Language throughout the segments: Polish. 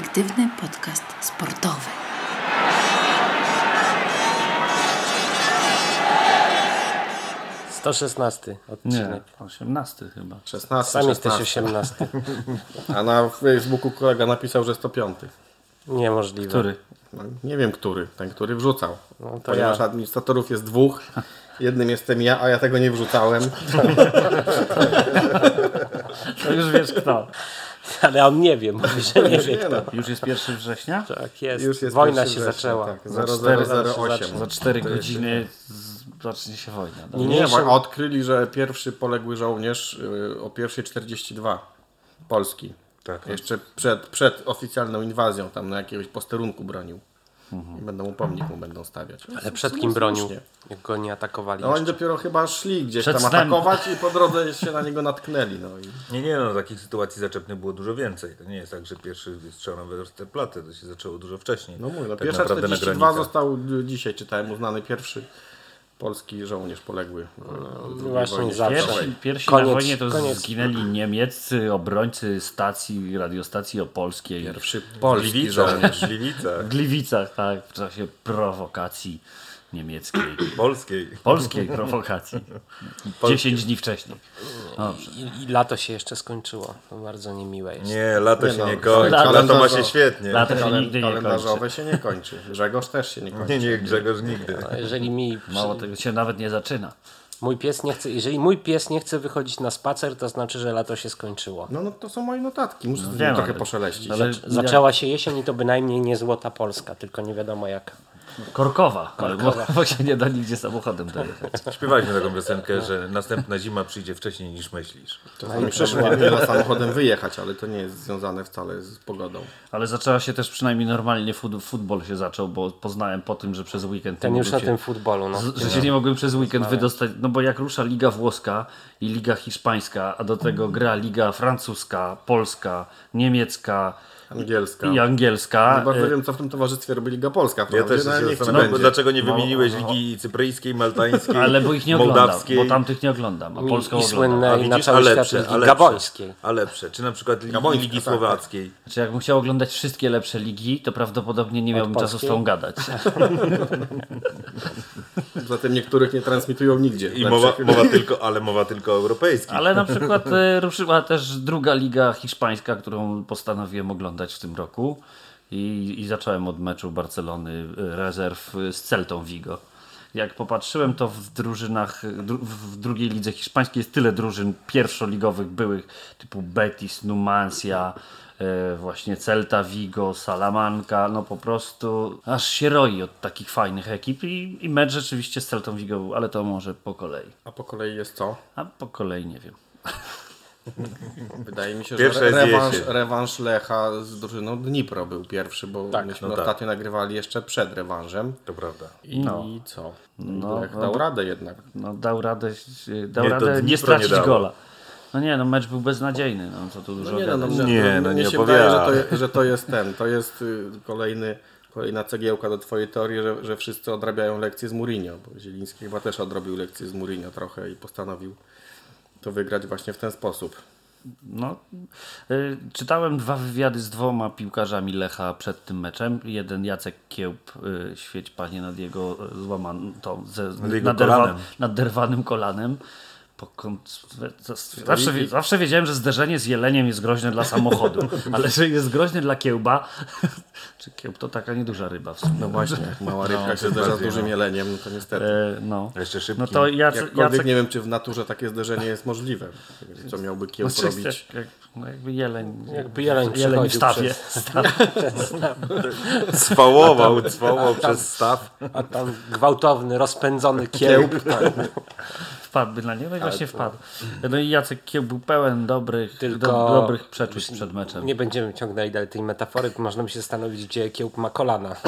perspektywny podcast sportowy. To 16 odcinek. Nie, 18 chyba. 16, Sam jesteś 16. 18. A na Facebooku kolega napisał, że 105. Niemożliwe. Który? No, nie wiem który, ten który wrzucał. No to Ponieważ ja. administratorów jest dwóch. Jednym jestem ja, a ja tego nie wrzucałem. To już wiesz kto. Ale on nie wie, mówi, że nie wie. Nie no, Już jest 1 września? Tak jest. już jest Wojna się września, zaczęła. Tak, Za cztery- 0008. Za 4 godziny zacznie się wojna. Dobra. Nie, Niniejszym- bo odkryli, że pierwszy poległy żołnierz y, o 1.42 Polski. Tak. Jeszcze przed, przed oficjalną inwazją tam na jakiegoś posterunku bronił. I będą mu pomnik mu będą stawiać. Ale przed kim bronił? Jak go nie atakowali No oni dopiero chyba szli gdzieś Przed tam snem. atakować i po drodze się na niego natknęli. No i... Nie, nie, no takich sytuacji zaczepnych było dużo więcej. To nie jest tak, że pierwszy strzał na Westerplatte, to się zaczęło dużo wcześniej. No mówię, no tak pierwsza naprawdę na 42 granicach. został dzisiaj, czytałem, uznany pierwszy polski żołnierz poległy. drugiej właśnie wojnie zawsze. Pierwsi, pierwsi Koniec- na wojnie to koniec. zginęli niemieccy obrońcy stacji, radiostacji opolskiej. Pierwszy polski Gliwicach, żołnierz. w Gliwicach, W Gliwicach, tak, w czasie prowokacji niemieckiej. polskiej. Polskiej prowokacji. 10 dni wcześniej. I, I lato się jeszcze skończyło. To bardzo niemiłe jest. Nie, lato Nie się no, nie kończy. lato- Lato ma się świetnie. Lato się nigdy nie kończy. się nie kończy. Grzegorz też się nie kończy. Nie, nie, Grzegorz nigdy. A Jeżeli mi Mało tego się nawet nie zaczyna. mój pies nie chce, jeżeli mój pies nie chce wychodzić na spacer, to znaczy, że lato się skończyło. No, no to są moje notatki, muszę no, wiem, trochę ale- poszeleścić. ale- Zaczęła się jesień i to bynajmniej nie złota Polska, tylko nie wiadomo jak. Korkowa, Bo, bo się nie da nigdzie samochodem dojechać. Śpiewaliśmy taką piosenkę, że następna zima przyjdzie wcześniej niż myślisz. Czasami przyszło nie da samochodem wyjechać, ale to nie jest związane wcale z pogodą. Ale zaczęła się też przynajmniej normalnie fut, futbol się zaczął, bo poznałem po tym, że przez weekend Ten nie już na tym futbolu. No. z- że się nie mogłem przez weekend wydostać, no bo jak rusza Liga Włoska i Liga Hiszpańska, a do tego gra Liga Francuska, Polska, Niemiecka Angielska. i Angielska. No bardzo wiem, co w tym towarzystwie robi Liga Polska. Ja wprawdzie, też no, niech będzie. dlaczego nie No, wymieniłeś no. Ligi Cypryjskiej, Maltańskiej, Ale bo ich nie oglądam, bo tamtych nie oglądam, a I, Polską i oglądam. słynnej A na widzisz, cały a świat lepsze, Ligi a lepsze, Gabońskiej. a lepsze. Czy na przykład Ligi, Gabońska, Ligi tak, Słowackiej. Znaczy jakbym chciał oglądać wszystkie lepsze ligi, to prawdopodobnie nie miałbym czasu z tą gadać. Zatem niektórych nie transmitują nigdzie. I mowa, mowa tylko, ale mowa tylko o europejskich. Ale na przykład e, ruszyła też druga liga hiszpańska, którą postanowiłem oglądać w tym roku. I, I zacząłem od meczu Barcelony e, rezerw e, z Celtą Vigo. Jak popatrzyłem, to w drużynach, dru- w drugiej lidze hiszpańskiej jest tyle drużyn pierwszoligowych byłych, typu Betis, Numancia, e, właśnie Celta Vigo, Salamanca, no po prostu aż się roi od takich fajnych ekip i, i mecz rzeczywiście z Celtą Vigo był, ale to może po kolei. A po kolei jest co? A po kolei nie wiem. Wydaje mi się, Pierwsza że rewanż, rewanż Lecha z drużyną Dnipro był pierwszy, bo Tak, myśmy no tak. ostatnio nagrywali jeszcze przed rewanżem. To prawda. I No. co? No, Lech no dał radę jednak. No, dał radę, dał Nie, radę nie stracić nie gola. No nie, no mecz był beznadziejny, no co tu dużo No nie, no, no. Nie, no nie się wydaje, że to, że to jest ten, to jest y, kolejny, kolejna cegiełka do twojej teorii, że, że wszyscy odrabiają lekcje z Mourinho, bo Zieliński chyba też odrobił lekcje z Mourinho trochę i postanowił to wygrać właśnie w ten sposób. No, y, czytałem dwa wywiady z dwoma piłkarzami Lecha przed tym meczem. Jeden Jacek Kiełb, y, świeć panie nad jego złamaną, ze, Nad kolanem. naderwanym kolanem. Zawsze, zawsze wiedziałem, że zderzenie z jeleniem jest groźne dla samochodu, ale że jest groźne dla kiełba, czy kiełb to taka nieduża ryba w sumie. No właśnie, jak mała rybka się zderza z dużym jeleniem, no to niestety. E, no. A Jeszcze szybki. no to Jacek nie wiem, czy w naturze takie zderzenie jest możliwe. Co miałby kiełb Znaczy, robić? jak, no jakby jeleń. Jakby jeleń jeleń w stawie. Cwałował, cwałował przez staw. A tam gwałtowny, rozpędzony kiełb. Wpadłby na niego i właśnie wpadł. No i Jacek Kieł był pełen dobrych, Tylko- do, dobrych przeczuć przed meczem. Nie będziemy ciągnęli dalej tej metafory, można by się zastanowić, gdzie kiełb ma kolana.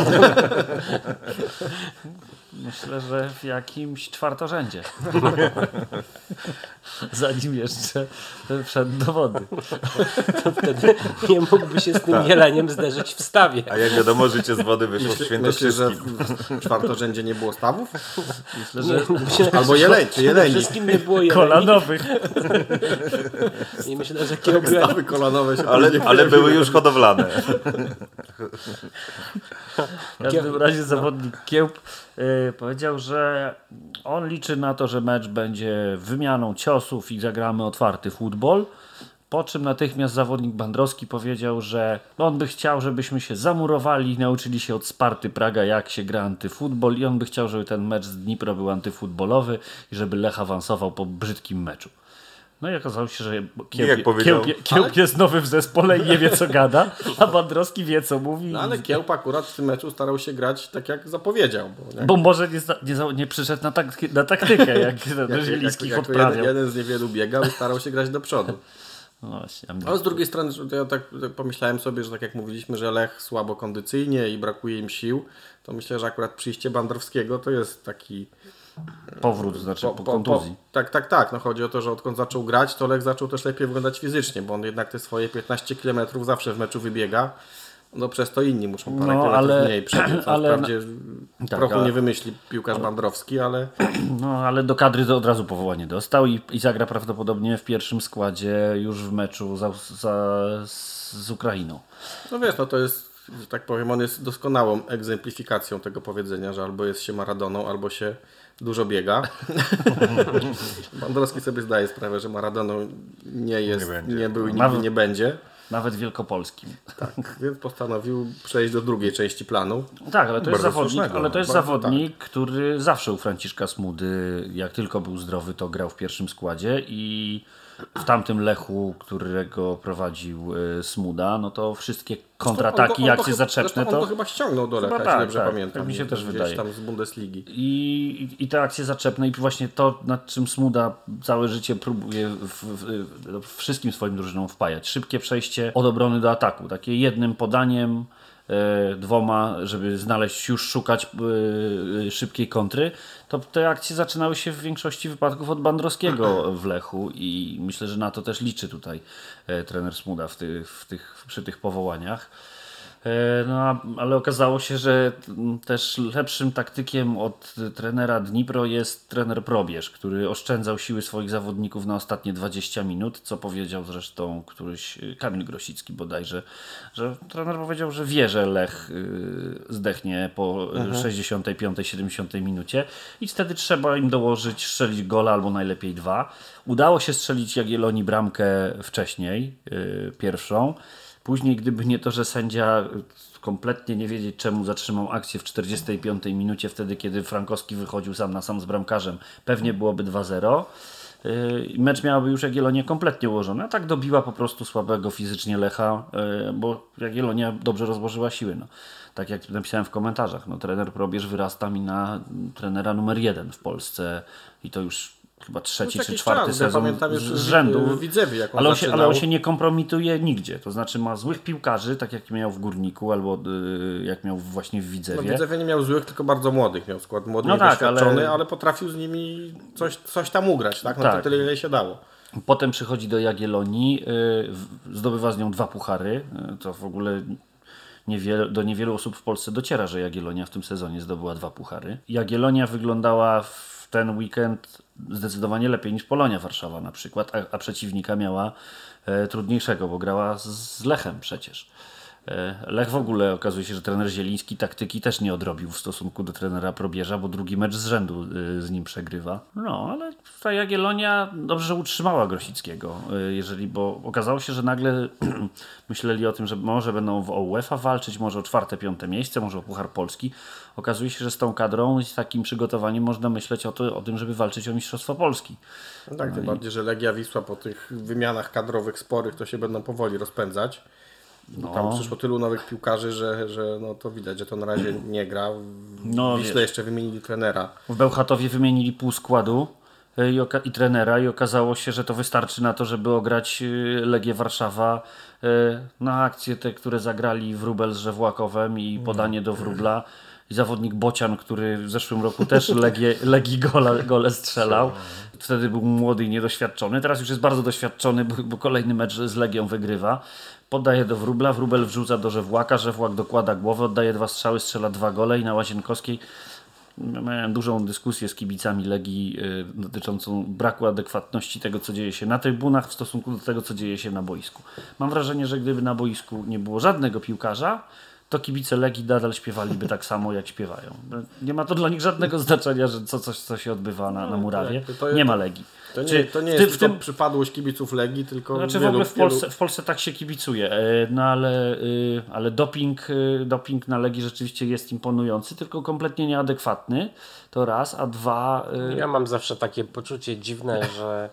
Myślę, że w jakimś czwartorzędzie. zanim jeszcze wszedł do wody. Wtedy nie mógłby się z tym jeleniem zderzyć w stawie. A jak wiadomo, życie z wody wyszło w Myślę, myślę, że w czwartorzędzie nie było stawów? Myślę, że Myślę, Albo jeleń, czy jeleni. wszystkim nie było jeleni kolanowych. i myślę, że kiełby Stawy kolanowe się Ale, ale były już hodowlane. W każdym razie zawodnik Kiełb y, powiedział, że on liczy na to, że mecz będzie wymianą ciosów i zagramy otwarty futbol. Po czym natychmiast zawodnik Bandrowski powiedział, że on by chciał, żebyśmy się zamurowali i nauczyli się od Sparty Praga, jak się gra antyfutbol i on by chciał, żeby ten mecz z Dnipro był antyfutbolowy i żeby Lech awansował po brzydkim meczu. No i okazało się, że Kiełb, Kiełb, Kiełb jest nowy w zespole i nie wie co gada, a Bandrowski wie co mówi. No ale Kiełb akurat w tym meczu starał się grać tak jak zapowiedział. Bo jak, Bo może nie, nie, nie przyszedł na, tak, na taktykę, jak jak, jak, Zielińskich jak odprawiał. jeden, jeden z niewielu biegał i starał się grać do przodu. No właśnie, a mnie- Ale z drugiej strony, ja tak, tak pomyślałem sobie, że tak jak mówiliśmy, że Lech słabo kondycyjnie i brakuje im sił, to myślę, że akurat przyjście Bandrowskiego to jest taki powrót, znaczy po, kontuzji. tak, tak, tak. No chodzi o to, że odkąd zaczął grać, to Lech zaczął też lepiej wyglądać fizycznie, bo on jednak te swoje 15 km zawsze w meczu wybiega. No przez to inni muszą parę No, ale- mniej przebiec. ale- Ale, wprawdzie Tak, trochę ale- nie wymyśli piłkarz Bandrowski, ale No ale do kadry to od razu powołanie dostał i, i zagra prawdopodobnie w pierwszym składzie już w meczu za, za, z Ukrainą. no wiesz, no to jest, że tak powiem, on jest doskonałą egzemplifikacją tego powiedzenia, że albo jest się Maradoną, albo się dużo biega. Bandrowski sobie zdaje sprawę, że Maradoną nie jest, Nie nie, był i nigdy Nawet- nie będzie. Nawet wielkopolskim. Tak, więc postanowił przejść do drugiej części planu. Tak, ale to jest Bardzo zawodnik, słusznego. ale to jest Bardzo zawodnik, który zawsze u Franciszka Smudy, jak tylko był zdrowy, to grał w pierwszym składzie i w tamtym Lechu, którego prowadził y, Smuda, no to wszystkie kontrataki, On on akcje zaczepne, zresztą On to chyba ściągnął do Lecha, tak, dobrze tak. pamiętam. Tak mi się też wydaje. tam z Bundesligi. I, i te akcje zaczepne i właśnie to, nad czym Smuda całe życie próbuje w, w, w, wszystkim swoim drużynom wpajać. Szybkie przejście od obrony do ataku. Takie jednym podaniem, e, dwoma, żeby znaleźć, już szukać e, e, szybkiej kontry. To te akcje zaczynały się w większości wypadków od Bandrowskiego w Lechu i myślę, że na to też liczy tutaj e, trener Smuda w tych, w tych, przy tych powołaniach. E, No, ale okazało się, że też lepszym taktykiem od trenera Dnipro jest trener Probierz, który oszczędzał siły swoich zawodników na ostatnie 20 minut, co powiedział zresztą któryś y, Kamil Grosicki bodajże, że trener powiedział, że wie, że Lech y, zdechnie po y, 65-70 minucie i wtedy trzeba im dołożyć, strzelić gola albo najlepiej dwa. Udało się strzelić Jagiellonii bramkę wcześniej, pierwszą. Później, gdyby nie to, że sędzia y, kompletnie nie wiedzieć czemu zatrzymał akcję w 45 minucie, wtedy kiedy Frankowski wychodził sam na sam z bramkarzem, pewnie byłoby 2-0. Yy, i Mecz miałaby już Jagiellonia kompletnie ułożony, a tak dobiła po prostu słabego fizycznie Lecha, yy, bo Jagiellonia dobrze rozłożyła siły. No. Tak jak napisałem w komentarzach, no, trener Probierz wyrasta mi na trenera numer jeden w Polsce i to już chyba trzeci Już czy czwarty czas, ja sezon pamiętam z, rzędu. w Widzewie, jak on ale, on się, ale on się nie kompromituje nigdzie. To znaczy ma złych piłkarzy, tak jak miał w Górniku albo y, jak miał właśnie w No, Widzewie. Widzewie nie miał złych, tylko bardzo młodych. Miał skład młody, No no tak, ale- ale... potrafił z nimi coś, coś tam ugrać. Tak? No Tak. tyle, ile się dało. Potem przychodzi do Jagiellonii, y, zdobywa z nią dwa puchary. y, To w ogóle niewiele, do niewielu osób w Polsce dociera, że Jagiellonia w tym sezonie zdobyła dwa puchary. Jagiellonia wyglądała w ten weekend zdecydowanie lepiej niż Polonia Warszawa na przykład, a, a przeciwnika miała e, trudniejszego, bo grała z Lechem przecież. E, Lech w ogóle okazuje się, że trener Zieliński taktyki też nie odrobił w stosunku do trenera Probierza, bo drugi mecz z rzędu y, z nim przegrywa. No, ale ta Jagiellonia dobrze utrzymała Grosickiego, y, jeżeli, bo okazało się, że nagle myśleli o tym, że może będą w UEFA walczyć, może o czwarte, piąte miejsce, może o Puchar Polski. Okazuje się, że z tą kadrą i z takim przygotowaniem można myśleć o, to, o tym, żeby walczyć o Mistrzostwo Polski. No tak, tym bardziej, że Legia Wisła po tych wymianach kadrowych sporych to się będą powoli rozpędzać. No. Tam przyszło tylu nowych piłkarzy, że, że no to widać, że to na razie nie gra. W No, Wiśle wiesz. jeszcze wymienili trenera. W Bełchatowie wymienili pół składu y, i, i trenera i okazało się, że to wystarczy na to, żeby ograć y, Legię Warszawa y, na akcje te, które zagrali w Rubel z Żewłakowem i podanie do Wróbla zawodnik Bocian, który w zeszłym roku też Legię, Legii gole, gole strzelał. Wtedy był młody i niedoświadczony. Teraz już jest bardzo doświadczony, bo, bo kolejny mecz z Legią wygrywa. Podaje do Wróbla, Wróbel wrzuca do Żewłaka, Żewłak dokłada głowę, oddaje dwa strzały, strzela dwa gole i na Łazienkowskiej Miałem dużą dyskusję z kibicami Legii y, dotyczącą braku adekwatności tego, co dzieje się na trybunach w stosunku do tego, co dzieje się na boisku. Mam wrażenie, że gdyby na boisku nie było żadnego piłkarza, to kibice Legii nadal śpiewaliby tak samo, jak śpiewają. Nie ma to dla nich żadnego znaczenia, że co, coś, co się odbywa na, na murawie. to- to- Nie ma Legii. To nie, Czy to nie w jest w tym- przypadłość kibiców Legii, tylko znaczy w wielu, ogóle w wielu- Polsce, w Polsce tak się kibicuje, e, no ale, y, ale doping, y, doping na Legii rzeczywiście jest imponujący, tylko kompletnie nieadekwatny, to raz, a dwa... y, Ja mam zawsze takie poczucie dziwne, że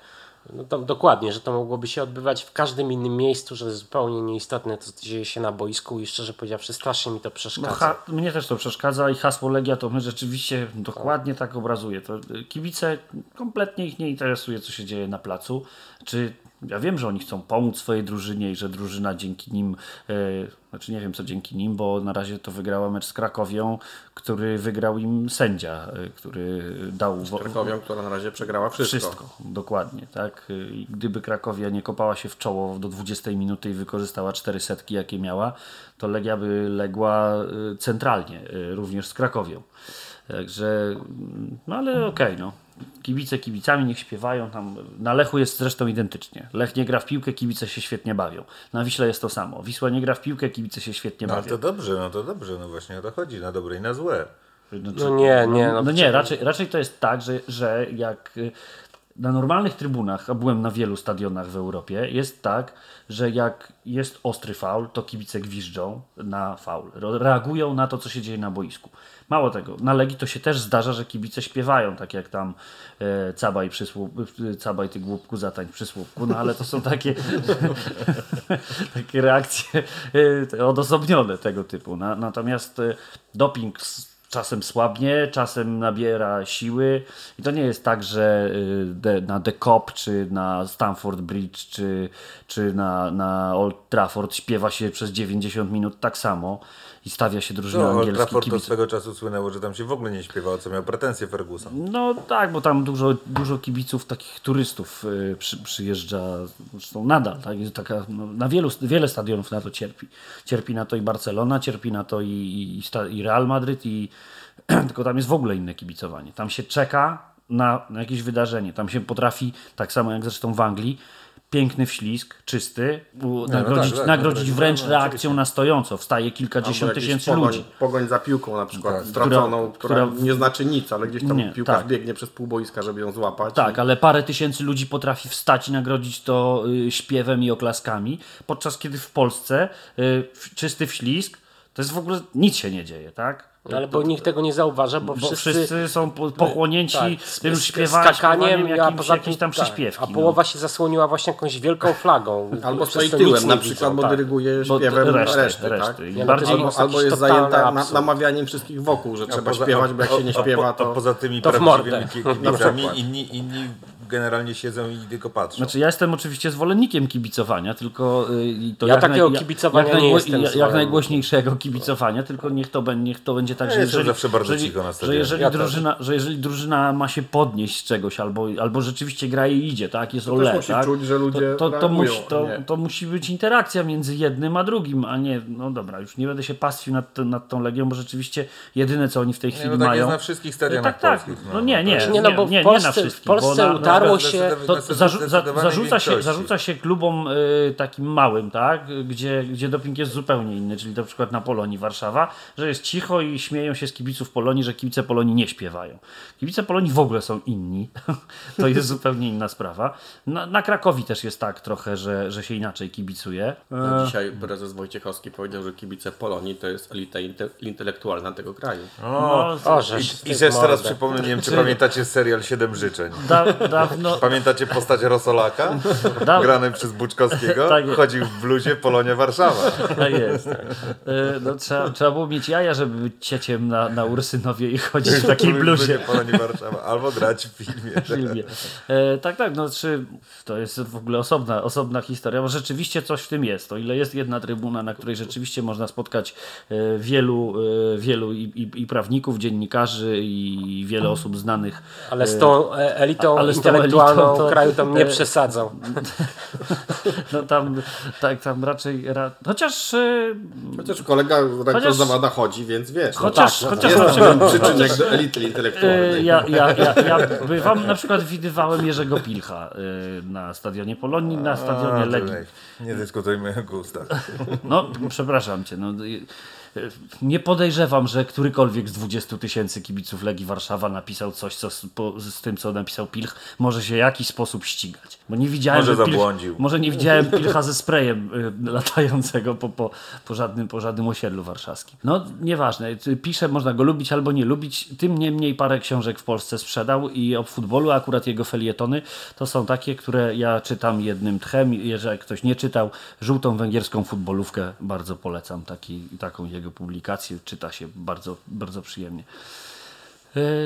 no to dokładnie, że to mogłoby się odbywać w każdym innym miejscu, że jest zupełnie nieistotne to, co dzieje się na boisku i szczerze powiedziawszy strasznie mi to No, przeszkadza. ha, mnie też to przeszkadza i hasło Legia to my rzeczywiście dokładnie tak obrazuje. To y, kibice kompletnie ich nie interesuje, co się dzieje na placu. Czy ja wiem, że oni chcą pomóc swojej drużynie i że drużyna dzięki nim, e, znaczy nie wiem co dzięki nim, bo na razie to wygrała mecz z Krakowią, który wygrał im sędzia, e, który dał wo- Krakowią, która na razie przegrała wszystko. wszystko, dokładnie, tak. I gdyby Krakowia nie kopała się w czoło do 20 minuty i wykorzystała cztery setki, jakie miała, to Legia by legła centralnie, również z Krakowią. Także, no ale okej, no. Kibice kibicami niech śpiewają tam. Na Lechu jest zresztą identycznie. Lech nie gra w piłkę, kibice się świetnie bawią. Na Wiśle jest to samo. Wisła nie gra w piłkę, kibice się świetnie No bawią. to dobrze, no to dobrze, no właśnie o to chodzi, na dobre i na złe. Znaczy, No nie, nie. No, No, nie, raczej, raczej to jest tak, że, że jak y, na normalnych trybunach, a byłem na wielu stadionach w Europie, jest tak, że jak jest ostry faul, to kibice gwiżdżą na faul. Re- Reagują na to, co się dzieje na boisku. Mało tego, na Legii to się też zdarza, że kibice śpiewają, tak jak tam e, Cabaj, przysłup, Cabaj ty głupku zatań przy słupku, no ale to są takie, takie reakcje e, odosobnione tego typu. Na, natomiast e, doping czasem słabnie, czasem nabiera siły. I to nie jest tak, że y, na The Cop, czy na Stamford Bridge, czy, czy na, na Old Trafford śpiewa się przez 90 minut tak samo i stawia się drużyna No, angielskiej Trafford to kibiców. swego czasu słynęło, że tam się w ogóle nie śpiewało, co miał pretensje Ferguson. No tak, bo tam dużo, dużo kibiców, takich turystów y, przy, przyjeżdża, zresztą nadal, tak, jest taka, no, na wielu, wiele stadionów na to cierpi. Cierpi na to i Barcelona, cierpi na to i, i, i Real Madryt, i, tylko tam jest w ogóle inne kibicowanie. Tam się czeka na, na jakieś wydarzenie, tam się potrafi, tak samo jak zresztą w Anglii, piękny wślizg, czysty, nagrodzić, tak, tak, nagrodzić nagrodzić, wręcz no, reakcją na stojąco. Wstaje kilkadziesiąt tysięcy pogoń, ludzi. Pogoń za piłką na przykład, Tak. straconą, która, Która- nie znaczy nic, ale gdzieś tam Nie, piłkarz tak. biegnie przez pół boiska, żeby ją złapać. Tak, ale parę tysięcy ludzi potrafi wstać i nagrodzić to y, śpiewem i oklaskami, podczas kiedy w Polsce y, w- czysty wślizg to jest w ogóle nic się nie dzieje, tak? No, ale bo nikt tego nie zauważa, bo, Bo wszyscy, wszyscy, są po, pochłonięci tak, tym śpiewaniem, skakaniem, śpiewaniem a jakimś, poza tym, tam tak, przyśpiewki. A no. połowa się zasłoniła właśnie jakąś wielką flagą. Albo stoi to tyłem na przykład, widzą, bo tak. dyryguje śpiewem resztę, reszty, reszty. tak? No, bardziej, to Albo, jest albo jest zajęta na, namawianiem wszystkich wokół, że trzeba poza- śpiewać, bo jak się nie a- śpiewa, a, to... a poza tymi to prawdziwymi mordę. ki- Na kibicami, przykład. inni, inni generalnie siedzą i tylko patrzą. Znaczy ja jestem oczywiście zwolennikiem kibicowania, tylko y, i to Ja jak takiego naj- kibicowania jak, nie jestem jak, najgłośniejszego kibicowania, tylko niech to, będzie, niech to będzie tak, Ja że jestem jeżeli, zawsze bardzo że, cicho na że jeżeli, Ja drużyna, że jeżeli drużyna ma się podnieść z czegoś, albo, albo rzeczywiście gra i idzie, tak, jest też ole, musi tak, czuć, że ludzie to, to, to, musi, to, nie. to musi być interakcja między jednym a drugim, a nie, no dobra, już nie będę się pastwił nad, tą- nad tą Legią, bo rzeczywiście jedyne co oni w tej Nie, chwili no tak mają... jest na wszystkich stadionach tak, tak, polskich. no nie, nie, Nie, no bo w nie, nie, Polsce- na w wszystkich, Polsce bo na, utarło na, się- to zarzu, za, zarzuca, się, zarzuca się klubom y, takim małym, tak, gdzie, gdzie doping jest zupełnie inny, czyli na przykład na Polonii Warszawa, że jest cicho i śmieją się z kibiców Polonii, że kibice Polonii nie śpiewają. Kibice Polonii w ogóle są inni, to jest zupełnie inna sprawa. Na, na Krakowi też jest tak trochę, że, że się inaczej kibicuje. No, dzisiaj prezes Wojciechowski powiedział, że kibice Polonii to jest elita inte, intelektualna tego kraju. No, O, I, I też teraz przypomnę, nie wiem czy pamiętacie serial Siedem Życzeń. da, da, dawno, Pamiętacie postać Rosolaka? Da- Grany przez Buczkowskiego? Tak. Chodził w bluzie Polonia Warszawa. tak jest. E, No, trzeba, trzeba było mieć jaja, żeby być cieciem na, na Ursynowie i chodzić w takiej bluzie. Polonia Warszawa. Albo grać w filmie. w filmie. E, tak, tak, no czy to jest w ogóle osobna, osobna historia, bo rzeczywiście coś w tym jest. O ile jest jedna trybuna, na której rzeczywiście można spotkać e, wielu, wielu i, i, i prawników, dziennikarzy i wiele osób znanych. Ale z tą elitą ale z tą intelektualną elitą to- kraju tam nie e, przesadzał. No tam, tak, tam raczej, ra, chociaż, e, Chociaż kolega rektor Chociaż- Zawada chodzi, więc wiesz. chociaż, tak, no chociaż jest na przykład, przyczynek do elity intelektualnej. Ja, ja, ja, ja bywam, na przykład widywałem Jerzego Pilcha e, na stadionie Polonii, na stadionie Legii. Nie dyskutujmy o gustach. No, przepraszam cię. No, y, y, nie podejrzewam, że którykolwiek z 20 tysięcy kibiców Legii Warszawa napisał coś, co z, po, z tym, co napisał Pilch, może się w jakiś sposób ścigać. Bo nie widziałem, Może że Pilch, zabłądził. może nie widziałem Pilcha ze sprayem y, latającego po, po, po, żadnym, po żadnym osiedlu warszawskim. No, nieważne. Pisze, można go lubić albo nie lubić. Tym niemniej parę książek w Polsce sprzedał i o futbolu, akurat jego felietony, to są takie, które ja czytam jednym tchem. Jeżeli ktoś nie czytał, żółtą węgierską futbolówkę bardzo polecam. Taki, taką jego publikację. Czyta się bardzo, bardzo przyjemnie.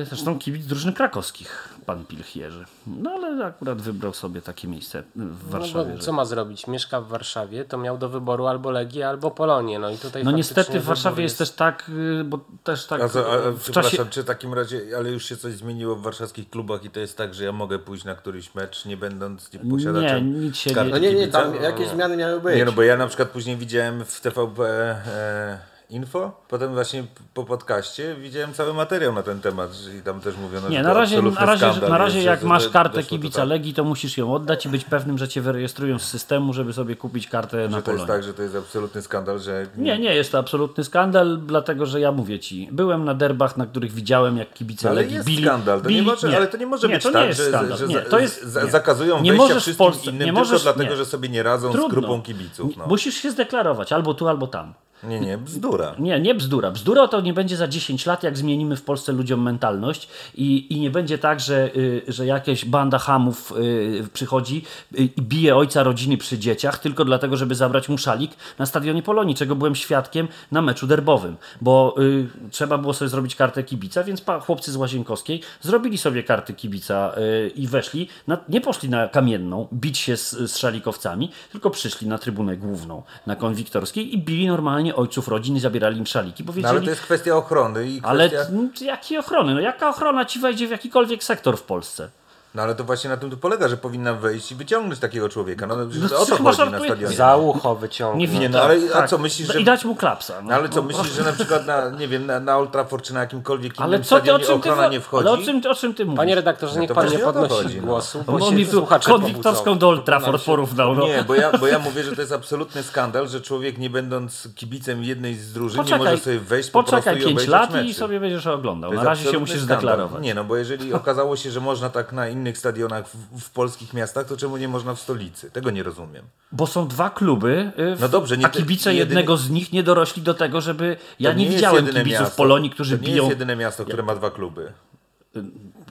E, Zresztą kibic drużyny krakowskich, pan Pilch Jerzy. No ale akurat wybrał sobie takie miejsce w No Warszawie. że- co ma zrobić? Mieszka w Warszawie, to miał do wyboru albo Legię, albo Polonię. No i tutaj No niestety w Warszawie wybór jest też tak, y, bo też tak A co, a, a, w przepraszam, czasie... czy w takim razie, ale już się coś zmieniło w warszawskich klubach i to jest tak, że ja mogę pójść na któryś mecz, nie będąc nie posiadaczem Nie, nic się nie- No nie, nie, tam jakieś zmiany miały być. Nie, no bo ja na przykład później widziałem w TVP e, Info, potem właśnie po podcaście widziałem cały materiał na ten temat i tam też mówiono, Nie, że na razie, na razie, skandal na razie jest, jak że- masz że kartę kibica tak- Legii, to musisz ją oddać i być pewnym, że cię wyrejestrują z systemu, żeby sobie kupić kartę na Że to jest Polonię. tak, że to jest absolutny skandal, że Nie, nie jest to absolutny skandal, dlatego że ja mówię ci, byłem na derbach, na których widziałem, jak kibice No, ale Legii bili. skandal, to bili, nie może, ale to nie może być to tak, nie jest że, skandal. że, nie, że to jest, za- nie. zakazują Nie wejścia wszystkim Polsce- innym nie tylko możesz- dlatego, nie. że sobie nie radzą z grupą kibiców. No. Musisz się zdeklarować albo tu, albo tam. Nie, nie, bzdura. Nie, nie bzdura. Bzdura to nie będzie za 10 lat, jak zmienimy w Polsce ludziom mentalność i, i nie będzie tak, że, y, że jakaś banda hamów y, przychodzi y, i bije ojca rodziny przy dzieciach tylko dlatego, żeby zabrać mu szalik na stadionie Polonii, czego byłem świadkiem na meczu derbowym, bo y, trzeba było sobie zrobić kartę kibica, więc pa, chłopcy z Łazienkowskiej zrobili sobie karty kibica y, i weszli, na, nie poszli na kamienną bić się z, z szalikowcami, tylko przyszli na trybunę główną, na konwiktorskiej i bili normalnie ojców rodzin i zabierali im szaliki, bo No, wiedzieli, ale to jest kwestia ochrony i ale kwestia... mm, jakiej ochrony? No jaka ochrona ci wejdzie w jakikolwiek sektor w Polsce? No ale to właśnie na tym to polega, że powinna wejść i wyciągnąć takiego człowieka. No, no, No, o to chodzi na stadionie. Za ucho wyciągnął. Nie, Nie, wiem, no ale a co myślisz, że... I dać mu klapsa. No, ale co myślisz, że na przykład na, nie wiem, na, na Old Trafford czy na jakimkolwiek innym Ale co ty, o stadionie czym ty, ochrona nie wchodzi? ale o czym, o czym ty mówisz? Panie redaktorze, No niech pan nie podnosi chodzi, no. głosu, Bo bo on mi tu konwiktorską do Old Trafford porównał. No. Nie, bo ja, bo ja mówię, że to jest absolutny skandal, że człowiek nie będąc kibicem jednej z drużyn nie może sobie wejść po poczekaj prostu i 5 obejrzeć lat i sobie będziesz oglądał. Na razie się musisz zdeklarować. Nie, no bo jeżeli okazało się, że można tak na innych stadionach w, w polskich miastach, to czemu nie można w stolicy? Tego nie rozumiem. Bo są dwa kluby, y, w- No dobrze, nie a kibice jedyny- jednego z nich nie dorośli do tego, żeby... Ja To nie, jest widziałem kibiców miasto- Polonii, którzy to nie biją... jest jedyne miasto, które ma dwa kluby.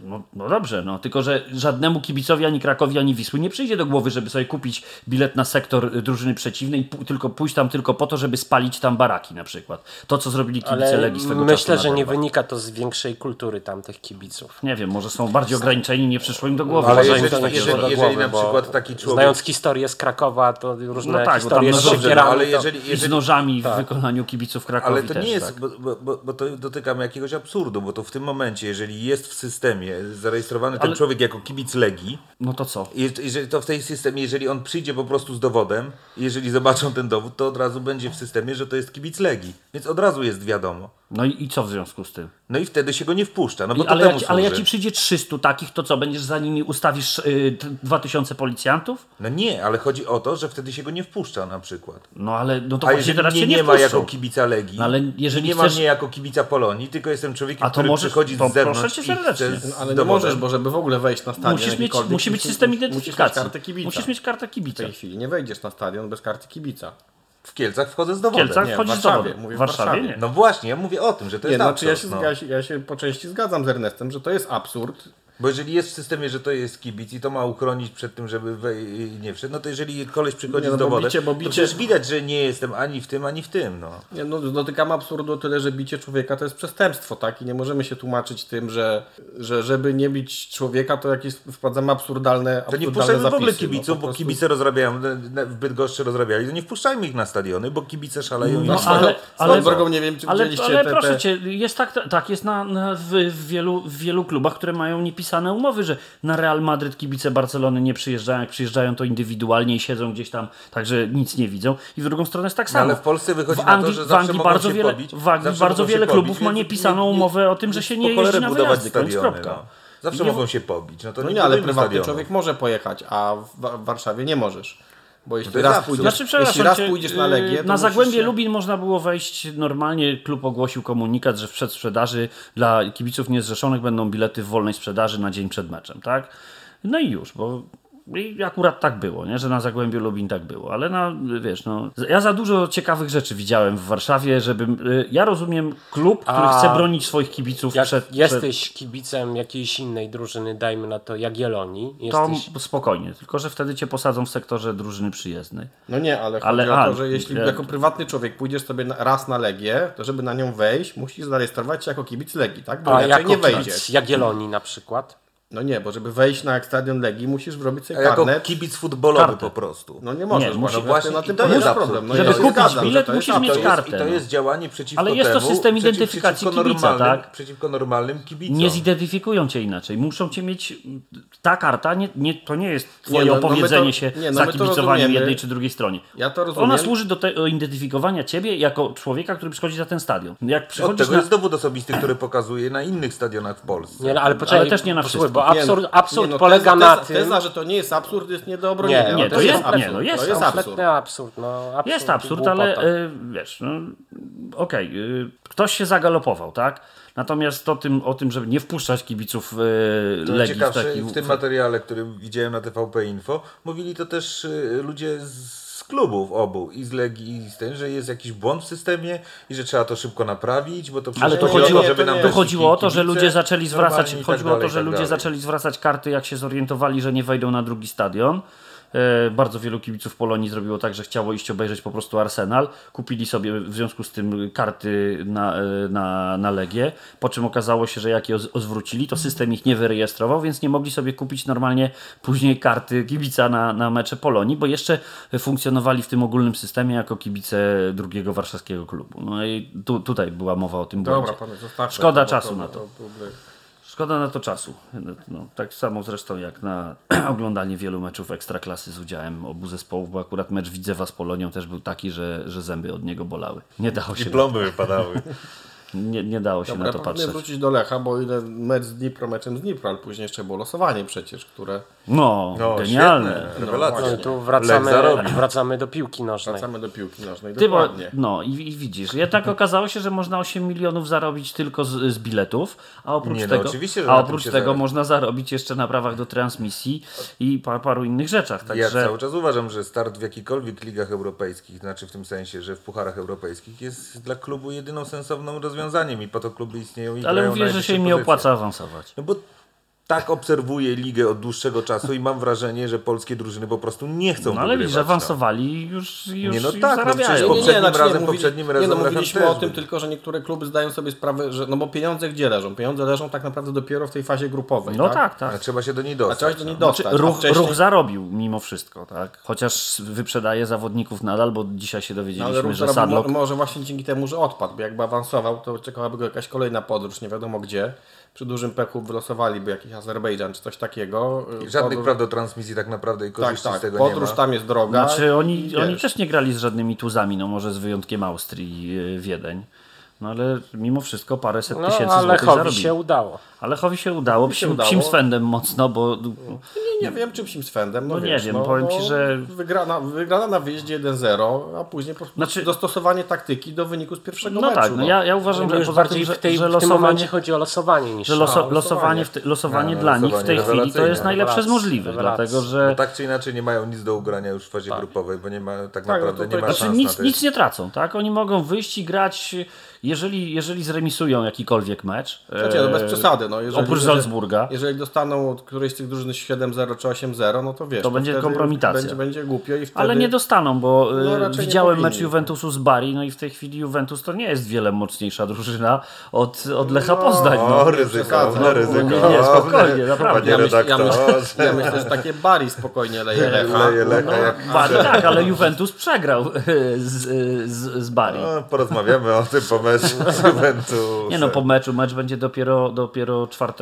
No, no dobrze, no tylko że żadnemu kibicowi ani Krakowi, ani Wisły nie przyjdzie do głowy, żeby sobie kupić bilet na sektor y, drużyny przeciwnej i tylko pójść tam tylko po to, żeby spalić tam baraki na przykład. To, co zrobili kibice Ale Legii swego czasu myślę, na że nie wynika to z większej kultury tamtych kibiców. Nie wiem, może są bardziej ograniczeni, nie przyszło im do głowy. Ale Może im jeżeli- jeżeli- jeżeli głowy. na bo przykład taki człowiek- Znając historię z Krakowa, to różne No tak, bo tam historie na z dobrze, no, siekierami. ale to- jeżeli, I z jeżeli, nożami Tak. w wykonaniu kibiców Krakowi Ale to też, nie jest, tak. bo, bo, bo, bo to dotykamy jakiegoś absurdu, bo to w tym momencie, jeżeli jest w systemie zarejestrowany ten Ale- człowiek jako kibic Legii, No to co? i jeżeli to w tej systemie, jeżeli on przyjdzie po prostu z dowodem, jeżeli zobaczą ten dowód, to od razu będzie w systemie, że to jest kibic Legii. Więc od razu jest wiadomo. No i, i co w związku z tym? No i wtedy się go nie wpuszcza, no bo I, to ale, temu jak, ale jak służy. ci przyjdzie 300 takich, to co, będziesz za nimi ustawisz y, t- 2000 policjantów? No nie, ale chodzi o to, że wtedy się go nie wpuszcza na przykład. No ale no to A właśnie teraz mnie się nie, nie ma jako kibica Legii, No ale jeżeli nie ma chcesz- mnie jako kibica Polonii, tylko jestem człowiekiem, A to który możesz- przychodzi to z zewnątrz proszę cię serdecznie. z No, ale nie możesz, bo żeby w ogóle wejść na stadion Musisz mieć, musi być musisz- system musisz mieć identyfikacji. kartę kibica. Musisz mieć kartę W kibica. tej chwili nie wejdziesz na stadion bez karty kibica. W Kielcach wchodzę z W dowodem. Kielcach Nie, w wchodzisz do Warszawie, mówię W w Warszawie Warszawie. nie. No właśnie, ja mówię o tym, że to Nie, jest znaczy ja absurd. się, no. ja, się, ja się po części zgadzam z Ernestem, że to jest absurd, Bo jeżeli jest w systemie, że to jest kibic i to ma uchronić przed tym, żeby nie wszedł, no to jeżeli koleś przychodzi Nie, no z dowodem, bicie- bo to bicie- przecież widać, że nie jestem ani w tym, ani w tym. No. Nie, no, dotykamy absurdu tyle, że bicie człowieka to jest przestępstwo, tak? I nie możemy się tłumaczyć tym, że, że żeby nie bić człowieka, to jakieś wprowadzamy absurdalne, To absurdalne nie wpuszczajmy w ogóle zapisy, kibiców, no, bo prostu- kibice rozrabiają, w Bydgoszczy rozrabiali, to nie wpuszczajmy ich na stadiony, bo kibice szaleją i No, no, ale- swoją ale- drogą nie wiem, czy Ale, ale te, proszę te... cię, jest tak, tak jest na, na, w, w, wielu, w wielu klubach, które mają niepisane umowy, że na Real Madryt kibice Barcelony nie przyjeżdżają, jak przyjeżdżają to indywidualnie i siedzą gdzieś tam, także nic nie widzą. I w drugą stronę jest tak No, samo. ale w Polsce wychodzi w na to, Anglii, że w Anglii mogą bardzo się wiele, pobić, w Anglii bardzo wiele pobić, klubów ma niepisaną nie- nie- umowę o tym, że się nie jeździ na budować wyjazdy, koniec, kropka. no. Zawsze Nie- mogą się pobić. No, to No nie nie, ale prywatny stadionów. człowiek może pojechać, a w Warszawie nie możesz. Bo jeśli jest raz pójdziesz, Znaczy, jeśli raz pójdziesz na Legię, to Na Zagłębie się... Lubin można było wejść normalnie. Klub ogłosił komunikat, że w przedsprzedaży dla kibiców niezrzeszonych będą bilety w wolnej sprzedaży na dzień przed meczem, tak? No i już, bo i akurat tak było, nie? że na Zagłębiu Lubin tak było, ale na, wiesz, no, ja za dużo ciekawych rzeczy widziałem w Warszawie, żeby, y, ja rozumiem klub, który A chce bronić swoich kibiców Jak przed, przed jesteś kibicem jakiejś innej drużyny, dajmy na to Jagiellonii, to jesteś... spokojnie, tylko że wtedy cię posadzą w sektorze drużyny przyjezdnej. No nie, ale chodzi Ale- o a, to, że jeśli ja- jako prywatny człowiek pójdziesz sobie raz na Legię, to żeby na nią wejść, musisz zarejestrować się jako kibic Legii, tak? Bo A inaczej jako nie wejdziesz. Jagiellonii na przykład. No nie, bo żeby wejść na stadion Legii, musisz zrobić A sobie jako karnet. kibic futbolowy Kartę. po prostu. No nie możesz, Nie, musisz- no No właśnie na tym to jest problem. No Żeby kupić zgadzam, bilet, to musisz mieć to kartę, I to no. jest działanie przeciwko Ale jest to temu, system przeciw- identyfikacji przeciwko kibica, tak? Przeciwko normalnym kibicom. Nie zidentyfikują cię inaczej. Muszą cię mieć. Ta karta nie, nie, to nie jest twoje no, no my to- opowiedzenie się nie, no za to kibicowaniem jednej czy drugiej stronie. Ja to rozumiem. Ona służy do tego identyfikowania ciebie jako człowieka, który przychodzi na ten stadion. Jak Od przychodzisz tego na... jest dowód osobisty, który pokazuje na innych stadionach w Polsce. Nie, no, ale poczekaj, też nie na wszystkich. Bo Nie, absurd, no, absurd nie, no, polega teza, na teza, tym... Teza, że to nie jest absurd, jest nie do obronienia. Nie, Nie, no, to jest- absurd. nie, no jest to jest absurd. Absurd. No, absurd Jest absurd, ale y, wiesz, no, okej, y, ktoś się zagalopował, tak? Natomiast o tym, o tym żeby nie wpuszczać kibiców y, To Legii w ciekawsze, taki... w tym materiale, który widziałem na TVP Info, mówili to też y, ludzie z klubów obu, i z Legii, i z tym, że jest jakiś błąd w systemie i że trzeba to szybko naprawić, bo to Ale to chodziło, to, żeby nam tu weszli chodziło o to, że ludzie zaczęli zwracać, normalni i tak chodziło o to, dalej, że tak ludzie dalej. zaczęli zwracać karty, jak się zorientowali, że nie wejdą na drugi stadion. E, Bardzo wielu kibiców Polonii zrobiło tak, że chciało iść obejrzeć po prostu Arsenal. Kupili sobie w związku z tym karty na, e, na, na Legię, po czym okazało się, że jak je zwrócili, to system ich nie wyrejestrował, więc nie mogli sobie kupić normalnie później karty kibica na, na mecze Polonii, bo jeszcze funkcjonowali w tym ogólnym systemie jako kibice drugiego warszawskiego klubu. No i tu, tutaj była mowa o tym Dobra, błędzie. panie, Szkoda to, czasu to, na to. byłby- Szkoda na to czasu. No, tak samo zresztą jak na oglądanie wielu meczów ekstraklasy z udziałem obu zespołów, bo akurat mecz Widzewa z Polonią też był taki, że, że zęby od niego bolały. Nie dało I się, plomby wypadały. Nie, nie dało się Dobra, na to patrzeć. wrócić do Lecha, bo ile mecz z Dnipro, meczem z Dnipro, ale później jeszcze było losowanie przecież, które No, No, genialne. świetne, rewelacja. No tu wracamy, wracamy do piłki nożnej. wracamy do piłki nożnej. Ty, bo, Dokładnie. no i, i widzisz, jednak okazało się, że można 8 milionów zarobić tylko z, z biletów, a oprócz Nie, no tego, oczywiście, że a oprócz tego zarabia. można zarobić jeszcze na prawach do transmisji i pa, paru innych rzeczach. Ja Także cały czas uważam, że start w jakichkolwiek ligach europejskich, znaczy w tym sensie, że w pucharach europejskich jest dla klubu jedyną sensowną rozwiązaniem i po to kluby istnieją i ale mówię, że się im nie opłaca awansować. No bo tak obserwuję ligę od dłuższego czasu i mam wrażenie, że polskie drużyny po prostu nie chcą No ale wygrywać. widzisz, awansowali już, już, Nie, no już tak, no zarabiają. przecież Nie, nie, poprzednim znaczy razem- mówili- poprzednim nie, razem no, Lechem mówiliśmy o tym był. tylko, że niektóre kluby zdają sobie sprawę, że no bo pieniądze gdzie leżą? Pieniądze leżą tak naprawdę dopiero w tej fazie grupowej. No tak. tak, A tak. trzeba się do niej A dostać. trzeba się do niej no. dostać. Znaczy, a ruch, wcześniej- ruch zarobił mimo wszystko, tak? Chociaż wyprzedaje zawodników nadal, bo dzisiaj się No, ale dowiedzieliśmy, ruch że zarobił Sadlock... mo- może właśnie dzięki temu, że odpadł, bo jakby awansował, to czekałaby go jakaś kolejna podróż, nie wiadomo gdzie. Przy dużym pechu wylosowaliby jakiś Azerbejdżan czy coś takiego. I Żadnych Podróż- praw do transmisji tak naprawdę i Tak, korzyści tak. z tego nie Podróż ma. tam jest droga. Znaczy oni, oni też nie grali z żadnymi tuzami, no może z wyjątkiem Austrii i Wiedeń. No ale mimo wszystko paręset No, tysięcy a złotych Lechowi zarobili. się udało. A Lechowi się udało, się psim, udało. psim swędem mocno, bo Nie, nie wiem czym się swędem. No, No nie wiesz, wiem, no, powiem no, ci, że- Wygrana, wygrana na wyjeździe 1-0, a później po prostu Znaczy- dostosowanie taktyki do wyniku z pierwszego no meczu. tak, no ja, ja uważam, że poza bardziej tym, że, w, tej, że w tym momencie losowanie, chodzi o losowanie niż że loso, losowanie. losowanie, w te, losowanie No, dla nich w losowanie tej chwili to jest najlepsze z możliwych, dlatego że Bo tak czy inaczej nie mają nic do ugrania już w fazie grupowej, bo nie ma tak no naprawdę nie ma Znaczy szans to. nic nie tracą, tak? Oni mogą wyjść i grać jeżeli, jeżeli zremisują jakikolwiek mecz, Znaczy, no bez e, przesady. No, jeżeli, oprócz jeżeli- Salzburga, Jeżeli dostaną od którejś z tych drużyn 7-0 czy 8-0, no to wiesz. To będzie wtedy kompromitacja. Będzie, będzie głupio i wtedy... ale nie dostaną, bo e, No, widziałem mecz Juventusu z Bari, no i w tej chwili Juventus to nie jest wiele mocniejsza drużyna od, od Lecha Poznań. No. O, ryzyko, przesadzam. no, ryzyko. Nie, nie, spokojnie, naprawdę. Panie Ja, myśl, ja, myślę, ja myślę, że takie Bari spokojnie leje Lecha. Leje Lecha jak... Bari, tak, ale Juventus przegrał z, z, z Bari. No, porozmawiamy o tym po meczu z Juventusem. Nie no, po meczu, mecz będzie dopiero, dopiero 4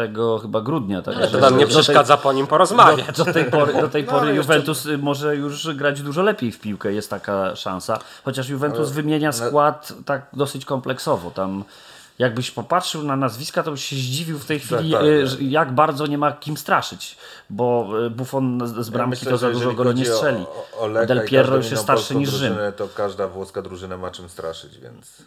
chyba grudnia. Tak? To nam nie Do tej- przeszkadza po nim porozmawiać. Do, do tej pory, do tej pory ale jeszcze- Juventus y, może już grać dużo lepiej w piłkę, jest taka szansa. Chociaż Juventus wymienia skład tak dosyć kompleksowo. Tam jakbyś popatrzył na nazwiska, to byś się zdziwił w tej chwili, tak, y, tak. że jak bardzo nie ma kim straszyć. Bo y, Buffon z bramki myślę, to za dużo go nie strzeli. O, o Del Piero już jest starszy niż Rzym. drużynę, To każda włoska drużyna ma czym straszyć, więc...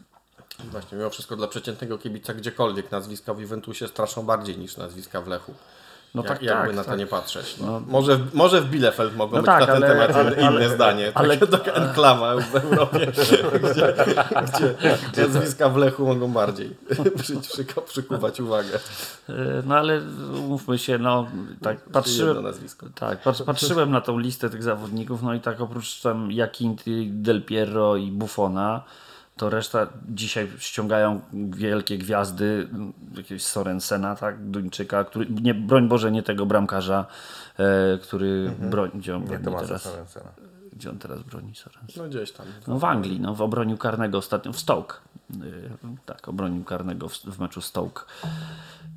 Właśnie, mimo wszystko dla przeciętnego kibica gdziekolwiek nazwiska w Juventusie straszą bardziej niż nazwiska w Lechu. No Jak, tak, jakby tak, na to tak. nie patrzeć. No. Może, w- może w Bielefeld mogą No być tak, na ten ale- temat ale- inne ale- zdanie. ale- Takie taka enklawa w Europie, gdzie, gdzie nazwiska w Lechu mogą bardziej przy, przy, przykuwać uwagę. Y, No ale umówmy się, no tak patrzyłem, nazwisko. Tak, patrz, patrzyłem na tą listę tych zawodników, no i tak oprócz tam Jakinty, Del Piero i Buffona, to reszta dzisiaj ściągają wielkie gwiazdy, m, jakiegoś Sorensena, tak, Duńczyka, który, nie, broń Boże, nie tego bramkarza, e, który broni, gdzie on broni teraz, Sorensena. gdzie on teraz broni Sorensen? No gdzieś tam. No w Anglii, no w obroniu karnego ostatnio w Stoke. Yy, tak, obronił karnego w, w meczu Stoke.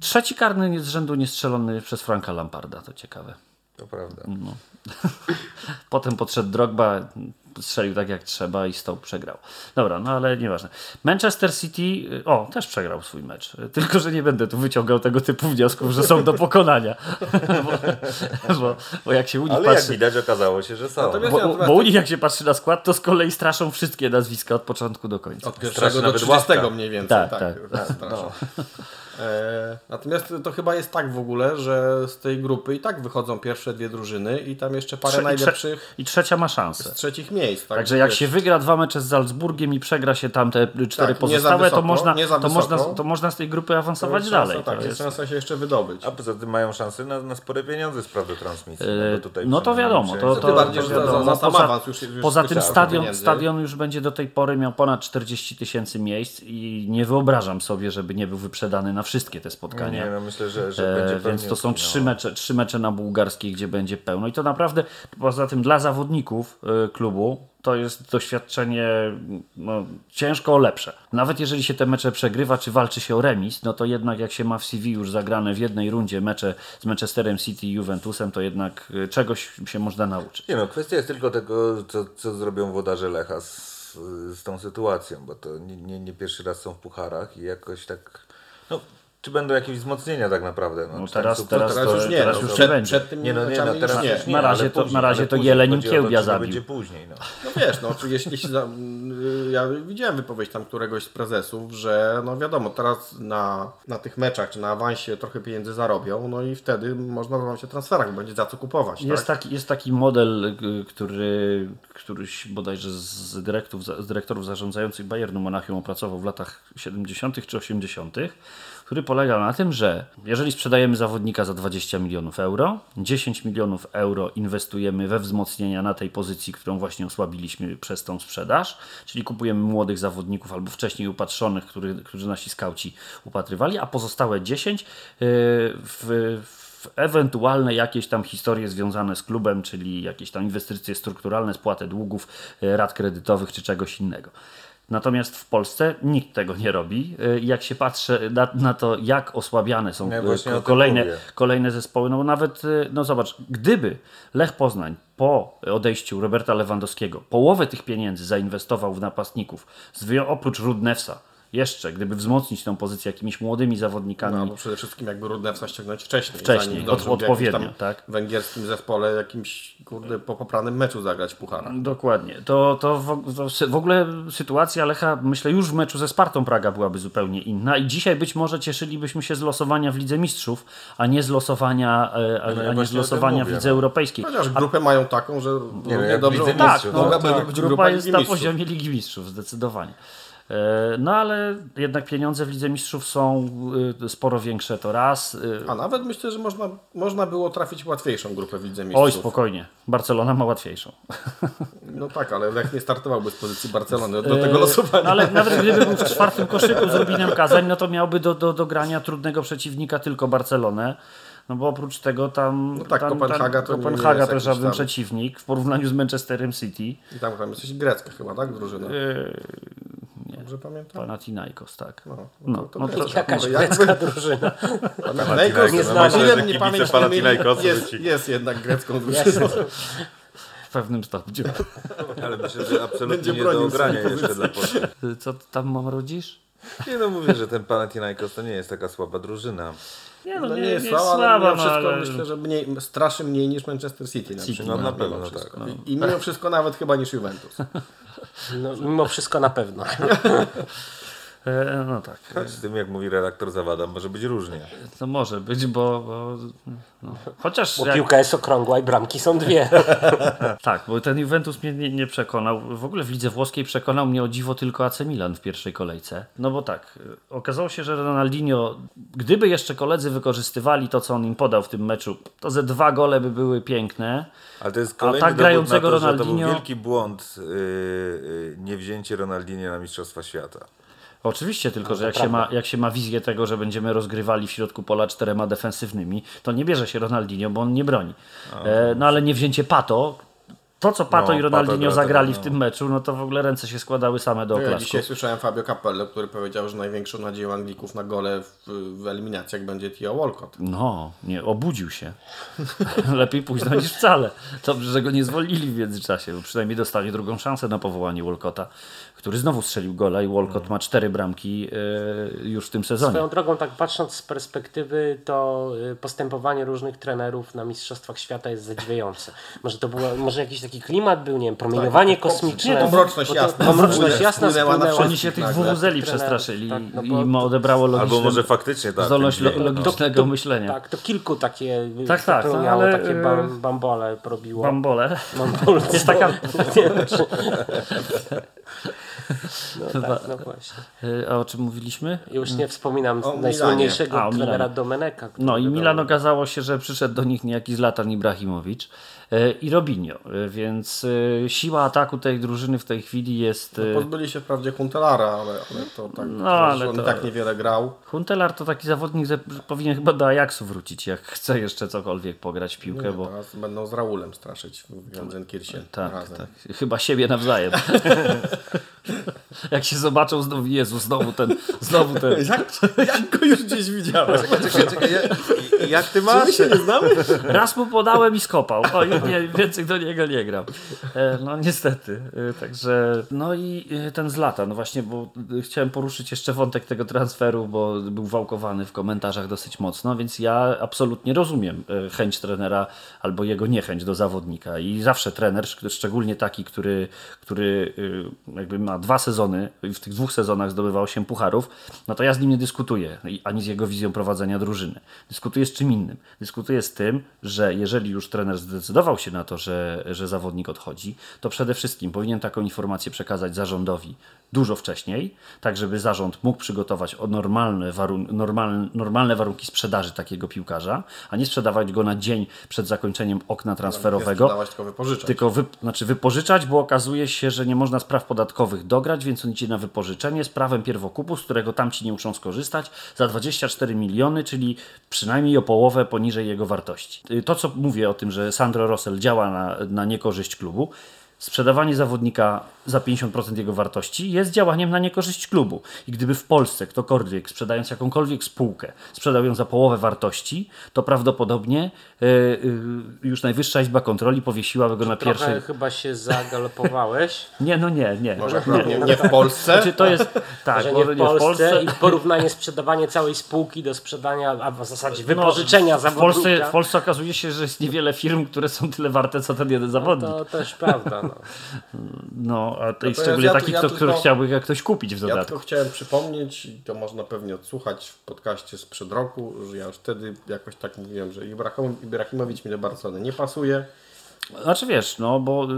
Trzeci karny z rzędu niestrzelony przez Franka Lamparda, to ciekawe. To prawda. No. Potem podszedł Drogba, strzelił tak jak trzeba i Stoke przegrał. Dobra, no ale nieważne. Manchester City, y, o, też przegrał swój mecz. Tylko, że nie będę tu wyciągał tego typu wniosków, że są do pokonania. bo, bo, bo jak się u nich Ale jak patrzy... widać okazało się, że są. Natomiast- Bo, bo u nich jak się patrzy na skład, to z kolei straszą wszystkie nazwiska od początku do końca. Od pierwszego do nawet 30 ławka. mniej więcej. Tak, Tak, tak. straszą. E, natomiast to chyba jest tak w ogóle, że z tej grupy i tak wychodzą pierwsze dwie drużyny i tam jeszcze parę Trze- i, trze- najlepszych I trzecia ma z szansę. trzecich miejsc. Tak? Także jak Wiesz, się wygra dwa mecze z Salzburgiem i przegra się tam te cztery Tak, pozostałe, to, wysoko, można, nie za to, można, to można z tej grupy to awansować dalej. Szansa, tak, To jest szansa się jeszcze wydobyć. A poza tym mają szansę na, na spore pieniądze z praw do transmisji. Yy, no to wiadomo, to, się- to, bardziej, to że za- wiadomo. za sam poza, awans już- już poza tym stadion, stadion już będzie do tej pory miał ponad 40 tysięcy miejsc i nie wyobrażam sobie, żeby nie był wyprzedany na wszystkie te spotkania. Nie, no myślę, że, że E, będzie więc to są trzy mecze, trzy mecze na bułgarskiej, gdzie będzie pełno. I to naprawdę, poza tym dla zawodników e, klubu, to jest doświadczenie no, ciężko lepsze. Nawet jeżeli się te mecze przegrywa, czy walczy się o remis, no to jednak jak się ma w CV już zagrane w jednej rundzie mecze z Manchesterem City i Juventusem, to jednak e, czegoś się można nauczyć. Nie no, kwestia jest tylko tego, co, co zrobią włodarze Lecha z, z tą sytuacją, bo to nie, nie, nie pierwszy raz są w pucharach i jakoś tak, no, czy będą jakieś wzmocnienia tak naprawdę? No, No teraz- teraz Teraz to- już nie, teraz no, już nie przed, będzie. przed tymi Nie no, nie, no teraz już nie. Na razie to- później, na razie to o Kiełbia to, zabił. będzie później, no. No wiesz, no jeśli się za, ja widziałem wypowiedź tam któregoś z prezesów, że no wiadomo, teraz na, na tych meczach czy na awansie trochę pieniędzy zarobią, no i wtedy można wam się transferach, będzie za co kupować. Jest tak? taki, jest taki model, y, który któryś bodajże z, dyrektów, z dyrektorów zarządzających Bayernu Monachium opracował w latach 70. czy 80., który polegał na tym, że jeżeli sprzedajemy zawodnika za 20 milionów euro, 10 milionów euro inwestujemy we wzmocnienia na tej pozycji, którą właśnie osłabiliśmy przez tą sprzedaż, czyli kupujemy młodych zawodników albo wcześniej upatrzonych, który, którzy nasi skauci upatrywali, a pozostałe 10 y, w, w ewentualne jakieś tam historie związane z klubem, czyli jakieś tam inwestycje strukturalne, spłatę długów, e, rat kredytowych czy czegoś innego. Natomiast w Polsce nikt tego nie robi. I Jak się patrzy na, na to, jak osłabiane są Ja tym kolejne, kolejne zespoły, no nawet, e, no zobacz, gdyby Lech Poznań po odejściu Roberta Lewandowskiego połowę tych pieniędzy zainwestował w napastników, oprócz Rudnewsa, jeszcze, gdyby wzmocnić tę pozycję jakimiś młodymi zawodnikami, No, bo przede wszystkim jakby Rudnewsa ściągnąć wcześniej. Wcześniej, zanim od- odpowiednio, tam tak. węgierskim zespole jakimś, kurde, po popranym meczu zagrać w pucharach. Dokładnie. To, to, w, to w ogóle sytuacja Lecha, myślę, już w meczu ze Spartą Praga byłaby zupełnie inna i dzisiaj być może cieszylibyśmy się z losowania w Lidze Mistrzów, a nie z losowania, e, a, No ja a nie z losowania w Lidze no. Europejskiej. Chociaż grupę mają taką, że no, jak w dobrze Lidze Tak, no, tak, być grupa grupa jest na poziomie Ligi Mistrzów, zdecydowanie. E, No ale jednak pieniądze w Lidze Mistrzów są y, sporo większe to raz. y, A nawet myślę, że można, można było trafić łatwiejszą grupę w Lidze Oj, Mistrzów. spokojnie. Barcelona ma łatwiejszą. No tak, ale jak nie startowałby z pozycji Barcelony do tego losowania. No, ale nawet gdyby był w czwartym koszyku z Rubinem Kazań, no to miałby do, do, do grania trudnego przeciwnika tylko Barcelonę. No bo oprócz tego tam, No tak, tam, Kopenhaga tam, to Kopenhaga jest jest jakiś żaden tam- przeciwnik w porównaniu z Manchesterem City. I tam, tam jesteś grecka chyba, tak? Drużyna. Yy, Dobrze pamiętam? Panathinaikos, tak. No, No, no to, grecka. Jakaś No, jakby- grecka drużyna. Panathinaikos, Nie nie znam, że nie kibice pamięć nie jest, jest jednak grecką drużyną. w pewnym stopniu. Ale myślę, że absolutnie Będzie nie do ogrania jeszcze dla Polski. Y, Co ty tam mam rodzisz? Nie no, mówię, że ten Panathinaikos to nie jest taka słaba drużyna. Nie, No nie jest słaba, ale słaba, mimo no, wszystko ale- myślę, że mniej, straszy mniej niż Manchester City na City, przykład. no na pewno, wszystko. tak. I, I mimo wszystko nawet chyba niż Juventus. No, mimo wszystko na pewno. E, No tak. Choć z tym, jak mówi redaktor Zawada, może być różnie. To może być, bo... bo no. Chociaż... Bo jak- piłka jest okrągła i bramki są dwie. Tak, bo ten Juventus mnie nie, nie przekonał. W ogóle w lidze włoskiej przekonał mnie o dziwo tylko AC Milan w pierwszej kolejce. No bo tak, y, okazało się, że Ronaldinho, gdyby jeszcze koledzy wykorzystywali to, co on im podał w tym meczu, to ze dwa gole by były piękne. Ale to jest A kolejny tak dowód grającego na to, że to był Ronaldinho- wielki błąd yy, yy, niewzięcie Ronaldinho na Mistrzostwa Świata. Oczywiście, tylko że jak się, ma, jak się ma wizję tego, że będziemy rozgrywali w środku pola czterema defensywnymi, to nie bierze się Ronaldinho, bo on nie broni. E, no ale nie wzięcie Pato, to co Pato No, i Pato Ronaldinho gra zagrali teraz, w no. tym meczu, no to w ogóle ręce się składały same do No ja oklasku. dzisiaj słyszałem Fabio Capello, który powiedział, że największą nadzieją Anglików na gole w, w eliminacjach będzie Theo Walcott. No, nie, obudził się. Lepiej późno niż wcale. Dobrze, że go nie zwolnili w międzyczasie, bo przynajmniej dostanie drugą szansę na powołanie Walcotta, który znowu strzelił gola i Walcott ma cztery bramki e, już w tym sezonie. Swoją drogą, tak patrząc z perspektywy, to y, postępowanie różnych trenerów na Mistrzostwach Świata jest zadziwiające. Może to było, może jakiś taki klimat był, nie wiem, promieniowanie Tak, kosmiczne. nie, to- jasna spłynęła- jasna spłynęła na spłynęła. Oni się tych wuwuzeli przestraszyli tak, no i im to- odebrało logiczne, Albo może faktycznie tak. zdolność ten lo, dźwięk, no. logicznego myślenia. Tak, to kilku takie Tak, tak, no, ale, takie bam, bambole robiło. Bambole. Bambole. Jest taka... No, tak, no właśnie. E, A o czym mówiliśmy? Już nie wspominam O najsłynniejszego Milanie. A, trenera. Domeneka. No i Milan okazało się, że przyszedł do nich niejaki Zlatan Ibrahimowicz i Robinho, e, więc e, siła ataku tej drużyny w tej chwili jest... e, Pozbyli się wprawdzie Huntelara, ale, ale to tak, No, ale on to- tak niewiele grał. Huntelar to taki zawodnik, że powinien chyba do Ajaxu wrócić, jak chce jeszcze cokolwiek pograć w piłkę, Nie, bo... Teraz będą z Raulem straszyć w Janzenkirchen Tak, razem. tak. Chyba siebie nawzajem. Jak się zobaczą znowu, Jezu, znowu ten, znowu ten. Jak, jak go już gdzieś widziałem? Czekaj, czekaj, jak, jak ty masz? My się nie znamy? Raz mu podałem i skopał. O, już nie, więcej do niego nie gram. E, No niestety. E, Także, no i e, ten Zlatan, no właśnie, bo chciałem poruszyć jeszcze wątek tego transferu, bo był wałkowany w komentarzach dosyć mocno, więc ja absolutnie rozumiem chęć trenera albo jego niechęć do zawodnika i zawsze trener, szcz- szczególnie taki, który, który jakby ma dwa sezony i w tych dwóch sezonach zdobywa 8 pucharów, no to ja z nim nie dyskutuję, ani z jego wizją prowadzenia drużyny. Dyskutuję z czym innym. Dyskutuję z tym, że jeżeli już trener zdecydował się na to, że, że zawodnik odchodzi, to przede wszystkim powinien taką informację przekazać zarządowi dużo wcześniej, tak żeby zarząd mógł przygotować normalne, warun- normal, normalne warunki sprzedaży takiego piłkarza, a nie sprzedawać go na dzień przed zakończeniem okna transferowego. Dawać tylko wypożyczać. Tylko wy, znaczy wypożyczać, bo okazuje się, że nie można spraw podatkowych dograć, więc on idzie na wypożyczenie z prawem pierwokupu, z którego tamci nie muszą skorzystać, za 24 miliony, czyli przynajmniej o połowę poniżej jego wartości. Y, To, co mówię o tym, że Sandro Rossell działa na, na niekorzyść klubu, sprzedawanie zawodnika za 50% jego wartości jest działaniem na niekorzyść klubu. I gdyby w Polsce ktokolwiek, sprzedając jakąkolwiek spółkę, sprzedał ją za połowę wartości, to prawdopodobnie y, y, już Najwyższa Izba Kontroli powiesiłaby go na Trochę pierwszej... chyba się zagalopowałeś. Nie, no nie, nie. Może akurat nie, nie w Polsce. Znaczy, to jest... Tak, że nie może w Polsce i porównanie sprzedawanie całej spółki do sprzedania, a w zasadzie wypożyczenia no, w zawodnika. Polsce, w Polsce okazuje się, że jest niewiele firm, które są tyle warte, co ten jeden zawodnik. To też prawda. No. No, a to, i szczególnie ja takich, ja kto, tylko- których chciałby jak ktoś kupić w Ja dodatku. tylko chciałem przypomnieć, i to można pewnie odsłuchać w podcaście sprzed roku, że ja już wtedy jakoś tak mówiłem, że Ibrahim, Ibrahimowicz mi do Barcelony nie pasuje. Znaczy wiesz, no bo y,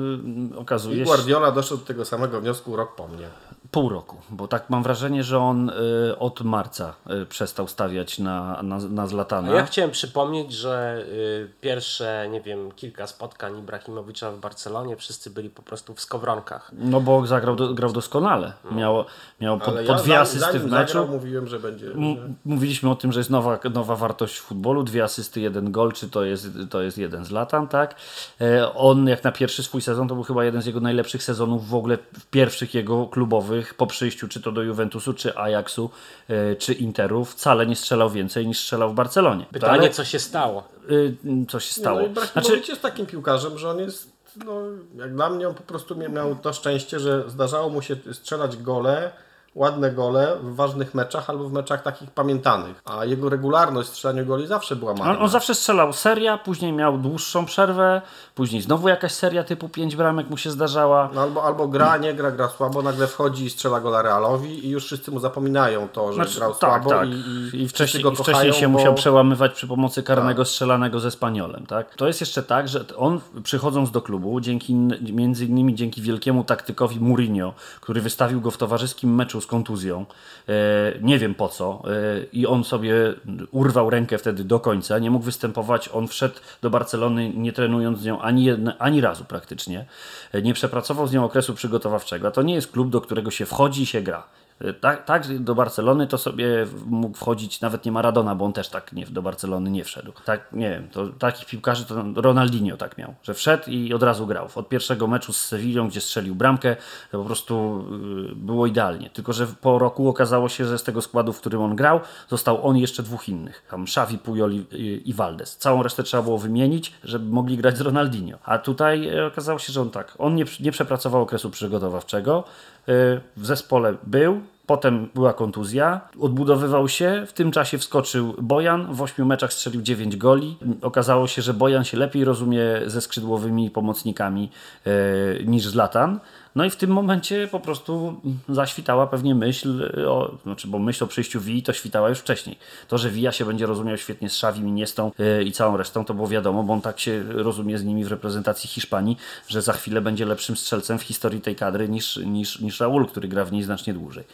I okazuje się... Guardiola doszedł do tego samego wniosku rok po mnie. pół roku, bo tak mam wrażenie, że on y, od marca y, przestał stawiać na, na, na Zlatana. Ja chciałem przypomnieć, że y, pierwsze, nie wiem, kilka spotkań Ibrahimowicza w Barcelonie wszyscy byli po prostu w skowronkach. No bo zagrał, do, grał doskonale. Miał, miał po, Ale po ja dwie asysty w meczu. Zagrał, mówiłem, że będzie. Że... M- Mówiliśmy o tym, że jest nowa, nowa wartość w futbolu, dwie asysty, jeden gol, czy to jest, to jest jeden z latan, tak? E, On jak na pierwszy swój sezon, to był chyba jeden z jego najlepszych sezonów w ogóle, w pierwszych jego klubowych, po przyjściu czy to do Juventusu, czy Ajaxu, e, czy Interu, wcale nie strzelał więcej niż strzelał w Barcelonie. Pytanie, Ale, co się stało? y, co się stało? No, Ibrahimowicz jest takim piłkarzem, że on jest, no, jak dla mnie on po prostu mia- miał to szczęście, że zdarzało mu się strzelać gole, ładne gole w ważnych meczach albo w meczach takich pamiętanych. A jego regularność w strzelaniu goli zawsze była marna. On, on zawsze strzelał seria, później miał dłuższą przerwę, później znowu jakaś seria typu 5 bramek mu się zdarzała. No, albo, albo gra, nie gra, gra słabo, nagle wchodzi i strzela gola Realowi i już wszyscy mu zapominają to, że Znaczy, grał tak, słabo tak. i, i, I wcześniej, go i wcześniej kochają, się bo... musiał przełamywać przy pomocy karnego strzelanego ze Spaniolem. Tak? To jest jeszcze tak, że on przychodząc do klubu, dzięki, między innymi dzięki wielkiemu taktykowi Mourinho, który wystawił go w towarzyskim meczu z kontuzją, e, nie wiem po co, e, i on sobie urwał rękę wtedy do końca, nie mógł występować, on wszedł do Barcelony nie trenując z nią ani, jedne, ani razu praktycznie, E, nie przepracował z nią okresu przygotowawczego, a to nie jest klub, do którego się wchodzi i się gra. Tak, tak, do Barcelony to sobie mógł wchodzić nawet nie Maradona, bo on też tak nie, do Barcelony nie wszedł. Tak, nie wiem, to takich piłkarzy to Ronaldinho tak miał, że wszedł i od razu grał. Od pierwszego meczu z Sewillą, gdzie strzelił bramkę, to po prostu y, było idealnie. Tylko, że po roku okazało się, że z tego składu, w którym on grał, został on jeszcze dwóch innych. Tam Xavi, Puyol i, i, Valdes. Całą resztę trzeba było wymienić, żeby mogli grać z Ronaldinho. A tutaj e, okazało się, że on tak, on nie, nie przepracował okresu przygotowawczego, y, w zespole był, Potem była kontuzja, odbudowywał się, w tym czasie wskoczył Bojan, w ośmiu meczach strzelił 9 goli. Okazało się, że Bojan się lepiej rozumie ze skrzydłowymi pomocnikami e, niż Zlatan. No i w tym momencie po prostu zaświtała pewnie myśl, o, znaczy, bo myśl o przyjściu Wii to świtała już wcześniej. To, że Wija się będzie rozumiał świetnie z Xavim, Iniestą e, i całą resztą, to było wiadomo, bo on tak się rozumie z nimi w reprezentacji Hiszpanii, że za chwilę będzie lepszym strzelcem w historii tej kadry niż, niż, niż Raul, który gra w niej znacznie dłużej.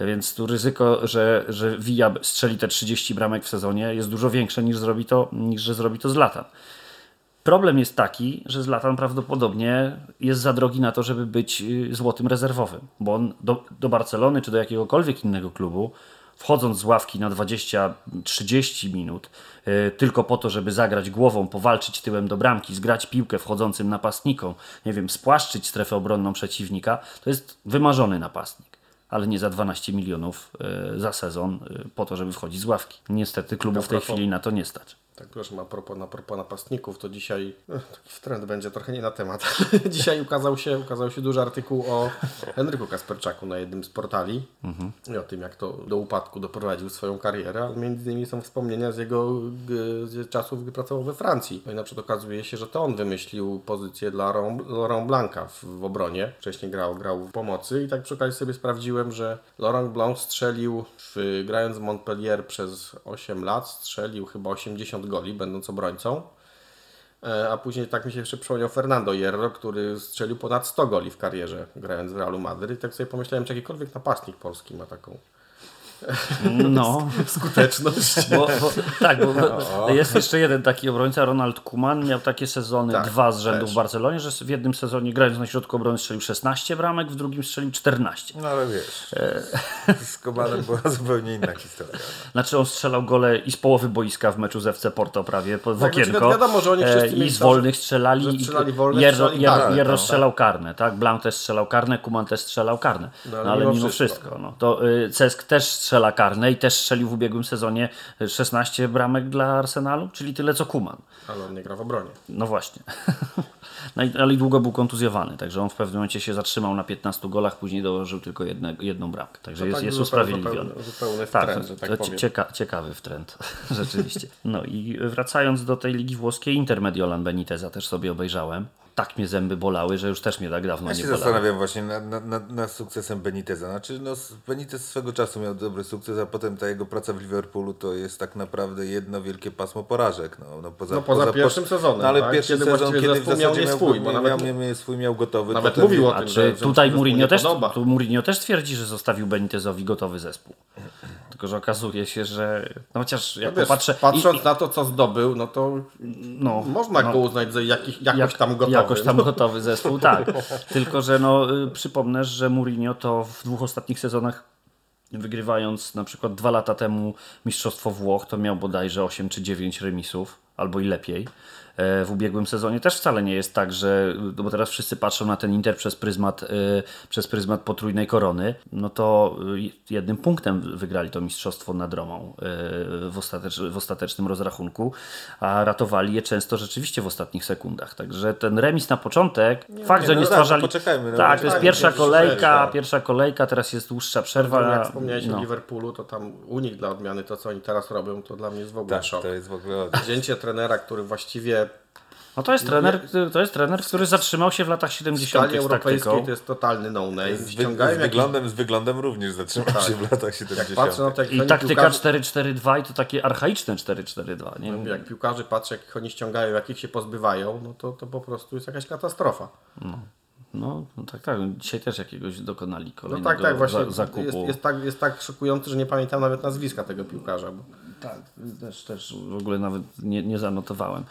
Więc tu ryzyko, że, że Villa strzeli te 30 bramek w sezonie jest dużo większe niż zrobi to, niż że zrobi to Zlatan. Problem jest taki, że Zlatan prawdopodobnie jest za drogi na to, żeby być y, złotym rezerwowym, bo on do, do Barcelony czy do jakiegokolwiek innego klubu wchodząc z ławki na 20-30 minut, yy, tylko po to, żeby zagrać głową, powalczyć tyłem do bramki, zgrać piłkę wchodzącym napastnikom, nie wiem, spłaszczyć strefę obronną przeciwnika, to jest wymarzony napastnik. Ale nie za 12 milionów yy, za sezon yy, po to, żeby wchodzić z ławki. Niestety klubu w tej chwili na to nie stać. Tak, proszę, a propos, na propos napastników, to dzisiaj eh, taki trend będzie trochę nie na temat. dzisiaj ukazał się, ukazał się duży artykuł o Henryku Kasperczaku na jednym z portali i o tym, jak to do upadku doprowadził swoją karierę, ale między innymi są wspomnienia z jego z czasów, gdy pracował we Francji. No i na przykład okazuje się, że to on wymyślił pozycję dla Laurent Blanca w, w obronie. Wcześniej grał, grał w pomocy i tak przy okazji sobie sprawdziłem, że Laurent Blanc strzelił w, grając w Montpellier przez 8 lat, strzelił chyba 80 goli, będąc obrońcą. E, A później tak mi się jeszcze przypomniał Fernando Hierro, który strzelił ponad 100 goli w karierze, grając w Realu Madryt. I tak sobie pomyślałem, czy jakikolwiek napastnik polski ma taką No, skuteczność. Bo, bo, tak, bo, jest jeszcze jeden taki obrońca, Ronald Kuman, miał takie sezony, Tak, dwa z rzędu też. w Barcelonie, że w jednym sezonie grając na środku obrony strzelił 16 bramek, w drugim strzelił 14. No ale wiesz, z Komanem była zupełnie inna historia. no. Znaczy on strzelał gole i z połowy boiska w meczu z FC Porto prawie, w Tak, okienko. wiadomo, że oni E, I z wolnych strzelali. strzelali Jerro, strzelali Jerro, karne, Jerro no. strzelał karne, tak? Blanc też strzelał karne, Kuman też strzelał karne. No, ale ale mimo mimo wszystko. wszystko, no, to y, Cesk też strzela karne i też strzelił w ubiegłym sezonie 16 bramek dla Arsenalu, czyli tyle co Kuman. Ale on nie gra w obronie. No właśnie. No i, ale i długo był kontuzjowany, także on w pewnym momencie się zatrzymał na 15 golach, później dołożył tylko jedne, jedną bramkę. Także To jest, tak jest usprawiedliwiony. zupełnie- zupełny tak, wtręt, że tak to powiem. cieka, ciekawy wtręt, rzeczywiście. No i wracając do tej Ligi Włoskiej, Inter Mediolan Beniteza też sobie obejrzałem. Tak mnie zęby bolały, że już też mnie tak dawno Ja nie się bolały. zastanawiam właśnie nad, nad, nad, nad sukcesem Beniteza. Znaczy, no, Benitez swego czasu miał dobry sukces, a potem ta jego praca w Liverpoolu to jest tak naprawdę jedno wielkie pasmo porażek. No, no, poza, No, poza pierwszym sezonem, No, ale tak? pierwszy Kiedy sezon, kiedy w miał zasadzie nie miał, swój, bo miał, nawet- miał, miał swój, miał gotowy. Nawet potem- mówił o A tym, czy że, że tutaj się Mourinho też, tu Mourinho też twierdzi, że zostawił Benitezowi gotowy zespół. Tylko, że okazuje się, że no chociaż jak Wiesz, popatrzę... patrząc i- na to, co zdobył, no to no, można no, go uznać za jakich, jakoś jak- tam gotowy. Jakoś tam gotowy zespół, tak. Tylko, że no, y, przypomnę, że Mourinho to w dwóch ostatnich sezonach wygrywając na przykład dwa lata temu Mistrzostwo Włoch, to miał bodajże 8 czy 9 remisów, albo i lepiej. E, W ubiegłym sezonie też wcale nie jest tak, że, no bo teraz wszyscy patrzą na ten Inter przez pryzmat, e, przez pryzmat potrójnej korony, no to e, jednym punktem wygrali to mistrzostwo nad Romą w, ostatecz, w ostatecznym rozrachunku, a ratowali je często rzeczywiście w ostatnich sekundach. Także ten remis na początek, fakt, nie, że no nie tak, stwarzali... no poczekajmy, no tak, to jest pierwsza kolejka, tak. pierwsza kolejka, teraz jest dłuższa przerwa. Jak wspomniałeś no. o Liverpoolu, to tam u nich dla odmiany to, co oni teraz robią, to dla mnie jest w ogóle Tak, szok. to jest w ogóle... Wzięcie trenera, który właściwie No to jest trener, to jest trener, który zatrzymał się w latach w 70. skali z europejskiej to jest totalny no-name. Z, wy, z, wyglądem, z wyglądem również zatrzymał się w latach 70. Jak patrzę na to, jak I taktyka piłkarzy- 4-4-2 i to takie archaiczne 4-4-2. Nie? Jak piłkarzy patrzę, jak ich oni ściągają, jakich się pozbywają, no to, to po prostu jest jakaś katastrofa. No, no tak, tak. Dzisiaj też jakiegoś dokonali No kolejnego tak, tak, właśnie za, zakupu. jest, jest, tak, jest tak szokujący, że nie pamiętam nawet nazwiska tego piłkarza. Bo... Tak, też, też w ogóle nawet nie, nie zanotowałem,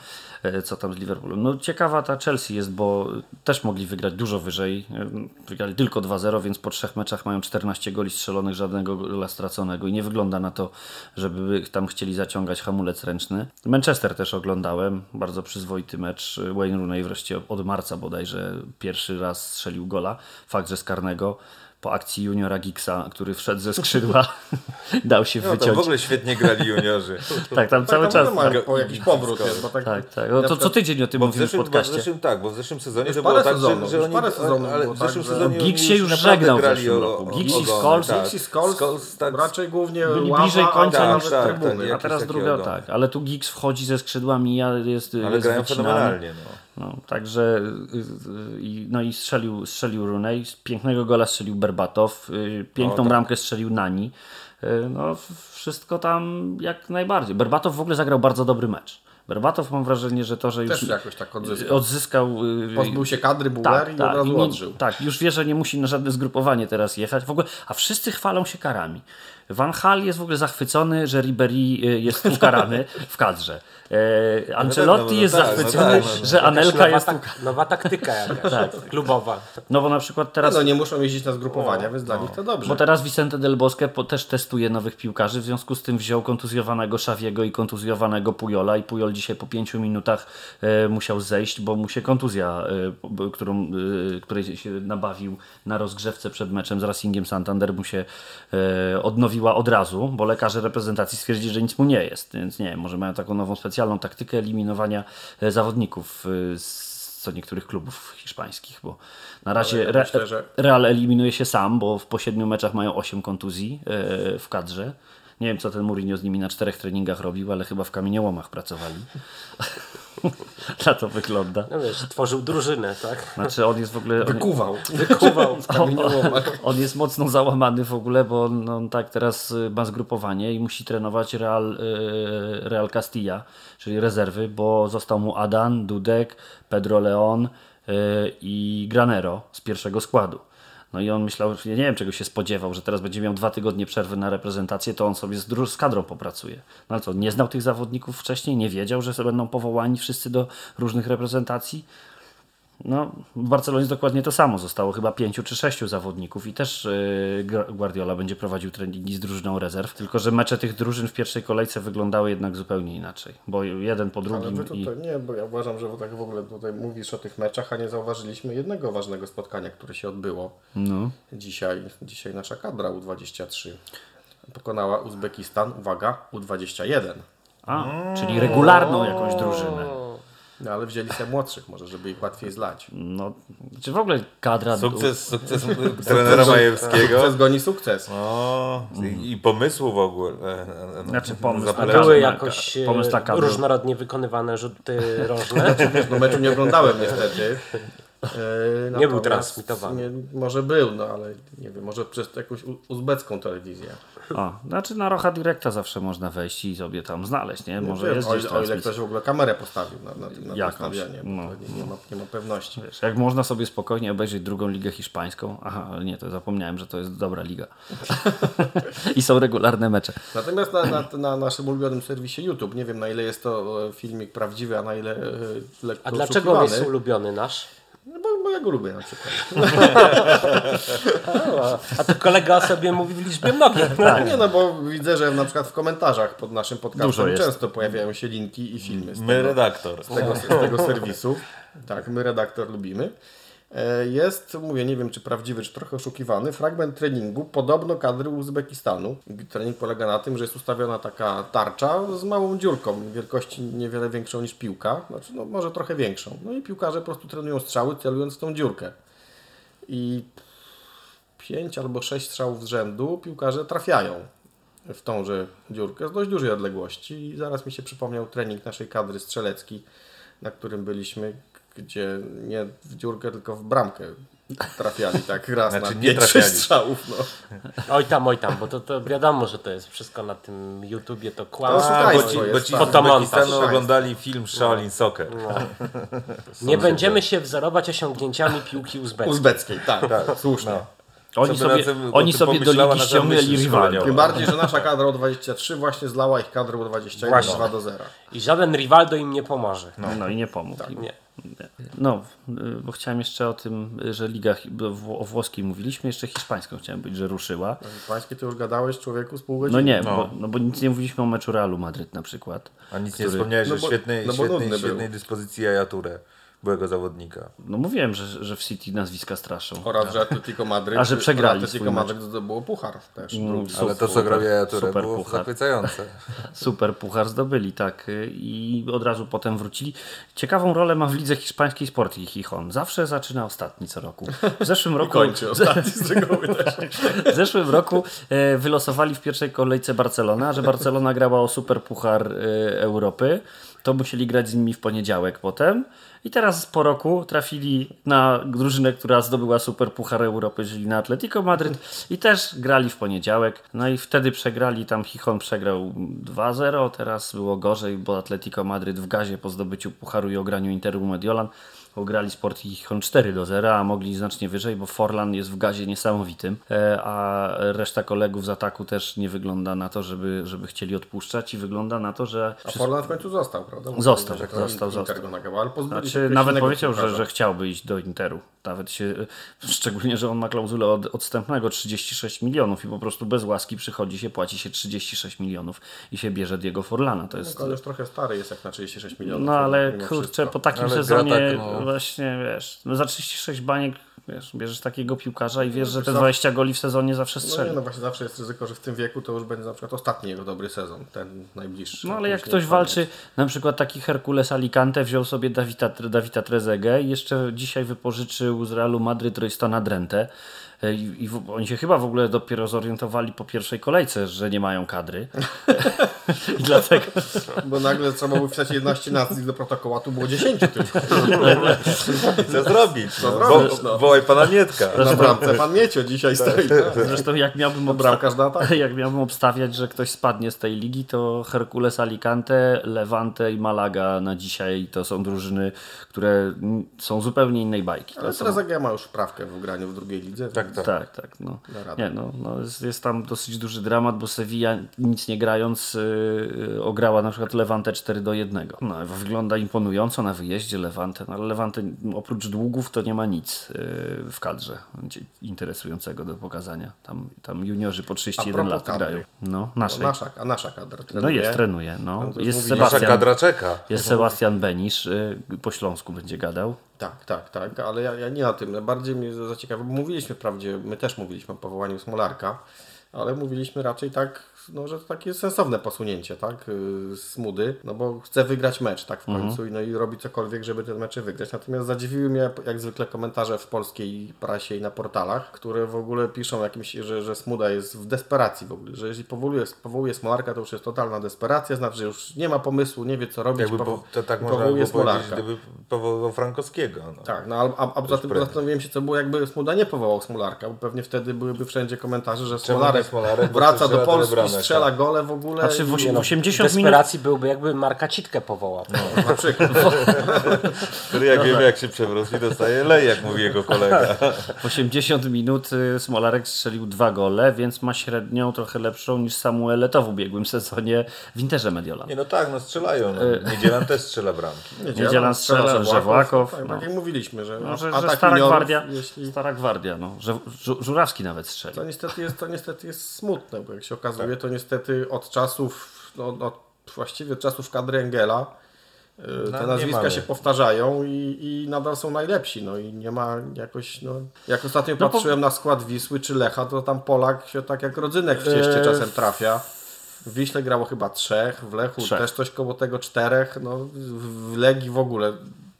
e, co tam z Liverpoolem. No ciekawa ta Chelsea jest, bo też mogli wygrać dużo wyżej. E, Wygrali tylko 2-0, więc po trzech meczach mają 14 goli strzelonych, żadnego gola straconego i nie wygląda na to, żeby tam chcieli zaciągać hamulec ręczny. Manchester też oglądałem, bardzo przyzwoity mecz. Wayne Rooney wreszcie od marca bodajże pierwszy raz strzelił gola, fakt, że z karnego. Po akcji juniora Giggsa, który wszedł ze skrzydła, dał się No, to wyciąć. w ogóle świetnie grali juniorzy. Tak, tam cały tam czas. mają po jakiś powrót jest, tak, Tak, tak. No to co tydzień o tym mówimy w zeszłym, bo w podcaście. zeszłym, tak, bo w zeszłym sezonie to było tak, sezonów, że, że już oni, parę sezonów ale w tak, zeszłym że- sezonie Giggs się już żegnał w zeszłym roku. Giggs i Scholes. tak. Giggs i Scholes, Scholes, tak, raczej głównie Byli bliżej końca nawet niż- tak, trybuny. tak, A teraz druga, tak. Ale tu Giggs wchodzi ze skrzydłami, ja jest, ale jest grają fenomenalnie. No. No, także y, y, i- no i strzelił, strzelił Rooney, pięknego gola strzelił Berbatow, y, piękną tak. bramkę strzelił Nani. No wszystko tam jak najbardziej. Berbatow w ogóle zagrał bardzo dobry mecz. Berbatow mam wrażenie, że to, że już Też jakoś tak odzyskał. odzyskał Pozbył się kadry Bułgarii i od razu nie- odżył. Tak, już wie, że nie musi na żadne zgrupowanie teraz jechać. W ogóle, a wszyscy chwalą się karami. Van Hal jest w ogóle zachwycony, że Ribery jest ukarany w kadrze. E, Ancelotti no, no jest tak, no zachwycony, tak, no, no. że Anelka nowa, jest tak, nowa taktyka jakaś, klubowa. No bo na przykład teraz... No nie muszą jeździć na zgrupowania, więc dla nich to dobrze. Bo teraz Vicente del Bosque też testuje nowych piłkarzy, w związku z tym wziął kontuzjowanego Szawiego i kontuzjowanego Pujola i Pujol dzisiaj po pięciu minutach e, musiał zejść, bo mu się kontuzja, e, którą, e, której się nabawił na rozgrzewce przed meczem z Racingiem Santander mu się e, odnowiła od razu, bo lekarze reprezentacji stwierdzili, że nic mu nie jest, więc nie wiem, może mają taką nową specjalną taktykę eliminowania e, zawodników e, z co niektórych klubów hiszpańskich, bo na razie ja myślę, że- Real eliminuje się sam, bo w po siedmiu meczach mają 8 kontuzji e, w kadrze. Nie wiem, co ten Mourinho z nimi na czterech treningach robił, ale chyba w kamieniołomach pracowali. na to wygląda. No wiesz, tworzył drużynę, tak? Znaczy on jest w ogóle... On, Kuwał. Wykuwał. w kamieniołomach. on jest mocno załamany w ogóle, bo on, on tak teraz y, ma zgrupowanie i musi trenować Real, y, Real Castilla, czyli rezerwy, bo został mu Adan, Dudek, Pedro Leon y, i Granero z pierwszego składu. No i on myślał, ja nie wiem czego się spodziewał, że teraz będzie miał dwa tygodnie przerwy na reprezentację, to on sobie z, z kadrą popracuje. No ale co, nie znał tych zawodników wcześniej, nie wiedział, że będą powołani wszyscy do różnych reprezentacji? No, w Barcelonie jest dokładnie to samo. Zostało chyba pięciu czy sześciu zawodników i też Gra- Guardiola będzie prowadził treningi z drużyną rezerw. Tylko, że mecze tych drużyn w pierwszej kolejce wyglądały jednak zupełnie inaczej. Bo jeden po Ale drugim i... tutaj nie, bo ja uważam, że tak w ogóle tutaj mówisz o tych meczach, a nie zauważyliśmy jednego ważnego spotkania, które się odbyło. No. Dzisiaj, dzisiaj nasza kadra U23 pokonała Uzbekistan, uwaga, U21. A, czyli regularną jakąś drużynę. No ale wzięli sobie młodszych może, żeby ich łatwiej zlać. No, czy w ogóle kadra... Sukces, sukces trenera Majewskiego. Sukces goni sukces. O, i, pomysłu w ogóle. Znaczy pomysł na Zapalenie. kadrę. Były na- jakoś e, pomysł na kadrę. różnorodnie wykonywane rzuty rożne. No meczu nie oglądałem niestety. E, Nie był transmitowany. Nie, może był, no ale nie wiem, może przez jakąś uzbecką telewizję. O, znaczy na Rocha Directa zawsze można wejść i sobie tam znaleźć, nie? Może wiem, jest o, gdzieś o ile ktoś w ogóle kamerę postawił na, na tym na tym Jakąś, no. nie, nie, ma, nie ma pewności. Wiesz, jak można sobie spokojnie obejrzeć drugą ligę hiszpańską. Aha, ale nie, to zapomniałem, że to jest dobra liga. I są regularne mecze. Natomiast na, na, na naszym ulubionym serwisie YouTube, nie wiem na ile jest to e, filmik prawdziwy, a na ile e, lekko A dlaczego on jest ulubiony nasz? No bo, bo ja go lubię na przykład. A tu kolega sobie mówi w liczbie mnogiej. No nie, no bo widzę, że na przykład w komentarzach pod naszym podcastem często pojawiają się linki i filmy z My tego, redaktor. z tego, z tego serwisu. Tak, my redaktor lubimy. E, Jest, mówię, nie wiem czy prawdziwy, czy trochę oszukiwany, fragment treningu, podobno kadry Uzbekistanu. Trening polega na tym, że jest ustawiona taka tarcza z małą dziurką, wielkości niewiele większą niż piłka, znaczy no może trochę większą. No i piłkarze po prostu trenują strzały, celując w tą dziurkę. I pięć albo sześć strzałów z rzędu piłkarze trafiają w tąże dziurkę z dość dużej odległości. I zaraz mi się przypomniał trening naszej kadry strzeleckiej, na którym byliśmy, gdzie nie w dziurkę, tylko w bramkę trafiali tak raz Znaczy na nie 5-6 trafiali. strzałów. No. Oj tam, oj tam, bo to, to wiadomo, że to jest wszystko na tym YouTubie, to kłamstwo. Bo ci, bo ci tak. Fotomontaż. Oglądali film Shaolin Soccer. Nie będziemy się wzorować osiągnięciami piłki uzbeckiej. Uzbeckiej, tak, słusznie. Oni Co by sobie, tym- oni sobie do ligi ściągnęli rywali. Tym bardziej, że nasza kadra U23 właśnie zlała ich kadrę U21 Właśnie. 2 do 0. I żaden Rivaldo im nie pomoże. No, i nie pomógł. im. Nie. No, y, bo chciałem jeszcze o tym, że liga o włoskiej mówiliśmy, jeszcze hiszpańską chciałem być, że ruszyła. Pańskie, ty już gadałeś człowieku z pół godziny. No nie, bo, no bo nic nie mówiliśmy o meczu Realu Madryt na przykład. A nic nie Który- wspomniałeś no o świetnej, no świetnej, świetnej dyspozycji Jaja Touré, byłego zawodnika. No mówiłem, że, że w City nazwiska straszą. Oraz, że Atletico Madryt. A że przegrali Atletico. Madryt zdobyło puchar też. Mm, super. Ale to, co grał Jaja Touré, super było puchar. zachwycające. Super puchar zdobyli, tak. I od razu potem wrócili. Ciekawą rolę ma w lidze hiszpańskiej Sporting Gijon. Zawsze zaczyna ostatni co roku. W zeszłym roku, Kończy ostatni z reguły też. w zeszłym roku e, wylosowali w pierwszej kolejce Barcelona, że Barcelona grała o Super Puchar e, Europy. To musieli grać z nimi w poniedziałek potem. I teraz po roku trafili na drużynę, która zdobyła Super Puchar Europy, czyli na Atletico Madryt i też grali w poniedziałek. No i wtedy przegrali, tam Chichon przegrał 2-0, teraz było gorzej, bo Atletico Madryt w gazie po zdobyciu Pucharu i ograniu Interu Mediolan Ograli Sport i Chichon 4 do 0, a mogli znacznie wyżej, bo Forlan jest w gazie niesamowitym, e, a reszta kolegów z ataku też nie wygląda na to, żeby, żeby chcieli odpuszczać i wygląda na to, że A Forlan w końcu został, prawda? Został, Że to został, został. go Znaczy, nawet powiedział, że, że chciałby iść do Interu. Nawet się, szczególnie, że on ma klauzulę od, odstępnego 36 milionów i po prostu bez łaski przychodzi się, płaci się 36 milionów i się bierze Diego Forlana. To jest, No, ale już trochę stary jest jak na 36 milionów. no ale kurczę, wszystko. po takim Ale sezonie tak, no. Właśnie, wiesz, no za 36 baniek, wiesz, bierzesz takiego piłkarza i wiesz, że te 20 goli w sezonie zawsze No, strzeli. nie, no właśnie zawsze jest ryzyko, że w tym wieku to już będzie na przykład ostatni jego dobry sezon, ten najbliższy. No ale jak ktoś walczy, na przykład taki Herkules Alicante wziął sobie Dawida, Dawida Trezegę i jeszcze dzisiaj wypożyczył z Realu Madryt Roystona Drenthe. E, I, i w, oni się chyba w ogóle dopiero zorientowali po pierwszej kolejce, że nie mają kadry. I dlatego Bo nagle trzeba było wpisać 11 nazwisk do protokołu, a tu było 10 tylko. Co zrobić? Co no? zrobić, Wo- no? Wołaj pana Mietka. Na bramce pan Miecio dzisiaj stoi. tak. zresztą jak miałbym, obsta- jak miałbym obstawiać, że ktoś spadnie z tej ligi, to Herkules Alicante, Levante i Malaga na dzisiaj to są drużyny, które są zupełnie innej bajki. Ale są- teraz Agia ma już wprawkę w graniu w drugiej lidze. Tak, więc- tak. Tak, tak. No. Nie, no, no jest, jest tam dosyć duży dramat, bo Sevilla nic nie grając yy, ograła na przykład Levante 4 do 1. No, wygląda imponująco na wyjeździe Levante, no, ale Levante oprócz długów to nie ma nic yy, w kadrze interesującego do pokazania. Tam, tam juniorzy po 31 propos lat kadry. grają. No, No, naszej. nasza, a nasza kadra No trenuje. jest, trenuje. No. Jest mówiliśmy. Nasza Sebastian, kadra czeka. jest Sebastian Benisz, yy, po śląsku będzie gadał. Tak, tak, tak, ale ja, ja nie na tym. Bardziej mnie zaciekawiło, bo mówiliśmy wprawdzie, my też mówiliśmy o powołaniu Smolarka, ale mówiliśmy raczej tak no, że to takie sensowne posunięcie, tak, yy, z Mudy, no bo chce wygrać mecz, tak, w końcu i no i robi cokolwiek, żeby ten mecz wygrać. Natomiast zadziwiły mnie jak zwykle komentarze w polskiej prasie i na portalach, które w ogóle piszą jakimś, że, że Smuda jest w desperacji w ogóle, że jeśli powołuje, powołuje Smolarka, to już jest totalna desperacja, znaczy, że już nie ma pomysłu, nie wie co robić, Jakby powo- po, to tak powołuje Smolarka. gdyby powołał Frankowskiego. No. Tak, no a, a, a poza tym zastanowiłem się, co było jakby Smuda nie powołał Smolarka, bo pewnie wtedy byłyby wszędzie komentarze, że Smolarek, Smolarek, wraca do Polski, strzela tak. gole w ogóle. Znaczy w osie- No, 80 w minut desperacji byłby jakby Marka Citkę powołał. na przykład. Który jak wiemy jak się przewróci, dostaje lej, jak mówi jego kolega. W 80 minut y, Smolarek strzelił dwa gole, więc ma średnią trochę lepszą niż Samuel Eto'o w ubiegłym sezonie w Interze Mediolan. Nie no tak, no strzelają. No. Niedzielan też strzela bramki. Niedziela strzela, Żewłakow, Tak, no. tak jak mówiliśmy, że, No, że, że Stara Gwardia, jeśli... Stara Gwardia no, że Żu- Żurawski nawet strzelił. To niestety, jest, to niestety jest smutne, bo jak się okazuje, Tak. to niestety od czasów, no, od, właściwie od czasów kadry Engela y, te No, nazwiska się powtarzają i, i nadal są najlepsi. No i nie ma jakoś, no... Jak ostatnio No, po- patrzyłem na skład Wisły czy Lecha, to tam Polak się tak jak rodzynek w cieście Eee, czasem trafia. W Wiśle grało chyba trzech, w Lechu Trzech. też coś koło tego czterech, no w w Legii w ogóle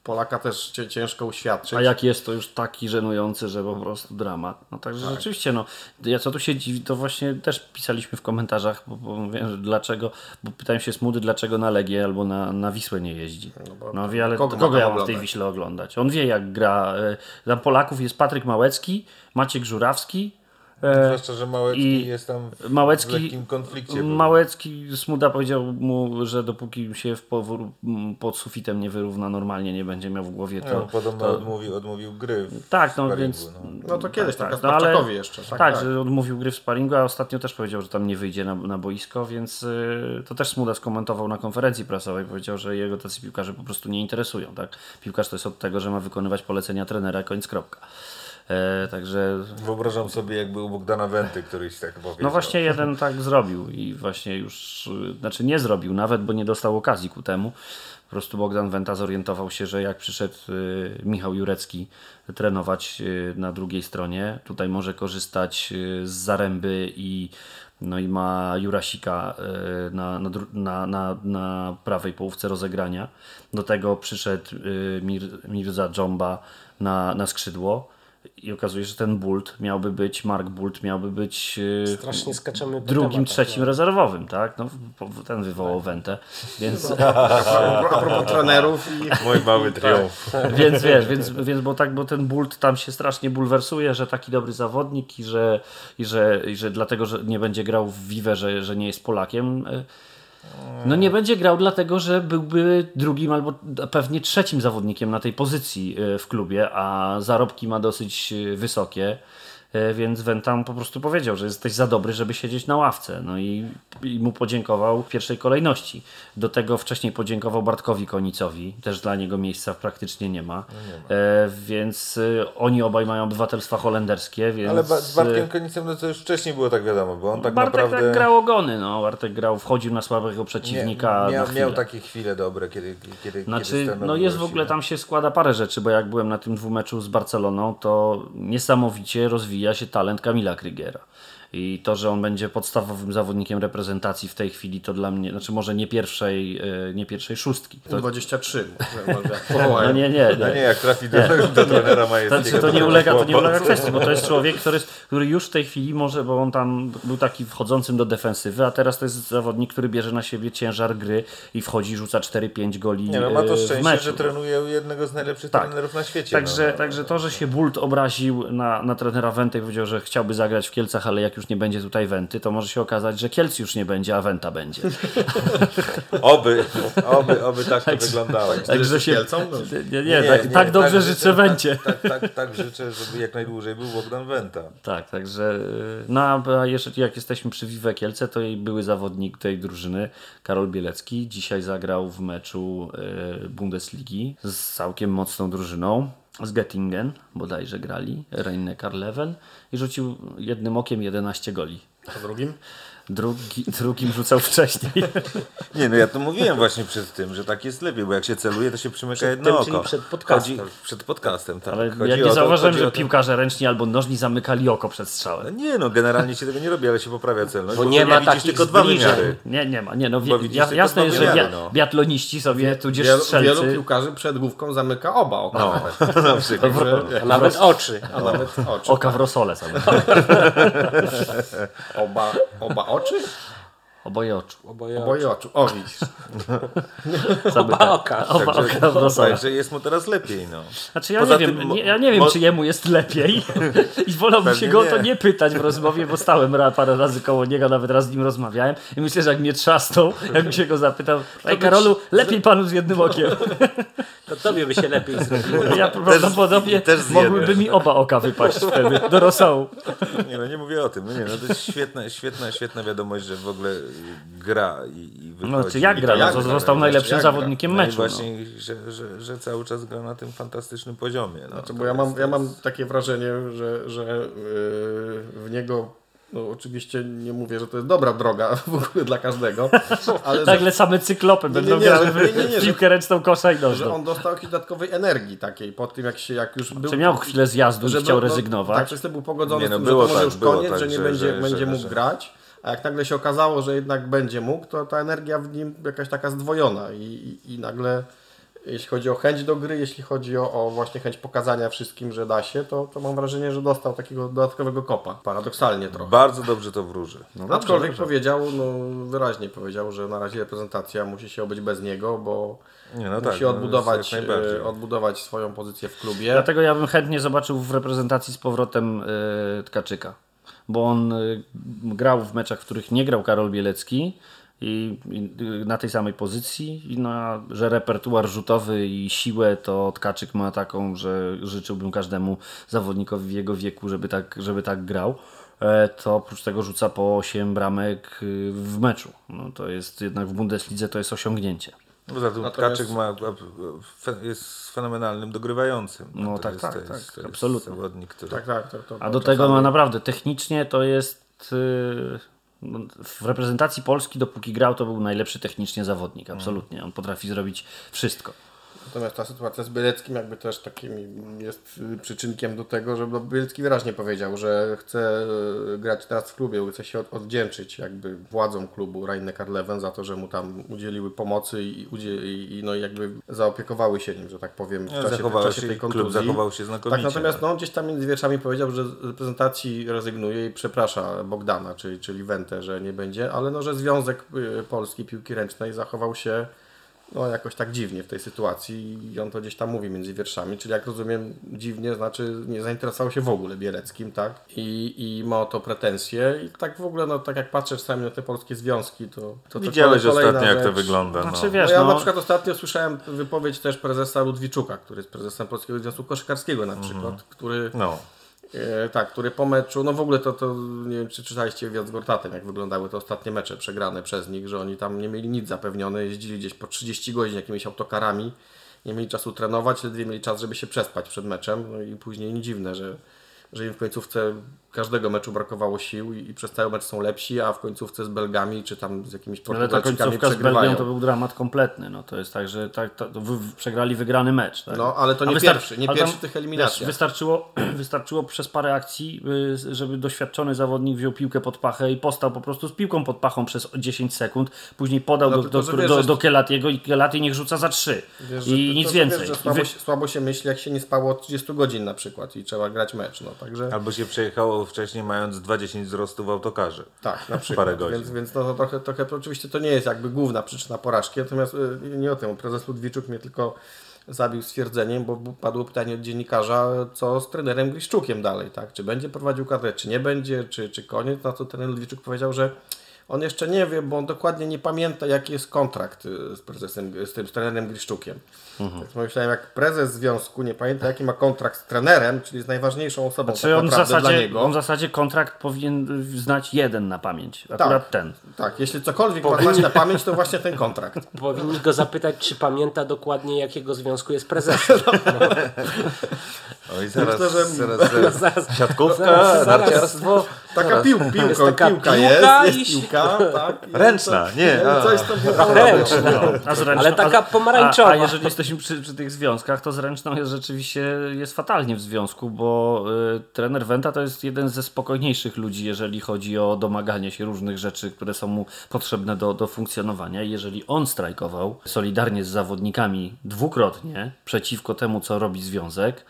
Polaka też ciężko uświadczyć. A jak jest to już taki żenujący, że po prostu dramat. No także Tak. rzeczywiście, no, ja co tu się dziwi, to właśnie też pisaliśmy w komentarzach, bo, bo mówiłem, że dlaczego, bo pytałem się Smudy, dlaczego na Legię albo na, na Wisłę nie jeździ. bo No wie, ale kogo kogo, ja mam w tej? Wiśle oglądać? On wie jak gra. e, Tam Polaków jest Patryk Małecki, Maciek Żurawski, e, Zwłaszcza, że Małecki jest tam w Małecki, lekkim konflikcie. Małecki Smuda powiedział mu, że dopóki się w powór, pod sufitem nie wyrówna normalnie, nie będzie miał w głowie, to, No, podobno to odmówił, odmówił gry. w tak, no sparingu, więc no. No to kiedyś, tak, tak, No, ale- jeszcze. Tak, Tak, tak. że odmówił gry w sparingu, a ostatnio też powiedział, że tam nie wyjdzie na, na boisko, więc y, to też Smuda skomentował na konferencji prasowej. Powiedział, że jego tacy piłkarze po prostu nie interesują. Tak? Piłkarz to jest od tego, że ma wykonywać polecenia trenera, koniec kropka. E, także Wyobrażam sobie, jak był Bogdana Wenty, któryś tak powiedział. no właśnie jeden tak zrobił i właśnie już, znaczy nie zrobił nawet, bo nie dostał okazji ku temu. Po prostu Bogdan Wenta zorientował się, że jak przyszedł y, Michał Jurecki trenować y, na drugiej stronie, tutaj może korzystać y, z Zaręby i no i ma Jurasika na, na, na, na, prawej połówce rozegrania. Do tego przyszedł Mir, Mirza Dżomba na, na skrzydło. I okazuje się, że ten Bult miałby być, Mark Bult miałby być y, Strasznie skaczemy drugim, tematach, trzecim rezerwowym, tak? No, po- ten wywołał Wentę, więc, A propos trenerów i Mój mały triumf. więc wiesz, więc, więc bo tak, bo ten Bult tam się strasznie bulwersuje, że taki dobry zawodnik i że, i że, i że dlatego, że nie będzie grał w Vive, że, że nie jest Polakiem. No nie będzie grał dlatego, że byłby drugim albo pewnie trzecim zawodnikiem na tej pozycji y, w klubie, a zarobki ma dosyć y, wysokie. Y, Więc Wentam po prostu powiedział, że jesteś za dobry, żeby siedzieć na ławce. No i, i mu podziękował w pierwszej kolejności. Do tego wcześniej podziękował Bartkowi Konicowi. Też dla niego miejsca praktycznie nie ma. E, więc y, oni obaj mają obywatelstwa holenderskie. Więc, Ale ba- z Bartkiem y, Konicem no to już wcześniej było tak wiadomo, bo on tak Bartek naprawdę tak grał ogony. No. Bartek grał, wchodził na słabego przeciwnika. nie, miał, miał takie chwile dobre, kiedy, kiedy, kiedy Znaczy, stanowił no jest w ogóle tam się składa parę rzeczy, bo jak byłem na tym dwumeczu z Barceloną, to niesamowicie rozwija się talent Kamila Krygera. I to, że on będzie podstawowym zawodnikiem reprezentacji w tej chwili, to dla mnie, znaczy może nie pierwszej, e, nie pierwszej szóstki. To, 23. może- może jak no powołają. nie, nie. A nie. nie, jak trafi do, do trenera Majewskiego. Znaczy, to nie ulega, to nie ulega kwestii, bo to jest człowiek, który, który już w tej chwili może, bo on tam był taki wchodzącym do defensywy, a teraz to jest zawodnik, który bierze na siebie ciężar gry i wchodzi, rzuca 4-5 goli Nie no, ma to e, szczęście, że trenuje jednego z najlepszych Tak. trenerów na świecie. Także, no, no. także to, że się Bult obraził na, na trenera Wenty i powiedział, że chciałby zagrać w Kielcach, ale jak już nie będzie tutaj Wenty, to może się okazać, że Kielc już nie będzie, a Wenta będzie. Oby, oby, oby tak to wyglądało. Także się... Kielcom? No. Nie, nie, tak, tak dobrze życzę Wencie. Tak, tak, tak, tak życzę, żeby jak najdłużej był Bogdan Wenta. Tak, także y, no a jeszcze jak jesteśmy przy Vive Kielce, to i były zawodnik tej drużyny, Karol Bielecki, dzisiaj zagrał w meczu y, Bundesligi z całkiem mocną drużyną, z Göttingen bodajże grali, Rhein Karleven i rzucił jednym okiem 11 goli. A drugim? Drugi, drugim rzucał wcześniej. Nie, no ja to mówiłem właśnie przed tym, że tak jest lepiej, bo jak się celuje, to się przymyka jedno tym, oko. czyli przed podcastem. Chodzi, przed podcastem, tak. Ale Chodzi ja o nie to- zauważyłem, chodzi o że to- piłkarze ręczni albo nożni zamykali oko przed strzałem. Nie no, generalnie się tego nie robi, ale się poprawia celność. Bo nie wtedy ma takich tylko dwa wymiary. Nie, nie ma. Nie, no, Bo wie, ja, jasne jest, że bia, no. biatloniści sobie, tudzież Wielu, wielu strzelcy... piłkarzy przed główką zamyka oba oka. No, nawet. na przykład. A nawet oczy. A nawet oczy. Oka w rosole same. Oba, oba oczy? Couch. Oboje oczu. Oboje Oboje oczu. O, widzisz. Oba tak. oka. Oba Także, oka w także jest mu teraz lepiej, no. Znaczy ja Poza nie wiem, nie, ja nie wiem czy jemu jest lepiej i wolałbym się go o to nie. nie pytać w rozmowie, bo stałem parę razy koło niego, nawet raz z nim rozmawiałem i myślę, że jak mnie trzasnął, jakbym się go zapytał, Panie Karolu, lepiej panu z jednym okiem. To tobie by się lepiej zrobiło. Ja prawdopodobnie też zjebie. mogłyby mi oba oka wypaść wtedy do rosołu. Nie no, nie mówię o tym. No nie, no to jest świetna, świetna, świetna wiadomość, że w ogóle gra i, i wychodzi. No czy jak gra? to No, jak to gra, został jeszcze najlepszym jak gra. zawodnikiem No meczu. No. właśnie, że, że, że cały czas gra na tym fantastycznym poziomie. No, Znaczy, to bo ja mam, to ja mam takie wrażenie, że, że yy, w niego, no oczywiście nie mówię, że to jest dobra droga w ogóle dla każdego, ale że, Nagle same cyklopy będą nie, grały że- w nie, nie, w że- piłkę ręczną kosza i że nożną. on dostał jakiejś dodatkowej energii takiej po tym, jak się, jak już był... Czy miał chwilę zjazdu i że chciał no, rezygnować? Tak, że był pogodzony Nie, z no tym, było że to może tak, już koniec, tak, że nie że- będzie, że- będzie że- mógł że- grać, a jak nagle się okazało, że jednak będzie mógł, to ta energia w nim jakaś taka zdwojona i, i, i nagle jeśli chodzi o chęć do gry, jeśli chodzi o, o właśnie chęć pokazania wszystkim, że da się, to, to mam wrażenie, że dostał takiego dodatkowego kopa. Paradoksalnie trochę. Bardzo dobrze to wróży. No Aczkolwiek powiedział, no wyraźnie powiedział, że na razie reprezentacja musi się obyć bez niego, bo Nie, no musi tak, no, odbudować, e, odbudować swoją pozycję w klubie. Dlatego ja bym chętnie zobaczył w reprezentacji z powrotem y, Tkaczyka. Bo on y, grał w meczach, w których nie grał Karol Bielecki i, y, na tej samej pozycji, i na, że repertuar rzutowy i siłę to Tkaczyk ma taką, że życzyłbym każdemu zawodnikowi w jego wieku, żeby tak, żeby tak grał. E, To oprócz tego rzuca po 8 bramek y, w meczu. No to jest jednak w Bundeslidze to jest osiągnięcie. Poza tym Natomiast- Tkaczyk ma, jest fenomenalnym dogrywającym. No tak, jest, tak, to jest, tak, jest absolutnie. zawodnik, który... Tak, tak. To, to, A do tego no naprawdę technicznie to jest yy, no, w reprezentacji Polski dopóki grał to był najlepszy technicznie zawodnik, absolutnie. On potrafi zrobić wszystko. Natomiast ta sytuacja z Bieleckim jakby też takim jest przyczynkiem do tego, że Bielecki wyraźnie powiedział, że chce y, grać teraz w klubie, chce się od- odwdzięczyć jakby władzom klubu Rhein Karlewen za to, że mu tam udzieliły pomocy i, i, no jakby zaopiekowały się nim, że tak powiem, w czasie, w czasie tej klub kontuzji. zachował się znakomicie. Tak, natomiast no, gdzieś tam między wierszami powiedział, że z reprezentacji rezygnuje i przeprasza Bogdana, czyli, czyli Wentę, że nie będzie, ale no, że Związek y, Polski Piłki Ręcznej zachował się no, jakoś tak dziwnie w tej sytuacji i on to gdzieś tam mówi między wierszami, czyli jak rozumiem dziwnie, znaczy nie zainteresował się w ogóle Bieleckim, tak? I, i ma o to pretensje i tak w ogóle, no tak jak patrzę czasami na te polskie związki, to... to, to Widziałeś kolejna ostatnio, jak to rzecz. wygląda. Znaczy no. wiesz, No ja no, na przykład ostatnio słyszałem wypowiedź też prezesa Ludwiczuka, który jest prezesem Polskiego Związku Koszykarskiego na przykład, który no. E, tak, który po meczu, no w ogóle to, to nie wiem czy czytaliście wywiad z Gortatem, jak wyglądały te ostatnie mecze przegrane przez nich, że oni tam nie mieli nic zapewnione, jeździli gdzieś po 30 godzin jakimiś autokarami, nie mieli czasu trenować, ledwie mieli czas, żeby się przespać przed meczem, no i później nie dziwne, że, że im w końcówce każdego meczu brakowało sił i, i przez cały mecz są lepsi, a w końcówce z Belgami czy tam z jakimiś ale ta Portugalczykami końcówka z. Belgią to był dramat kompletny. No, to jest tak, że tak, to, to wy, wy- przegrali wygrany mecz. Tak? No, ale to nie pierwszy, nie pierwszy tych eliminacjach. Wiesz, wystarczyło, wystarczyło przez parę akcji, y, żeby doświadczony zawodnik wziął piłkę pod pachę i postał po prostu z piłką pod pachą przez 10 sekund, później podał No, do, do, do, do, do Kelatiego i Kelati niech rzuca za 3. Wiesz, I to- nic to, więcej. Wiesz, słabo, wy- się- słabo się myśli, jak się nie spało od 30 godzin na przykład i trzeba grać mecz. No, także Albo się przejechało wcześniej mając 20 wzrostu w autokarze. tak, na przykład. Parę godzin. Więc, więc no, to trochę, trochę oczywiście to nie jest jakby główna przyczyna porażki, natomiast y, nie o tym. Prezes Ludwiczuk mnie tylko zabił stwierdzeniem, bo padło pytanie od dziennikarza, co z trenerem Griszczukiem dalej, tak? Czy będzie prowadził kadrę, czy nie będzie, czy, czy koniec? Na to trener Ludwiczuk powiedział, że on jeszcze nie wie, bo on dokładnie nie pamięta, jaki jest kontrakt y, z prezesem, z tym z trenerem Griszczukiem. Mhm. Więc myślałem, jak prezes związku nie pamięta, jaki ma kontrakt z trenerem, czyli z najważniejszą osobą Czy tak on w, naprawdę dla zasadzie, niego. on w zasadzie kontrakt powinien znać jeden na pamięć. Akurat Tak. ten. Tak, jeśli cokolwiek ma znać na pamięć, to właśnie ten kontrakt. Powinni go zapytać, czy pamięta dokładnie, jakiego związku jest prezesem. Oj, zaraz, Myślę, że- zaraz, zaraz, Zaraz. Siatkówka, Zaraz, zaraz. narciarstwo. Taka pił, piłka, Jest taka piłka, piłka jest, jest piłka, tak. I Ręczna, to- nie, a. Coś tam Ręczna. A Ale taka pomarańczowa. A, a jeżeli jesteśmy przy, przy tych związkach, to zręczną jest rzeczywiście jest fatalnie w związku, bo y, trener Wenta to jest jeden ze spokojniejszych ludzi, jeżeli chodzi o domaganie się różnych rzeczy, które są mu potrzebne do, do funkcjonowania. I jeżeli on strajkował solidarnie z zawodnikami dwukrotnie przeciwko temu, co robi związek,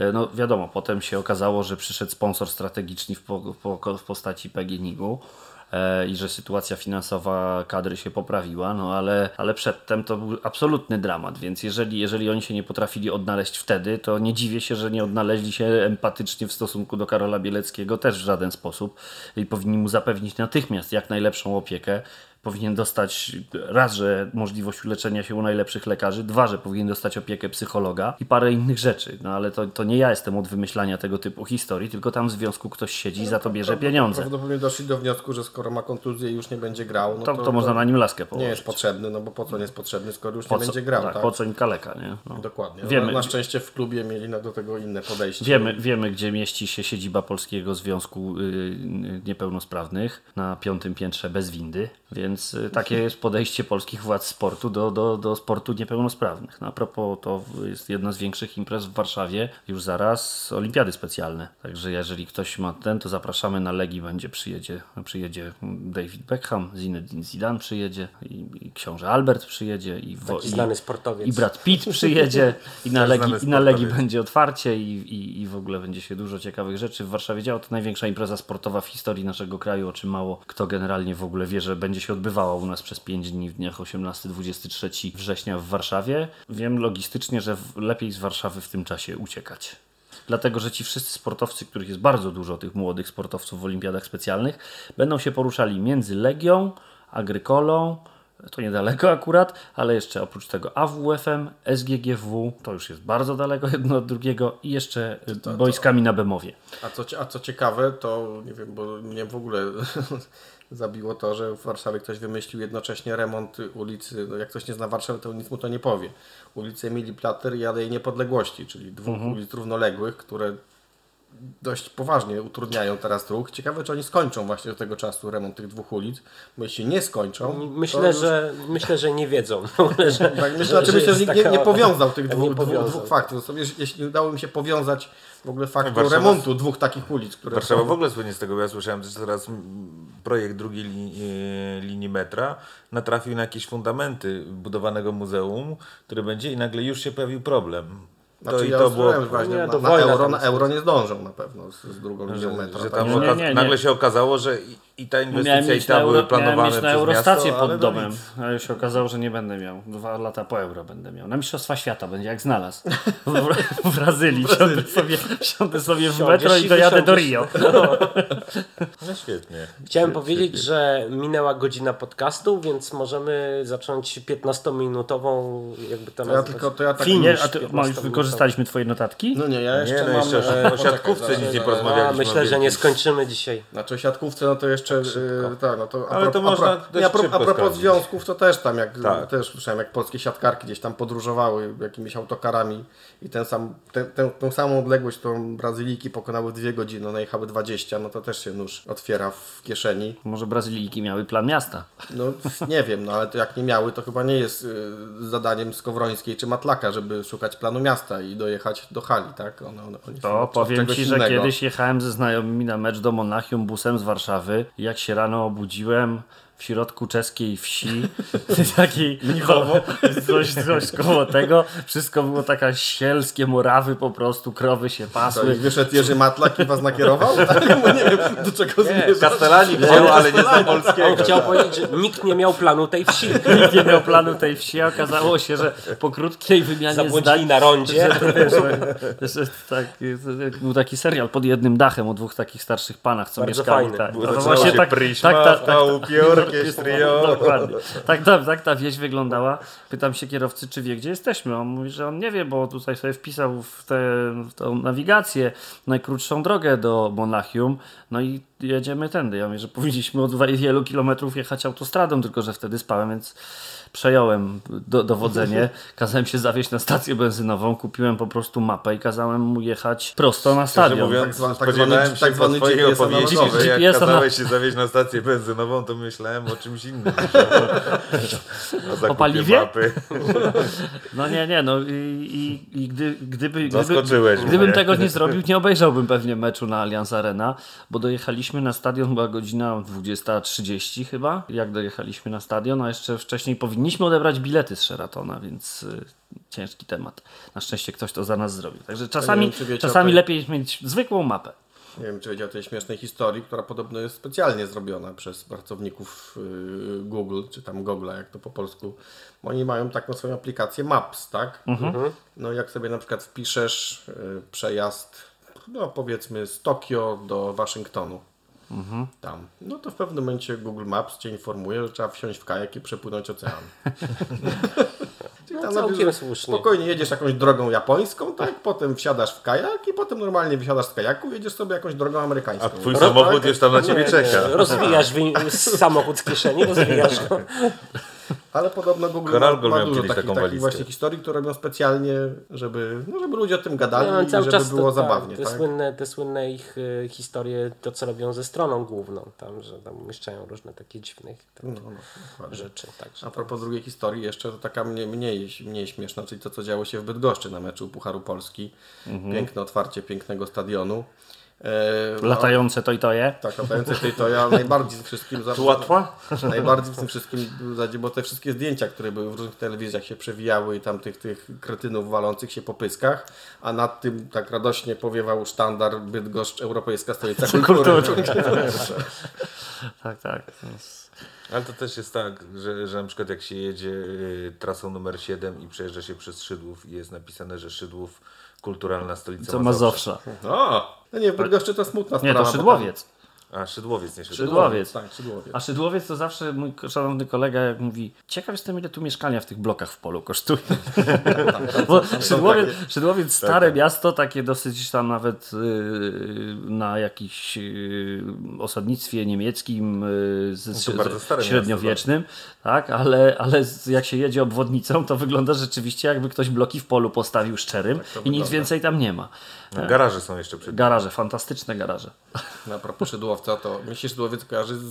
y, no wiadomo, potem się okazało, że przyszedł sponsor strategiczny w, po, po, w postaci PGNiG-u i że sytuacja finansowa kadry się poprawiła, no ale, ale przedtem to był absolutny dramat, więc jeżeli, jeżeli oni się nie potrafili odnaleźć wtedy, to nie dziwię się, że nie odnaleźli się empatycznie w stosunku do Karola Bieleckiego też w żaden sposób i powinni mu zapewnić natychmiast jak najlepszą opiekę. Powinien dostać raz, że możliwość uleczenia się u najlepszych lekarzy, dwa, że powinien dostać opiekę psychologa i parę innych rzeczy. No ale to, to nie ja jestem od wymyślania tego typu historii, tylko tam w związku ktoś siedzi i za to bierze pieniądze. Prawdopodobnie doszli do wniosku, że skoro ma kontuzję i już nie będzie grał, no To, to, to można na nim laskę nie położyć. jest potrzebny, no bo po co nie jest potrzebny, skoro już Po nie co- będzie grał, tak, tak? Po co im kaleka, nie? No. Dokładnie. Wiemy- na, szczęście w klubie mieli do tego inne podejście. Wiemy, wiemy, gdzie mieści się siedziba Polskiego Związku y, Niepełnosprawnych na piątym piętrze bez windy, więc y, takie jest podejście polskich władz sportu do, do, do sportu niepełnosprawnych. No, a propos, to jest jedna z większych imprez w Warszawie, już zaraz olimpiady specjalne. Także jeżeli ktoś ma ten, to zapraszamy na Legii, będzie przyjedzie, przyjedzie David Beckham, Zinedine Zidane przyjedzie i, i książę Albert przyjedzie i, wo, i, znany sportowiec. i Brad Pitt przyjedzie i na Legii, znany i na Legii będzie otwarcie i, i, i w ogóle będzie się dużo ciekawych rzeczy w Warszawie działo. To największa impreza sportowa w historii naszego kraju, o czym mało kto generalnie w ogóle wie, że będzie się odbywała u nas przez 5 dni w dniach 18-23 września w Warszawie. Wiem logistycznie, że lepiej z Warszawy w tym czasie uciekać. Dlatego, że ci wszyscy sportowcy, których jest bardzo dużo, tych młodych sportowców w olimpiadach specjalnych, będą się poruszali między Legią, Agrykolą, to niedaleko akurat, ale jeszcze oprócz tego AWF-em, SGGW, to już jest bardzo daleko jedno od drugiego i jeszcze y, boiskami na Bemowie. A co, a co ciekawe, to nie wiem, bo mnie w ogóle zabiło to, że w Warszawie ktoś wymyślił jednocześnie remont ulicy, no jak ktoś nie zna Warszawy, to nic mu to nie powie. Ulicy Emilii Plater i Alei Niepodległości, czyli dwóch Mhm. ulic równoległych, które dość poważnie utrudniają teraz ruch. Ciekawe, czy oni skończą właśnie do tego czasu remont tych dwóch ulic, bo jeśli nie skończą, Myślę, już- że, myślę, że nie wiedzą. ogóle, że, tak, myślę, znaczy, myślę, że jest nikt nie, nie taka- powiązał tych nie dwóch, dwóch, faktów. Jeśli- Jeśli udało mi się powiązać w ogóle faktu Warszawa- remontu dwóch takich ulic, które Warszawa są... w ogóle słynie z tego, bo ja słyszałem też teraz projekt drugiej linii, e, linii metra natrafił na jakieś fundamenty budowanego muzeum, które będzie i nagle już się pojawił problem. To Znaczy, i ja to było, że właśnie Nie, na, to na, euro, na euro nie zdążą na pewno z, z drugą linią że, metra. że tak? tam nie, nie, nie. nagle się okazało, że i, ta Miałem inwestycja i mieć, na ta były euro, miałem planowane mieć na przez Eurostację miasto, pod no domem, nic. ale się okazało, że nie będę miał. Dwa lata po euro będę miał. Na Mistrzostwa Świata będzie jak znalazł. W, w Brazylii. Wsiądę sobie, wsiądę sobie w metro i dojadę do. Rio. No świetnie. Chciałem powiedzieć, że minęła godzina podcastu, więc możemy zacząć 15-minutową jakby to To ja tylko, to ja tak... Finish. Nie, a ty, 15 ma, już wykorzystaliśmy twoje notatki? No nie, ja jeszcze Nie, no mam... jeszcze o- e, o siatkówce nic nie porozmawialiśmy. A, myślę, że nie skończymy dzisiaj. Znaczy o siatkówce, no to jeszcze, e, tak, no to, a, Ale pro- to a, można dość nie, a, pro, a propos sprawdzić. związków, to też tam, jak Tak. też słyszałem, jak polskie siatkarki gdzieś tam podróżowały jakimiś autokarami i ten sam, tę, tę, tą samą odległość, którą Brazylijki pokonały dwie godziny, one jechały 20, no to też się nóż otwiera w kieszeni. Może Brazylijki miały plan miasta. No nie wiem, no ale to jak nie miały, to chyba nie jest y, zadaniem Skowrońskiej czy Matlaka, żeby szukać planu miasta i dojechać do hali, tak? One, one, są To powiem ci, że innego. kiedyś jechałem ze znajomymi na mecz do Monachium busem z Warszawy. Jak się rano obudziłem w środku czeskiej wsi, takiej coś, coś koło tego, wszystko było taka sielskie morawy po prostu, krowy się To i pasły. wyszedł Jerzy Matlak i was nakierował? Tak? Bo nie wiem, do czego zmierza. Kastelani wziął, ale nie zna polskiego. On chciał powiedzieć, że nikt nie miał planu tej wsi. Nikt nie miał planu tej wsi, a okazało się, że po krótkiej wymianie Zabłądzili zdań na rondzie. że, że, że tak, był taki serial pod jednym dachem o dwóch takich starszych panach, co Bardzo mieszkali. fajny. Tak, no to właśnie się tak, tak, tak, tak, a strio. Dokładnie. Tak, tak, tak ta wieś wyglądała. Pytam się kierowcy, czy wie, gdzie jesteśmy. On mówi, że on nie wie, bo tutaj sobie wpisał w, tę nawigację najkrótszą drogę do Monachium. No i jedziemy tędy. Ja mówię, że powinniśmy od wielu kilometrów jechać autostradą, tylko że wtedy spałem, więc przejąłem do, dowodzenie. Kazałem się zawieźć na stację benzynową, kupiłem po prostu mapę i kazałem mu jechać prosto na stadion. mówiąc, Tak zwany- tak spodziewałem zwany- się tak po zwany twojej GPS opowieści, jak GPS kazałeś się zawieźć na stację benzynową, to myślałem o czymś innym. o paliwie? Mapy. No nie, nie, no i, i, i gdy, gdyby, gdyby, gdybym tego nie zrobił, nie obejrzałbym pewnie meczu na Allianz Arena, bo dojechaliśmy na stadion, była godzina 20.30 chyba, jak dojechaliśmy na stadion, a jeszcze wcześniej powinniśmy odebrać bilety z Sheratona, więc y, ciężki temat. Na szczęście ktoś to za nas zrobił. Także czasami, wiem, czasami tej- lepiej mieć zwykłą mapę. Nie wiem, czy wiedział o tej śmiesznej historii, która podobno jest specjalnie zrobiona przez pracowników yy, Google, czy tam Google'a, jak to po polsku. Oni mają taką swoją aplikację Maps, tak? No jak sobie na przykład wpiszesz yy, przejazd, no powiedzmy z Tokio do Waszyngtonu. Tam. No to w pewnym momencie Google Maps Cię informuje, że trzeba wsiąść w kajak i przepłynąć ocean. Czyli No, tam całkiem słusznie. Spokojnie jedziesz jakąś drogą japońską, tak? Potem wsiadasz w kajak i potem normalnie wysiadasz z kajaku, jedziesz sobie jakąś drogą amerykańską. A twój samochód tak? już tam na ciebie czeka. Rozwijasz wy- samochód z kieszeni, rozwijasz go. Ale podobno Google Koralgol ma, ma miał dużo takich, taką takich walizkę. właśnie historii, które robią specjalnie, żeby, no, żeby ludzie o tym gadali No, i cały żeby czas było to, zabawnie. Tak, te, Tak? słynne, te słynne ich y, historie, to co robią ze stroną główną, tam, że tam umieszczają różne takie dziwne takie No, no, rzeczy. Także A propos drugiej historii, jeszcze to taka mniej, mniej, mniej śmieszna, czyli to, co działo się w Bydgoszczy na meczu Pucharu Polski. Mhm. Piękne otwarcie pięknego stadionu. E, no, Latające to i to je. Tak, latające tej to ja najbardziej z wszystkim... za- Łatwa? Najbardziej w tym wszystkim, zadzie- bo te wszystkie zdjęcia, które były w różnych telewizjach się przewijały i tam tych, tych kretynów walących się po pyskach, a nad tym tak radośnie powiewał sztandar Bydgoszcz, Europejska Stolica Kultury. Tak, tak. To jest- Ale to też jest tak, że, że na przykład jak się jedzie y, trasą numer 7 i przejeżdża się przez Szydłów i jest napisane, że Szydłów kulturalna stolica Co Mazowsza. Mazowsza. O, no nie, Bydgoszczy to smutna Nie, sprawa. to bo Szydłowiec. A, Szydłowiec, nie Szydłowiec. Szydłowiec. Tak, Szydłowiec. A Szydłowiec to zawsze mój szanowny kolega jak mówi, ciekaw jestem ile tu mieszkania w tych blokach w polu kosztuje. Bo Szydłowiec, Szydłowiec stare miasto, takie dosyć tam nawet y, na jakimś y, osadnictwie niemieckim y, z, to bardzo stare średniowiecznym, tak, ale, ale jak się jedzie obwodnicą, to wygląda rzeczywiście jakby ktoś bloki w polu postawił szczerym i nic więcej tam nie ma. No, garaże są jeszcze przed Garaże, fantastyczne garaże. No, a propos Szydłowca, to mi się Szydłowiec kojarzy z,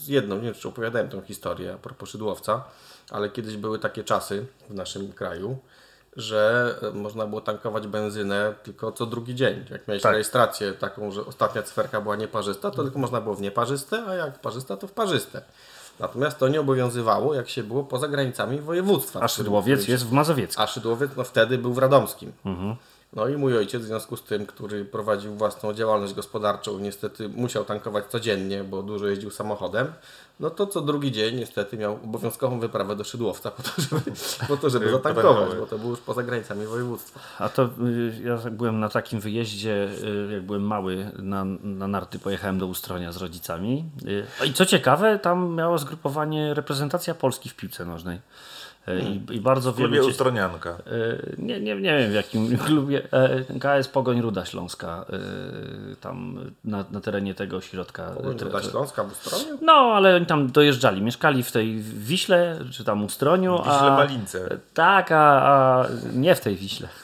z jedną, nie wiem czy opowiadałem tą historię a propos Szydłowca, ale kiedyś były takie czasy w naszym kraju, że e, można było tankować benzynę tylko co drugi dzień. Jak miałeś Tak. rejestrację taką, że ostatnia cyferka była nieparzysta, to tylko można było w nieparzyste, a jak parzysta, to w parzyste. Natomiast to nie obowiązywało, jak się było poza granicami województwa. A Szydłowiec jest w Mazowiecku. a Szydłowiec no, wtedy był w Radomskim. No i mój ojciec w związku z tym, który prowadził własną działalność gospodarczą, niestety musiał tankować codziennie, bo dużo jeździł samochodem. No to co drugi dzień niestety miał obowiązkową wyprawę do Szydłowca po to, żeby, po to, żeby zatankować, bo to było już poza granicami województwa. A to y, ja byłem na takim wyjeździe, y, jak byłem mały, na, na narty pojechałem do Ustronia z rodzicami. Y, I co ciekawe, tam miała zgrupowanie reprezentacja Polski w piłce nożnej. Y, I, i bardzo W wielu. klubie Ustronianka. y, Nie, nie, nie wiem w jakim klubie. e, KS Pogoń Ruda Śląska, tam na, na terenie tego ośrodka. y, Ruda Śląska w Ustroniu? No, ale oni tam dojeżdżali. Mieszkali w tej Wiśle, czy tam Ustroniu. Wiśle a, Malince. Tak, a, a nie w tej Wiśle.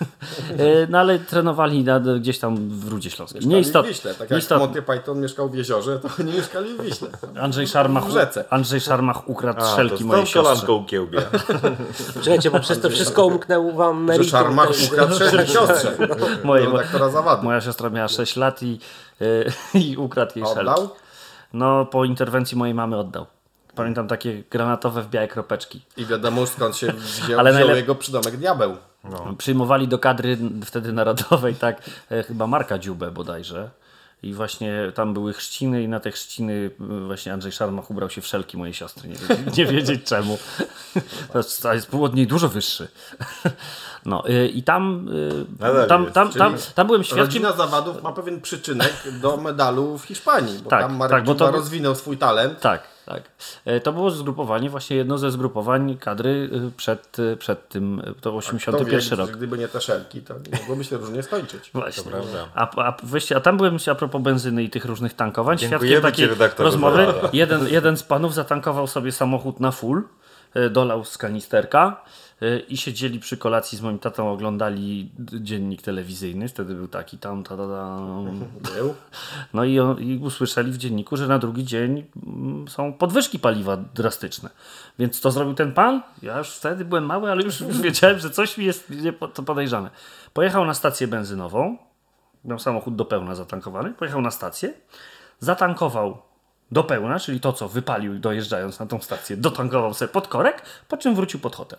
E, no ale trenowali na, gdzieś tam w Rudzie Śląskiej. Mieszkali Nieistot, w Wiśle. Tak jak nieistot- Monty Python mieszkał w jeziorze, to oni mieszkali w Wiśle. Andrzej Szarmach, W rzece. Andrzej Szarmach ukradł A, szelki z tą mojej siostrze. kolanką kiełbie. Czekajcie, bo przez to wszystko umknęło wam Że meritum. Szarmach tej- ukradł szelki siostrze. Moje, moja siostra miała 6 lat i, e, i ukradł jej szelki. Oddał? No, po interwencji mojej mamy oddał. Pamiętam takie granatowe w białe kropeczki. I wiadomo skąd się wziął, Ale wziął najlep- jego przydomek diabeł. Przyjmowali do kadry wtedy narodowej, tak, e, chyba Marka Dziubę bodajże. I właśnie tam były chrzciny i na te chrzciny e, właśnie Andrzej Szarmach ubrał się w szelki mojej siostry. Nie, wiedzieć- nie wiedzieć czemu. To jest- a jest był od niej dużo wyższy. No e, i tam, Nadal tam, jest, tam, tam, tam byłem świadkiem... Rodzina Zawadów ma pewien przyczynek do medalu w Hiszpanii, bo Tak, tam Marek tak, bo to- rozwinął swój talent. Tak. Tak. E, To było zgrupowanie, właśnie jedno ze zgrupowań kadry y, przed, y, przed tym, to Kto 81 wie, rok. Gdyby nie te szelki, to mogłoby się różnie skończyć. Właśnie. A, a, a tam byłem a propos benzyny i tych różnych tankowań, Dziękujemy świadkiem takiej rozmowy. Jeden, jeden z panów zatankował sobie samochód na full, e, dolał z kanisterka e, i siedzieli przy kolacji z moim tatą, oglądali dziennik telewizyjny, wtedy był taki tam, ta, ta, tam. Był. No i, i usłyszeli w dzienniku, że na drugi dzień mm, są podwyżki paliwa drastyczne. Więc co zrobił ten pan? Ja już wtedy byłem mały, ale już, już wiedziałem, że coś mi jest to podejrzane. Pojechał na stację benzynową, miał samochód do pełna zatankowany, pojechał na stację, zatankował do pełna, czyli to, co wypalił dojeżdżając na tą stację, dotankował sobie pod korek, po czym wrócił pod hotel.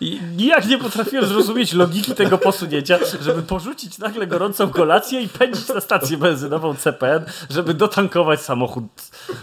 I nijak nie potrafiłem zrozumieć logiki tego posunięcia, żeby porzucić nagle gorącą kolację i pędzić na stację benzynową CPN, żeby dotankować samochód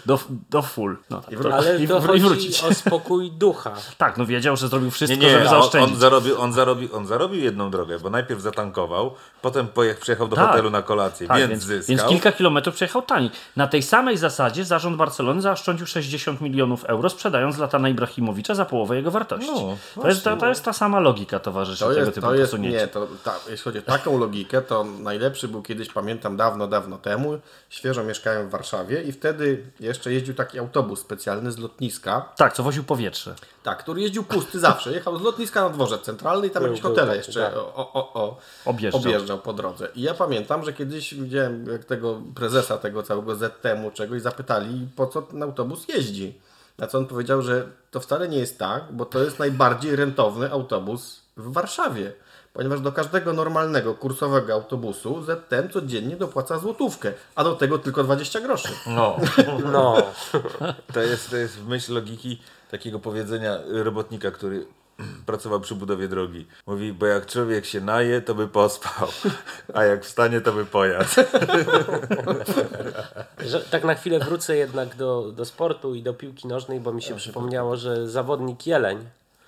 do, do full. No, tak, to, Ale i, to i wrócić. o spokój ducha. Tak, no wiedział, że zrobił wszystko, Nie, nie, żeby on, zaoszczędzić. on, zarobił, on, zarobił, on zarobił jedną drogę, bo najpierw zatankował, potem pojechał, przyjechał do Tak. hotelu na kolację, Tak, więc, więc, zyskał. więc kilka kilometrów przejechał taniej. Na tej samej zasadzie zarząd Barcelony zaoszczędził 60 milionów euro, sprzedając Latana Ibrahimowicza za połowę jego wartości. No, to, jest, to, to jest ta sama logika towarzyszy To tego jest, typu to jest, nie, to, ta, jeśli chodzi o taką logikę, to najlepszy był kiedyś, pamiętam, dawno, dawno temu, świeżo mieszkałem w Warszawie i wtedy jeszcze jeździł taki autobus specjalny z lotniska, Tak, co woził powietrze. tak, który jeździł pusty zawsze, jechał z lotniska na dworzec centralny i tam Był, jakieś hotele taki, jeszcze tak. o, o, o, Objeżdżał. objeżdżał po drodze. I ja pamiętam, że kiedyś widziałem jak tego prezesa tego całego ZTM-u czegoś zapytali, po co ten autobus jeździ. Na co on powiedział, że to wcale nie jest tak, bo to jest najbardziej rentowny autobus w Warszawie. Ponieważ do każdego normalnego kursowego autobusu ZTM codziennie dopłaca złotówkę, a do tego tylko 20 groszy. No, No, to jest, to jest w myśl logiki takiego powiedzenia robotnika, który pracował przy budowie drogi. Mówi, bo jak człowiek się naje, to by pospał, a jak wstanie, to by pojadł. że tak na chwilę wrócę jednak do, do sportu i do piłki nożnej, bo mi się przypomniało, że zawodnik Jeleń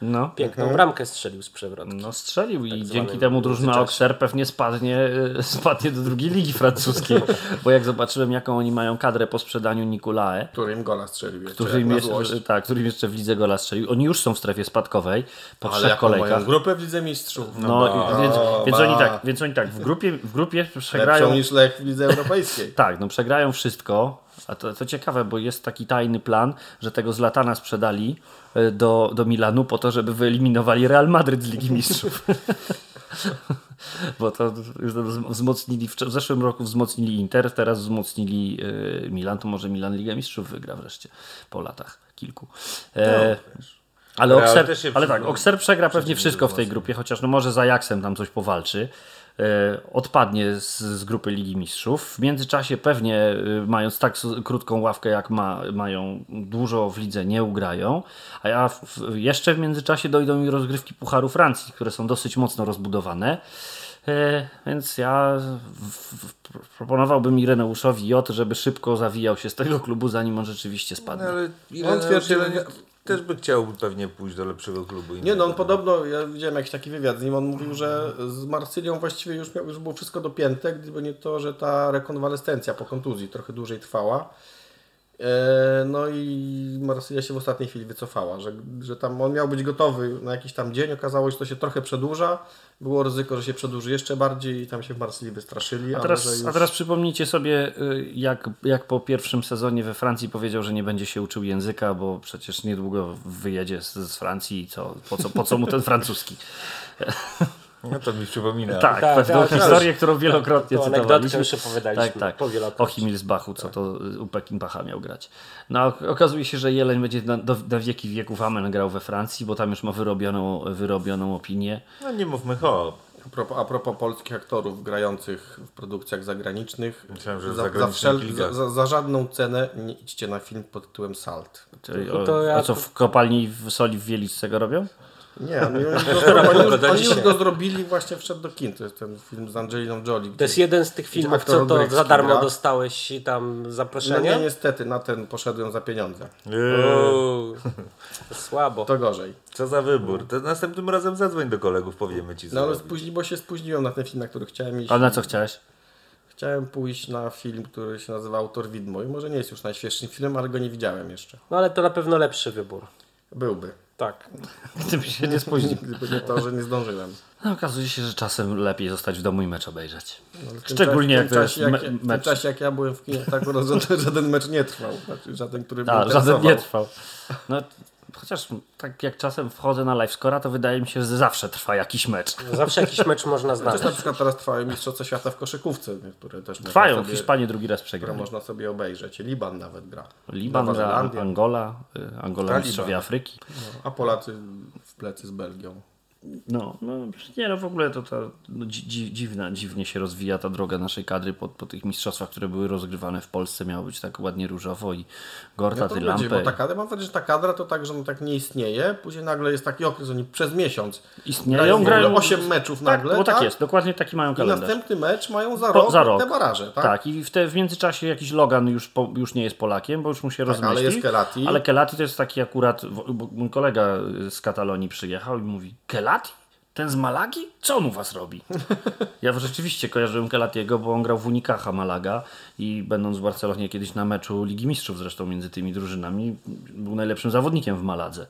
No. piękną bramkę strzelił z przewrotki. No strzelił i Tak dzięki zwanym temu drużyna. Auxerre pewnie spadnie, e, spadnie do drugiej ligi francuskiej. Bo jak zobaczyłem jaką oni mają kadrę po sprzedaniu Nikulae, Którym gola strzelił jeszcze. który im, na jeszcze, tak, który im jeszcze w lidze gola strzelił. Oni już są w strefie spadkowej po Ale trzech jaką mają kolejkach. grupę w Lidze Mistrzów. No, i, więc, więc, ba. oni tak, więc oni tak, w grupie, w grupie Lepszą przegrają. niż Lech w Lidze Europejskiej. Tak, no przegrają wszystko. A to, to ciekawe, bo jest taki tajny plan, że tego Zlatana sprzedali e, do, do Milanu po to, żeby wyeliminowali Real Madryt z Ligi Mistrzów. bo to wzmocnili, w zeszłym roku wzmocnili Inter, teraz wzmocnili e, Milan, to może Milan Ligę Mistrzów wygra wreszcie po latach kilku. E, ale, Real Okser, ale tak, Okser przegra pewnie wszystko w tej grupie, chociaż no może za Ajaxem tam coś powalczy. E, odpadnie z, z grupy Ligi Mistrzów. W międzyczasie pewnie, e, mając tak krótką ławkę jak ma, mają, dużo w lidze nie ugrają. A ja w, jeszcze w międzyczasie dojdą mi rozgrywki Pucharu Francji, które są dosyć mocno rozbudowane. E, więc ja proponowałbym Ireneuszowi J, żeby szybko zawijał się z tego klubu, zanim on rzeczywiście No, spadnie. ale On twierdzi, że- też by chciał pewnie pójść do lepszego klubu. Nie no, on podobno, ja widziałem jakiś taki wywiad z nim, on mówił, że z Marsylią właściwie już, miał, już było wszystko dopięte, gdyby nie to, że ta rekonwalescencja po kontuzji trochę dłużej trwała. E, No i Marsylia się w ostatniej chwili wycofała, że, że tam on miał być gotowy na jakiś tam dzień, okazało się, że to się trochę przedłuża, było ryzyko, że się przedłuży jeszcze bardziej i tam się w Marsylii wystraszyli. A teraz, już... a teraz przypomnijcie sobie, y, jak, jak po pierwszym sezonie we Francji powiedział, że nie będzie się uczył języka, bo przecież niedługo wyjedzie z, z Francji i co, po, co, po co mu ten francuski? No to mi przypomina. Tak, tak, pewną tak, historię, którą wielokrotnie To anegdotkę cytowaliśmy. już opowiadaliśmy, Tak, tak. O Himmelsbachu, co to u Pekinbacha miał grać. No okazuje się, że Jeleń będzie na, do, na wieki wieków Amen grał we Francji, bo tam już ma wyrobioną, wyrobioną opinię. No nie mówmy hop. A propos, a propos polskich aktorów grających w produkcjach zagranicznych, Myślałem, że za, za, wszel, za, za, za żadną cenę nie idźcie na film pod tytułem Salt. Czyli, No o, to ja- a co, w kopalni w soli w Wieliczce go robią? Nie, oni, oni, go, oni, już, oni już go zrobili, właśnie wszedł do kin. To jest ten film z Angeliną Jolie. To jest jeden z tych filmów, co to za darmo gra. dostałeś tam No zaproszenie? nie, niestety, na ten poszedłem za pieniądze. Uuu, to słabo. To gorzej. Co za wybór. To następnym razem zadzwoń do kolegów, powiemy ci co No ale spóźni, bo się spóźniłem na ten film, na który chciałem iść. A na co chciałeś? chciałem pójść na film, który się nazywa Autor Widmo i może nie jest już najświeższym filmem, ale go nie widziałem jeszcze. No ale to na pewno lepszy wybór. Byłby. Tak. Tym się nie spóźnił. Gdyby nie to, że nie zdążyłem. No, okazuje się, że czasem lepiej zostać w domu i mecz obejrzeć. No, w Szczególnie czasie- jak w tym to jest me- jak, W mecz. tym czasie jak ja byłem w kinie, tak żaden mecz nie trwał. Znaczy, żaden, który Tak, żaden nie trwał. No, chociaż tak jak czasem wchodzę na livescora, to wydaje mi się, że zawsze trwa jakiś mecz. Zawsze jakiś mecz można Chociaż na znaleźć. przykład teraz trwają Mistrzostwa Świata w koszykówce, które też Trwają, sobie, Hiszpanie drugi raz przegrali. można sobie obejrzeć. Liban nawet gra. Liban, Nowa gra, Zelandia. Angola, y, Angola mistrzowie Afryki. No, a Polacy w plecy z Belgią. No, no nie no w ogóle to ta no, dzi, dzi, dziwna, dziwnie się rozwija ta droga naszej kadry po, po tych mistrzostwach, które były rozgrywane w Polsce. Miało być tak ładnie różowo i Gorta, No ty lampę. bo ta kadra, mam wrażenie, że ta kadra to tak, że ona tak nie istnieje. Później nagle jest taki okres, oni przez miesiąc Istnieją, grają, grają 8 meczów tak, nagle. bo tak, jest, dokładnie taki mają I kalendarz. następny mecz mają za Po- rok, za rok. te baraże, tak? Tak, i w, te, w międzyczasie jakiś Logan już, po, już nie jest Polakiem, bo już mu się Tak, rozmyślił. ale jest Kelati. Ale Kelati to jest taki akurat, bo mój kolega z Katalonii przyjechał i mówi, Kelati? Ten z Malagi? Co on u was robi? Ja rzeczywiście kojarzyłem Kelatiego, bo on grał w Unikacha Malaga i będąc w Barcelonie kiedyś na meczu Ligi Mistrzów zresztą między tymi drużynami, był najlepszym zawodnikiem w Maladze.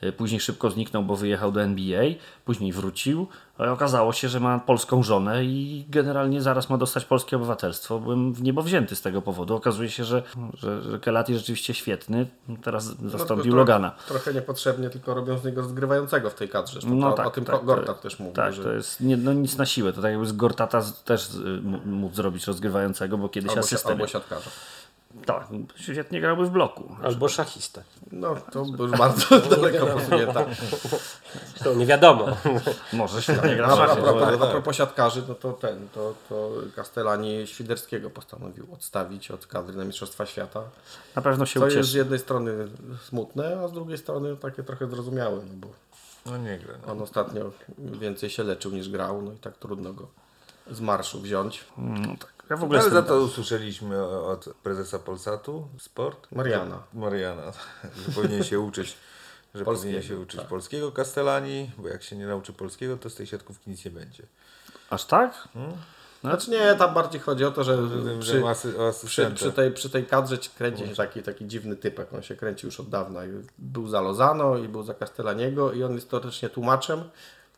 E, Później szybko zniknął, bo wyjechał do NBA, później wrócił, okazało się, że ma polską żonę i generalnie zaraz ma dostać polskie obywatelstwo. Byłem w niebo wzięty z tego powodu. Okazuje się, że, że, że Kelati rzeczywiście świetny. Teraz No, zastąpił tylko Logana. Trochę, niepotrzebnie, tylko robią z niego rozgrywającego w tej kadrze. Zresztą No to, tak, o tym tak, Gortat też mówił. Tak, że to jest nie, no nic na siłę. To tak jakby z Gortata też y, mógł zrobić rozgrywającego, bo kiedyś albo, asystent. albo siatkarza. Tak, świetnie grałby w bloku. Albo szachistę. No, to już bardzo daleko posunięta. To nie wiadomo. Może świetnie gra A, propos, a propos siatkarzy, no to ten, to, to Castellani Świderskiego postanowił odstawić od kadry na Mistrzostwa Świata. Na pewno się Co jest z ucieszy. jednej strony smutne, a z drugiej strony takie trochę zrozumiałe, no bo No nie gra. No. on ostatnio więcej się leczył niż grał, no i tak trudno go z marszu wziąć. No, tak. Ja w ogóle Ale za to usłyszeliśmy od prezesa Polsatu Sport. Mariana. Mariana, że powinien się uczyć, że Polskiego, powinien się uczyć tak. polskiego Castellani, bo jak się nie nauczy polskiego, to z tej siatkówki nic nie będzie. Aż tak? Znaczy nie, tam bardziej chodzi o to, że przy, przy, przy, tej, przy tej kadrze ci kręci się taki, taki dziwny typek. On się kręci już od dawna. I Był za Lozano i był za Castellaniego i on jest teoretycznie tłumaczem.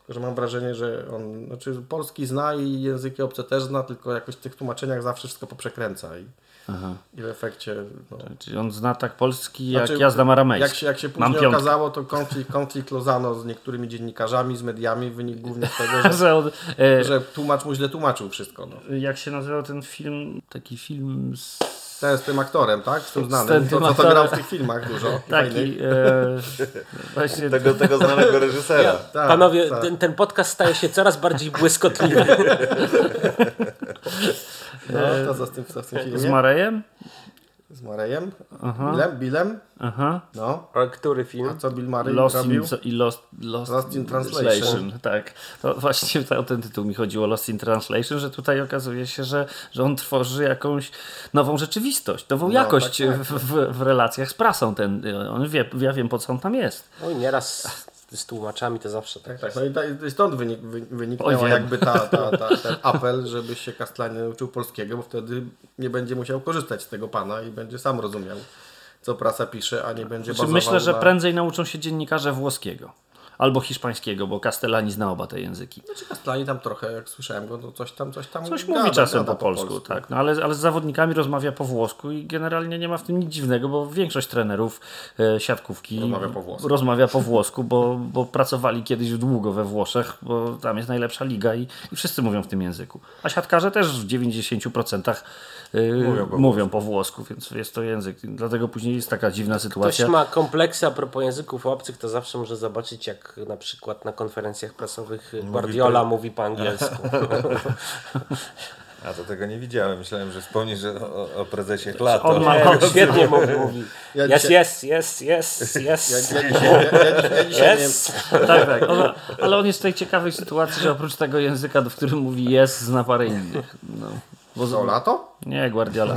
Że mam wrażenie, że on znaczy polski zna i języki obce też zna, tylko jakoś w tych tłumaczeniach zawsze wszystko poprzekręca i, i w efekcie... No, Czyli on zna tak polski, jak Znaczy, ja znam aramejski. jak się, jak się później okazało, to konflikt, konflikt Lozano z niektórymi dziennikarzami, z mediami wynikł głównie z tego, że, Że on, e, że tłumacz mu źle tłumaczył wszystko. No. jak się nazywał ten film, taki film z... Ten z tym aktorem, tak? Z tym Z znanym. tym To, co to grał w tych filmach dużo. Taki, e, właśnie, Tego, tego znanego reżysera. Tak, Panowie, tak. ten, ten podcast staje się coraz bardziej błyskotliwy. No, to co z tym, co w tym filmie? z Marejem? Z Marejem? Billem? Billem? Aha. No. A który film? A co Bill Murray Lost robił? in, i Lost, Lost, Lost in Translation. Tak. To właśnie o ten tytuł mi chodziło, Lost in Translation, że tutaj okazuje się, że, że on tworzy jakąś nową rzeczywistość, nową No, jakość tak, tak. W, w, w relacjach z prasą. Ten, on wie, ja wiem po co on tam jest. Oj, nieraz z tłumaczami to zawsze tak. Tak, no i, ta, stąd wynik, wyniknęła jakby ta, ta, ta, ten apel, żeby się Kastlanie nauczył polskiego, bo wtedy nie będzie musiał korzystać z tego pana i będzie sam rozumiał, co prasa pisze, a nie będzie Znaczy, bazował myślę, że na... prędzej nauczą się dziennikarze włoskiego. Albo hiszpańskiego, bo Castellani zna oba te języki. Znaczy Kastlani tam trochę, jak słyszałem go, to coś tam, coś tam Coś gada, mówi czasem gada po polsku, tak. No, ale, ale z zawodnikami rozmawia po włosku i generalnie nie ma w tym nic dziwnego, bo większość trenerów e, siatkówki Rozmawia po włosku. rozmawia po włosku, bo, bo pracowali kiedyś długo we Włoszech, bo tam jest najlepsza liga i, i wszyscy mówią w tym języku. A siatkarze też w 90% e, mówią, po mówią po włosku, więc jest to język. Dlatego później jest taka dziwna Ktoś sytuacja. ma kompleksy a propos języków obcych, to zawsze może zobaczyć, jak na przykład na konferencjach prasowych Guardiola mówi po angielsku. A to tego nie widziałem. Myślałem, że wspomnisz że o, o prezesie Klato. On ma- Nie, świetnie mówi. mówi. Ja Yes, dzisiaj- yes, yes, yes, Ja, yes, ja, dzisiaj, ja, ja, ja dzisiaj nie yes. Tak, tak. On, ale on jest w tej ciekawej sytuacji, że oprócz tego języka, w którym mówi jest, zna parę innych. No. Bo, Co, lato? Nie, Guardiola.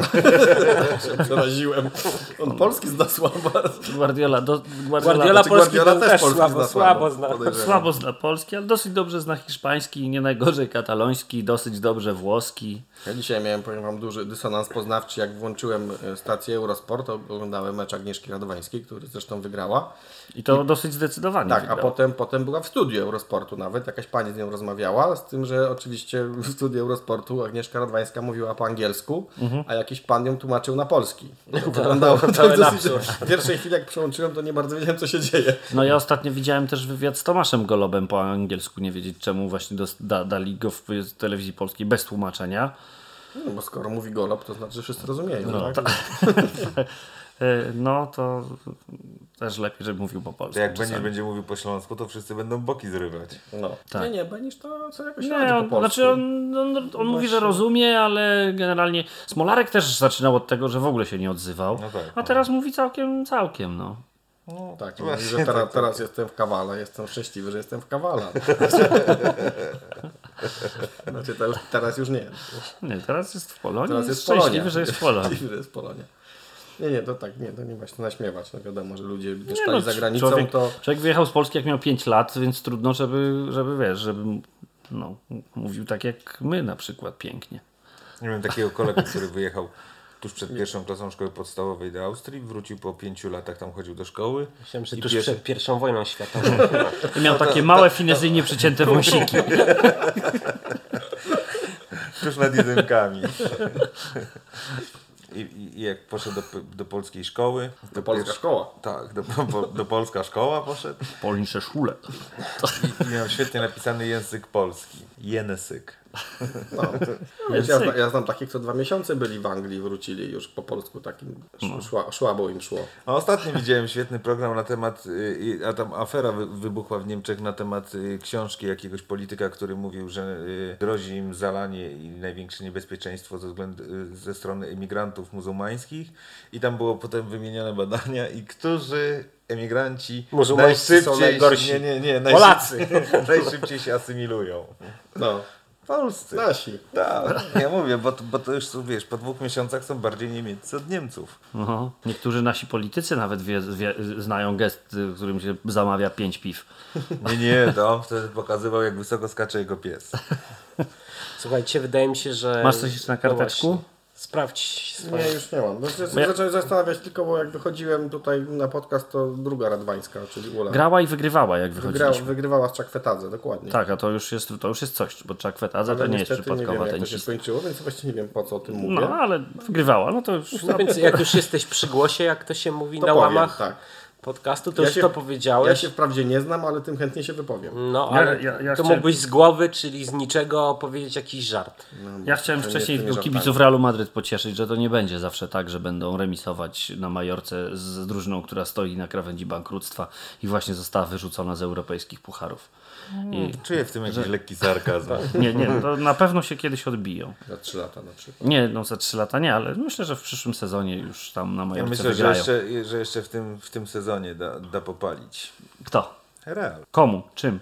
Przeraziłem. On polski zna słabo. Guardiola, do, Guardiola, Guardiola Znaczy, polski Guardiola to też też polski słabo, zna słabo słabo, zna. Słabo zna polski, ale dosyć dobrze zna hiszpański, nie najgorzej kataloński, dosyć dobrze włoski. Ja dzisiaj miałem, powiem wam, duży dysonans poznawczy, jak włączyłem e, stację Eurosport, oglądałem mecz Agnieszki Radwańskiej, który zresztą wygrała. I to dosyć zdecydowanie. Tak, a wygrał. potem, potem była w studiu Eurosportu nawet, jakaś pani z nią rozmawiała, z tym, że oczywiście w studiu Eurosportu Agnieszka Radwańska mówiła po angielsku, Mhm. a jakiś pan ją tłumaczył na polski. To wyglądało tak Pełen dosyć, w pierwszej chwili jak przełączyłem, to nie bardzo wiedziałem co się dzieje. No ja ostatnio widziałem też wywiad z Tomaszem Golobem po angielsku, nie wiedzieć czemu właśnie dos- da, dali go w telewizji polskiej bez tłumaczenia. No, bo skoro mówi golob, to znaczy, że wszyscy rozumieją. No, tak? E, No to też lepiej, żeby mówił po polsku. To jak czasami. będzie, będzie mówił po śląsku, to wszyscy będą boki zrywać. No. Tak. Nie, nie, Benisz to co jakoś Nie, radzi on, po polsku. znaczy on, on, on mówi, że rozumie, ale generalnie Smolarek też zaczynał od tego, że w ogóle się nie odzywał. No tak, a no. teraz mówi całkiem, całkiem, no. Tak, Właśnie mówi, że teraz, tak, teraz jestem w kawale, jestem szczęśliwy, że jestem w kawale. znaczy teraz już nie. Nie, teraz jest w Polonii, Teraz jest jest Polonia. szczęśliwy, że jest w Polonii. Szczęśliwy, że jest Polonia. Nie, nie, to tak, nie, to nie się naśmiewać. No wiadomo, że ludzie mieszkali no, za granicą, człowiek, to człowiek wyjechał z Polski jak miał 5 lat, więc trudno, żeby, żeby wiesz, żeby no, mówił tak jak my na przykład pięknie. Nie wiem, takiego kolegę, który wyjechał tuż przed pierwszą klasą szkoły podstawowej do Austrii, wrócił po pięciu latach, tam chodził do szkoły. Myślałem, że I tuż pierwszy- przed pierwszą wojną światową. I miał takie małe, finezyjnie przycięte wąsiki. Tuż nad jedynkami. I, i, jak poszedł do, do polskiej szkoły. to polska pierwszy- szkoła. Tak, do, po, do polska szkoła poszedł Polnicze szule. i, i miał świetnie napisany język polski. Jenesyk. No. Wiesz, ja, zna- ja znam takich, co dwa miesiące byli w Anglii, wrócili już po polsku takim, sz- szła, szłabo im szło. A ostatnio widziałem świetny program na temat, y, a tam afera wy- wybuchła w Niemczech na temat y, książki jakiegoś polityka, który mówił, że y, grozi im zalanie i największe niebezpieczeństwo ze, względu, ze strony emigrantów muzułmańskich. I tam było potem wymienione badania i którzy emigranci Muzułmańscy są najgorsi. Nie, nie, nie, Polacy. najszybciej się asymilują. No, Polscy. nasi. Tak, ja mówię, bo, to- bo to już wiesz, po dwóch miesiącach są bardziej niemieccy od Niemców. Aha. Niektórzy nasi politycy nawet wie, wie, znają gest, y, którym się zamawia pięć piw. Nie, nie, to on wtedy pokazywał, jak wysoko skacze jego pies. Słuchajcie, wydaje mi się, że... Masz coś jeszcze na karteczku? No. Sprawdź swoje... Nie, już nie mam. No, Bo ja- Zacząłem zastanawiać tylko, bo jak wychodziłem tutaj na podcast, to druga Radwańska, czyli Ula. Grała i wygrywała, jak wychodziliśmy. wygrywała z Czakfetadze, dokładnie. Tak, a to już jest, to już jest coś, bo Czakwetada to Ale nie jest niestety nie wiem, przypadkowa jak to się skończyło, więc właściwie nie wiem, po co o tym mówię. No, ale wygrywała, no to już... No więc jak już jesteś przy głosie, jak to się mówi To na powiem, łamach tak. Podcastu, to Ja już się- to Ja powiedziałeś. się wprawdzie nie znam, ale tym chętnie się wypowiem. No, Ja- ale ja- ja to chciałem- mógłbyś z głowy, czyli z niczego opowiedzieć jakiś żart. Ja chciałem wcześniej kibiców. Realu Madryt pocieszyć, że to nie będzie zawsze tak, że będą remisować na Majorce z drużyną, która stoi na krawędzi bankructwa i właśnie została wyrzucona z europejskich pucharów. I Czuję w tym jakiś lekki sarkazm. nie, nie, to na pewno się kiedyś odbiją. Za trzy lata na przykład. Nie, no za trzy lata nie, ale myślę, że w przyszłym sezonie już tam na Ja Majorce myślę, że wygrają. jeszcze, że jeszcze w, tym, w tym sezonie da, da popalić. Kto? Real. Komu? Czym?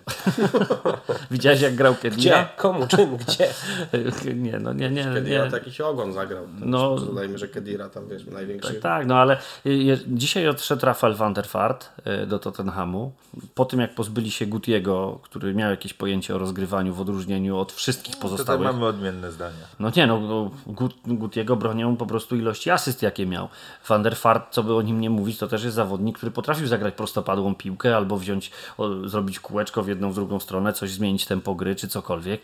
Widziałeś jak grał Gdzie? Kedira? Komu? Czym? Gdzie? Nie, no nie, nie, Kedira nie. to jakiś ogon zagrał. No. No. Dodajmy, że Kedira tam, wiesz, największy. Tak, tak, no ale je, dzisiaj odszedł Rafael van der Vaart y, do Tottenhamu. Po tym jak pozbyli się Gutiego, który miał jakieś pojęcie o rozgrywaniu w odróżnieniu od wszystkich Tutaj pozostałych. mamy odmienne zdania. No nie, no, no Gut, Gutiego bronią po prostu ilości asyst, jakie miał. Van der Vaart, co by o nim nie mówić, to też jest zawodnik, który potrafił zagrać prostopadłą piłkę albo wziąć, zrobić kółeczko w jedną, w drugą stronę, coś zmienić tempo gry, czy cokolwiek.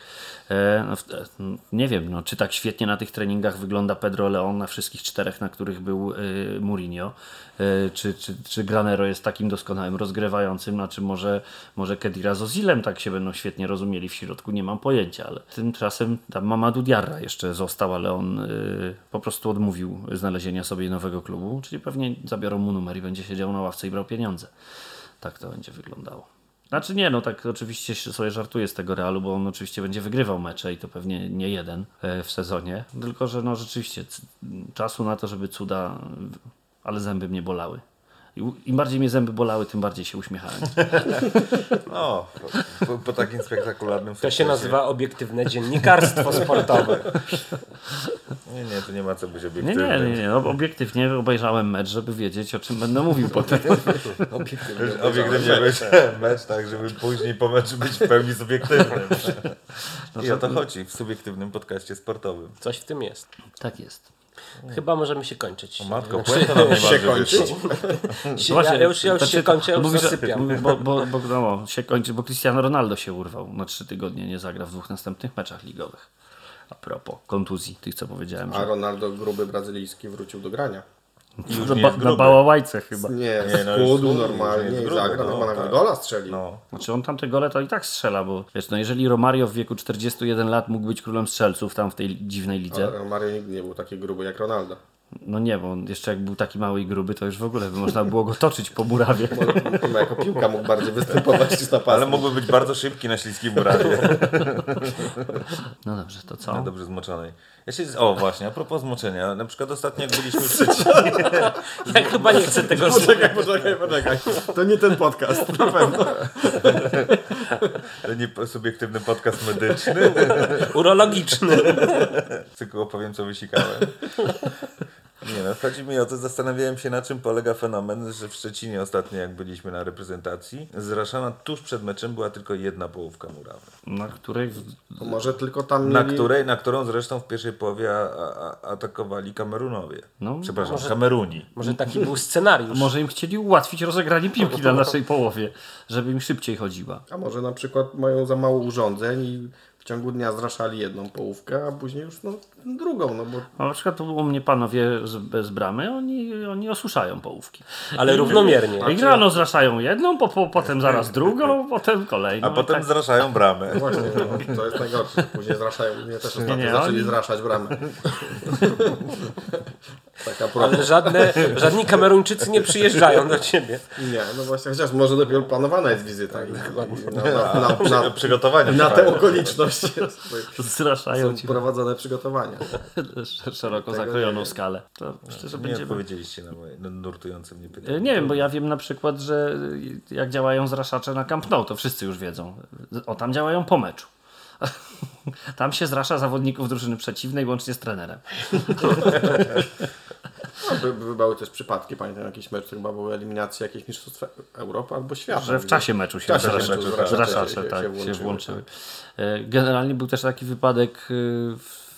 E, no, e, nie wiem, no, czy tak świetnie na tych treningach wygląda Pedro Leon na wszystkich czterech, na których był y, Mourinho. E, czy, czy, czy Granero jest takim doskonałym rozgrywającym, znaczy może, może Kedira z Ozilem tak się będą świetnie rozumieli w środku, nie mam pojęcia, ale tymczasem tam Mamadou Diarra jeszcze został, ale on po prostu odmówił znalezienia sobie nowego klubu, czyli pewnie zabiorą mu numer i będzie siedział na ławce i brał pieniądze. Tak to będzie wyglądało. Znaczy nie, no tak oczywiście sobie żartuję z tego Realu, bo on oczywiście będzie wygrywał mecze i to pewnie nie jeden e, w sezonie, tylko że no rzeczywiście czasu na to, żeby cuda, ale zęby mnie bolały. Im bardziej mnie zęby bolały, tym bardziej się uśmiechałem. No, po, po, takim spektakularnym To się sukcesie. nazywa obiektywne dziennikarstwo sportowe. Nie, nie, tu nie ma co być Nie, obiektywnym. nie, nie, nie. no, Obiektywnie obejrzałem mecz, żeby wiedzieć, o czym będę mówił potem. Wiesz, Obiektywnie być mecz, tak, żeby później po meczu być w pełni subiektywnym. I o to chodzi w subiektywnym podcaście sportowym. Coś w tym jest. Tak jest. Chyba możemy się kończyć. Matko, Znaczy, nam się bardzo kończy. wyszła. się, ja, ja już, ja już znaczy, się kończę, ja już mówisz, zasypiam. Bo, bo, bo no, się kończy, bo Cristiano Ronaldo się urwał na trzy tygodnie, nie zagra w dwóch następnych meczach ligowych. A propos kontuzji, tych co powiedziałem, A że Ronaldo gruby brazylijski wrócił do grania. Już na, nie ba, na bałałajce chyba. Nie, Nie, nie no, no, już schudł schudł, normalnie nie gruby, zagra, no, no, chyba nawet tak. gola strzelił. No, Znaczy on tamte gole to i tak strzela, bo wiesz, no jeżeli Romario w wieku 41 lat mógł być królem strzelców tam w tej dziwnej lidze, Ale Mario nigdy nie był taki gruby jak Ronaldo. no nie, bo on jeszcze jak był taki mały i gruby, to już w ogóle by można było go toczyć po murawie. Chyba jako piłka mógł bardziej występować niż na ale pasku. mógłby być bardzo szybki na śliskim murawie. No dobrze, to co? Na dobrze zmoczonej. Ja się, o właśnie, a propos zmoczenia. Na przykład ostatnio jak byliśmy w Szczecinie. Ja chyba nie chcę tego. Poczekaj, poczekaj, poczekaj. To nie ten podcast, na pewno. To nie subiektywny podcast medyczny. Urologiczny. Tylko opowiem, co wysikałem. Nie no, chodzi mi o to, zastanawiałem się na czym polega fenomen, że w Szczecinie ostatnio jak byliśmy na reprezentacji, z Raszana tuż przed meczem była tylko jedna połówka murawy. Na której To może tylko tam Na, mieli... której, na którą zresztą w pierwszej połowie a, a, atakowali Kamerunowie. No, Przepraszam, Kameruni. Może taki był scenariusz. może im chcieli ułatwić rozegranie piłki na naszej połowie, żeby im szybciej chodziła. A może na przykład mają za mało urządzeń i ciągu dnia zraszali jedną połówkę, a później już no, drugą, no bo A na przykład u mnie panowie z, bez bramy, oni, oni osuszają połówki. Ale równomiernie. I rano zraszają jedną, po, po, potem zaraz drugą, potem kolejną. A potem I tak. zraszają bramę. właśnie no, to jest najgorsze. Później zraszają, mnie też ostatnio nie, zaczęli oni- zraszać bramę. Propos. Ale żadne, żadni Kameruńczycy nie przyjeżdżają do ciebie. Nie, no właśnie, chociaż może dopiero planowana jest wizyta i na, na, na, na, Przygotowania na tę okoliczność Zraszają są ci prowadzone przygotowania. szeroko zakrojoną skalę. To że Nie będzie... odpowiedzieliście na moje no, nurtujące mnie pytanie. Nie wiem, bo ja wiem na przykład, że jak działają zraszacze na Camp Nou, to wszyscy już wiedzą. O, tam działają po meczu. Tam się zrasza zawodników drużyny przeciwnej, łącznie z trenerem. No, by, bywały też przypadki, pamiętam jakiś mecz, chyba były eliminacje jakichś mistrzostw Europy albo świata. Że w czasie meczu się w zraszacze, zraszacze, się- się tak, się włączyły, włączyły. E, Generalnie był też taki wypadek y,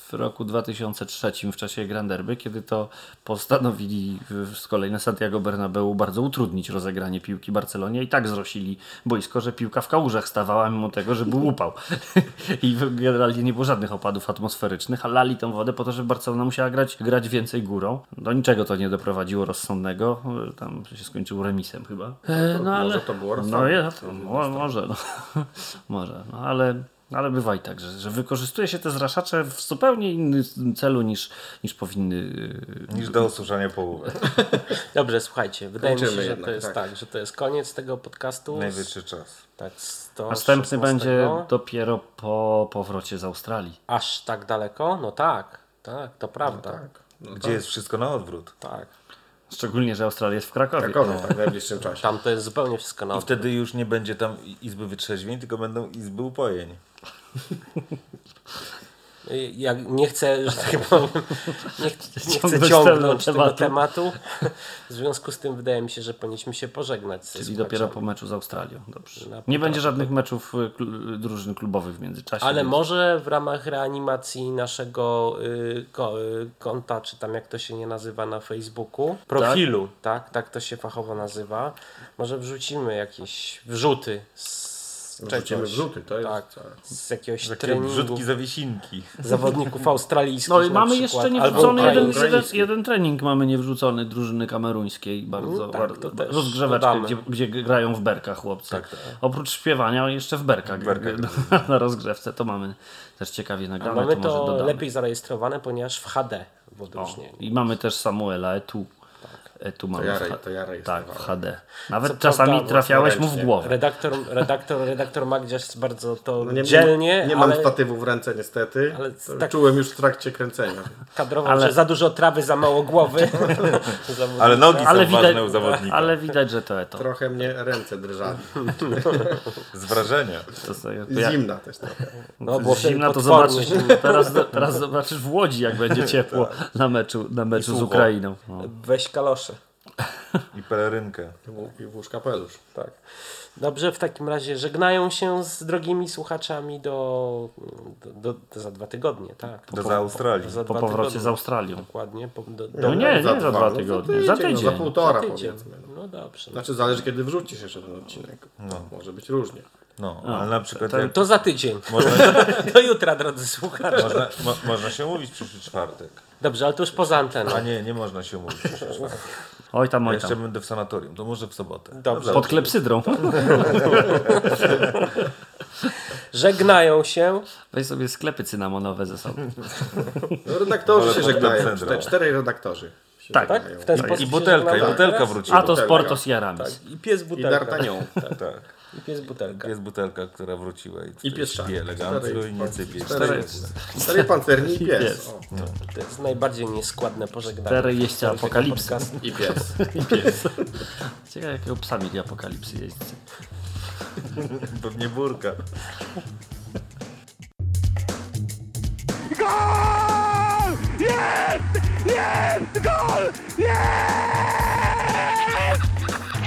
w roku 2003 w czasie Grand Derby, kiedy to postanowili z kolei na Santiago Bernabeu bardzo utrudnić rozegranie piłki Barcelonie i tak zrosili boisko, że piłka w kałużach stawała mimo tego, że był upał. I generalnie nie było żadnych opadów atmosferycznych, a lali tą wodę po to, żeby Barcelona musiała grać, grać więcej górą. Do niczego to nie doprowadziło rozsądnego. E, Tam się skończyło remisem chyba. E, no ale... Może to było No rozsądne. ja, to, mo, może, no. może, no ale, ale bywa i tak, że, że wykorzystuje się te zraszacze w zupełnie innym celu niż, niż powinny. yy, Niż do osuszania połówek. Dobrze, słuchajcie, wydaje mi się, Kończymy że jednak, to jest tak. tak. że to jest koniec tego podcastu. Najwyższy czas. Tak, 116. Następny będzie dopiero po powrocie z Australii. Aż tak daleko? No tak, tak, to prawda. Tak. No, Gdzie jest wszystko na odwrót. tak. Szczególnie, że Australia jest w Krakowie. Krakowie, tak, w najbliższym czasie. Tam to jest zupełnie wszystko na I wtedy już nie będzie tam izby wytrzeźwień, tylko będą izby upojeń. Ja nie chcę, że tak powiem, nie, ch- nie chcę Ciągnąć tego tematu. W związku z tym wydaje mi się, że powinniśmy się pożegnać. Czyli dopiero po meczu z Australią. Dobrze. Nie będzie żadnych meczów y, kl- drużyn klubowych w międzyczasie. Ale więc- może w ramach reanimacji naszego y, ko, y, konta, czy tam jak to się nie nazywa na Facebooku, profilu, tak? tak? to się fachowo nazywa, może wrzucimy jakieś wrzuty z Czegoś, wrzuty, to jest... tak, z jakiegoś treningu wrzutki zawiesinki. zawodników australijskich No i mamy przykład, jeszcze nie albo wrzucony jeden, jeden, jeden trening mamy nie wrzucony drużyny kameruńskiej bardzo, No tak, bardzo to też rozgrzeweczkę, gdzie, gdzie grają w berkach chłopcy. Tak, tak. Oprócz śpiewania jeszcze w berkach, W berkach. na rozgrzewce to mamy też ciekawie A nagrane, mamy to może to lepiej zarejestrowane, ponieważ w HD w O. I mamy też Samuela Etu. E, Tu mamy To w ja, H- to ja Tak, w. HD. Nawet Co czasami prawda, trafiałeś mu w głowę. Redaktor, redaktor, redaktor Magdziarz bardzo to No nie, dzielnie, nie mam ale statywu w ręce niestety. Ale to tak- Czułem już w trakcie kręcenia. kadrował, Ale- że za dużo trawy, za mało głowy. Ale nogi Ale są widać, ważne u zawodnika. ale widać, że to eto. Trochę mnie ręce drżały. Z wrażenia. To sobie, jak- Zimna też trochę. No, wtedy Zimna to zobaczysz, teraz, teraz zobaczysz w Łodzi, jak będzie ciepło na meczu, na meczu z. Ukrainą. No. Weź kalosze. I pelerynkę. I włóż kapelusz. Tak. Dobrze, w takim razie żegnają się z drogimi słuchaczami do, do, do, do za dwa tygodnie, tak. Do za Australii. Za Po powrocie tygodnie. z Australią. Dokładnie. Po, do, do, No nie, nie za dwa, dwa no tygodnie, za No, tydzień. za półtora tydzień. powiedzmy. No. No dobrze. Znaczy zależy kiedy wrzucisz jeszcze ten odcinek. Może być różnie. No, ale na przykład to- jak To za tydzień. można, Do jutra, drodzy słuchacze. można, mo, można się umówić przyszły czwartek. Dobrze, ale to już poza anteną. A nie, nie można się umówić przyszły czwartek. Oj tam, Ja oj jeszcze tam. będę w sanatorium, to może w sobotę. Dobrze. Pod klepsydrą. Żegnają się. Weź sobie sklepy cynamonowe ze sobą. No, redaktorzy się żegnają. Cztery, czterej redaktorzy. Tak, Tak? W ten Tak. sposób I butelka, i butelka wróciła. A to butelka. Sportos Jaramis. Tak. I pies I butelka. D'Artagnan. Tak. I pies butelka. Jest butelka, która wróciła i, I pies śpi elegancko i nie sypie. Cztery pancerni i pies. pies. O, To jest najbardziej nieskładne pożegnanie. Cztery jeźdźcy apokalipsy. Podcast. I pies. Ciekawe jakiego psa mieli apokalipsy jeźdźcy. Pewnie burka.